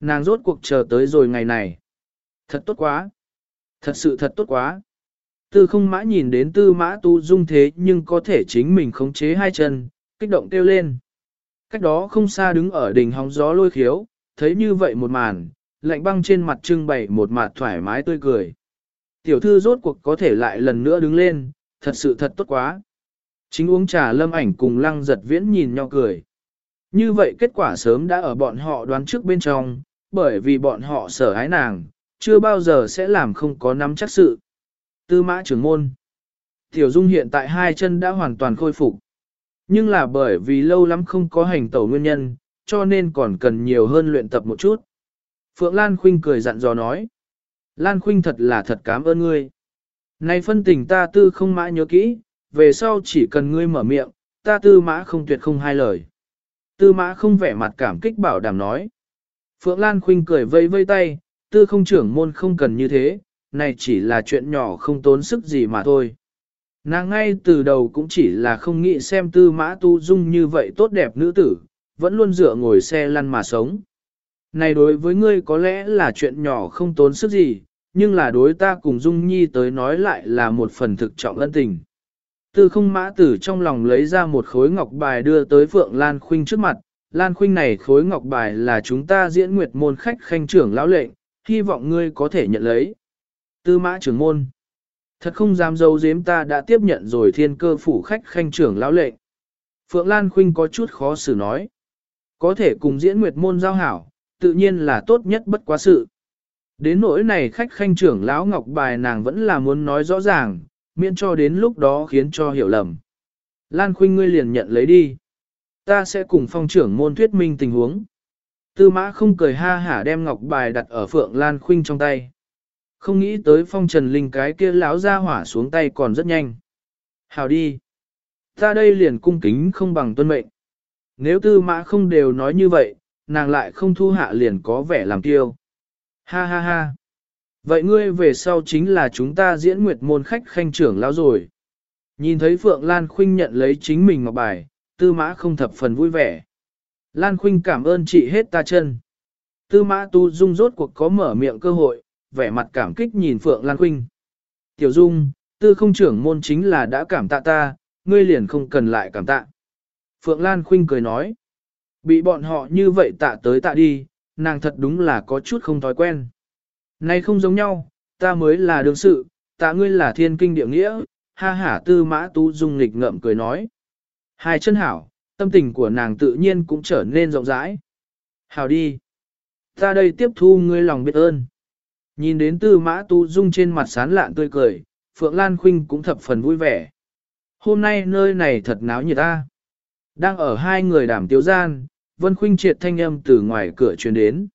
Nàng rốt cuộc chờ tới rồi ngày này. Thật tốt quá. Thật sự thật tốt quá. Tư không mã nhìn đến tư mã tu dung thế nhưng có thể chính mình khống chế hai chân, kích động kêu lên. Cách đó không xa đứng ở đỉnh hóng gió lôi khiếu, thấy như vậy một màn, lạnh băng trên mặt trưng bày một mặt thoải mái tươi cười. Tiểu thư rốt cuộc có thể lại lần nữa đứng lên, thật sự thật tốt quá. Chính uống trà lâm ảnh cùng lăng giật viễn nhìn nhau cười. Như vậy kết quả sớm đã ở bọn họ đoán trước bên trong, bởi vì bọn họ sở ái nàng, chưa bao giờ sẽ làm không có nắm chắc sự. Tư mã trưởng môn. Tiểu Dung hiện tại hai chân đã hoàn toàn khôi phục. Nhưng là bởi vì lâu lắm không có hành tẩu nguyên nhân, cho nên còn cần nhiều hơn luyện tập một chút. Phượng Lan Khuynh cười dặn dò nói. Lan Khuynh thật là thật cảm ơn ngươi. Này phân tình ta tư không mã nhớ kỹ, về sau chỉ cần ngươi mở miệng, ta tư mã không tuyệt không hai lời. Tư mã không vẻ mặt cảm kích bảo đảm nói. Phượng Lan Khuynh cười vây vây tay, tư không trưởng môn không cần như thế, này chỉ là chuyện nhỏ không tốn sức gì mà thôi. Nàng ngay từ đầu cũng chỉ là không nghĩ xem tư mã tu dung như vậy tốt đẹp nữ tử, vẫn luôn dựa ngồi xe lăn mà sống. Này đối với ngươi có lẽ là chuyện nhỏ không tốn sức gì, nhưng là đối ta cùng Dung Nhi tới nói lại là một phần thực trọng ân tình. Tư không mã tử trong lòng lấy ra một khối ngọc bài đưa tới Phượng Lan Khuynh trước mặt, Lan Khuynh này khối ngọc bài là chúng ta diễn nguyệt môn khách khanh trưởng lão lệnh, hy vọng ngươi có thể nhận lấy. Tư mã trưởng môn. Thật không dám dâu giếm ta đã tiếp nhận rồi thiên cơ phủ khách khanh trưởng lão lệnh. Phượng Lan Khuynh có chút khó xử nói. Có thể cùng diễn nguyệt môn giao hảo, tự nhiên là tốt nhất bất quá sự. Đến nỗi này khách khanh trưởng lão ngọc bài nàng vẫn là muốn nói rõ ràng, miễn cho đến lúc đó khiến cho hiểu lầm. Lan Khuynh ngươi liền nhận lấy đi. Ta sẽ cùng phong trưởng môn thuyết minh tình huống. Tư mã không cười ha hả đem ngọc bài đặt ở Phượng Lan Khuynh trong tay. Không nghĩ tới phong trần linh cái kia láo ra hỏa xuống tay còn rất nhanh. Hào đi. Ta đây liền cung kính không bằng tuân mệnh. Nếu tư mã không đều nói như vậy, nàng lại không thu hạ liền có vẻ làm kiêu. Ha ha ha. Vậy ngươi về sau chính là chúng ta diễn nguyệt môn khách khanh trưởng lão rồi. Nhìn thấy Phượng Lan Khuynh nhận lấy chính mình ngọc bài, tư mã không thập phần vui vẻ. Lan Khuynh cảm ơn chị hết ta chân. Tư mã tu dung rốt cuộc có mở miệng cơ hội, vẻ mặt cảm kích nhìn Phượng Lan Khuynh. Tiểu dung, tư không trưởng môn chính là đã cảm tạ ta, ngươi liền không cần lại cảm tạ. Phượng Lan Khuynh cười nói. Bị bọn họ như vậy tạ tới tạ đi, nàng thật đúng là có chút không thói quen. Này không giống nhau, ta mới là đương sự, tạ ngươi là thiên kinh địa nghĩa, ha hả tư mã tú dung nghịch ngậm cười nói. Hai chân hảo, tâm tình của nàng tự nhiên cũng trở nên rộng rãi. Hảo đi. Ta đây tiếp thu ngươi lòng biết ơn. Nhìn đến tư mã tu dung trên mặt sán lạn tươi cười, Phượng Lan Khuynh cũng thập phần vui vẻ. Hôm nay nơi này thật náo nhiệt ta. Đang ở hai người đảm tiếu gian, Vân Khuynh triệt thanh âm từ ngoài cửa truyền đến.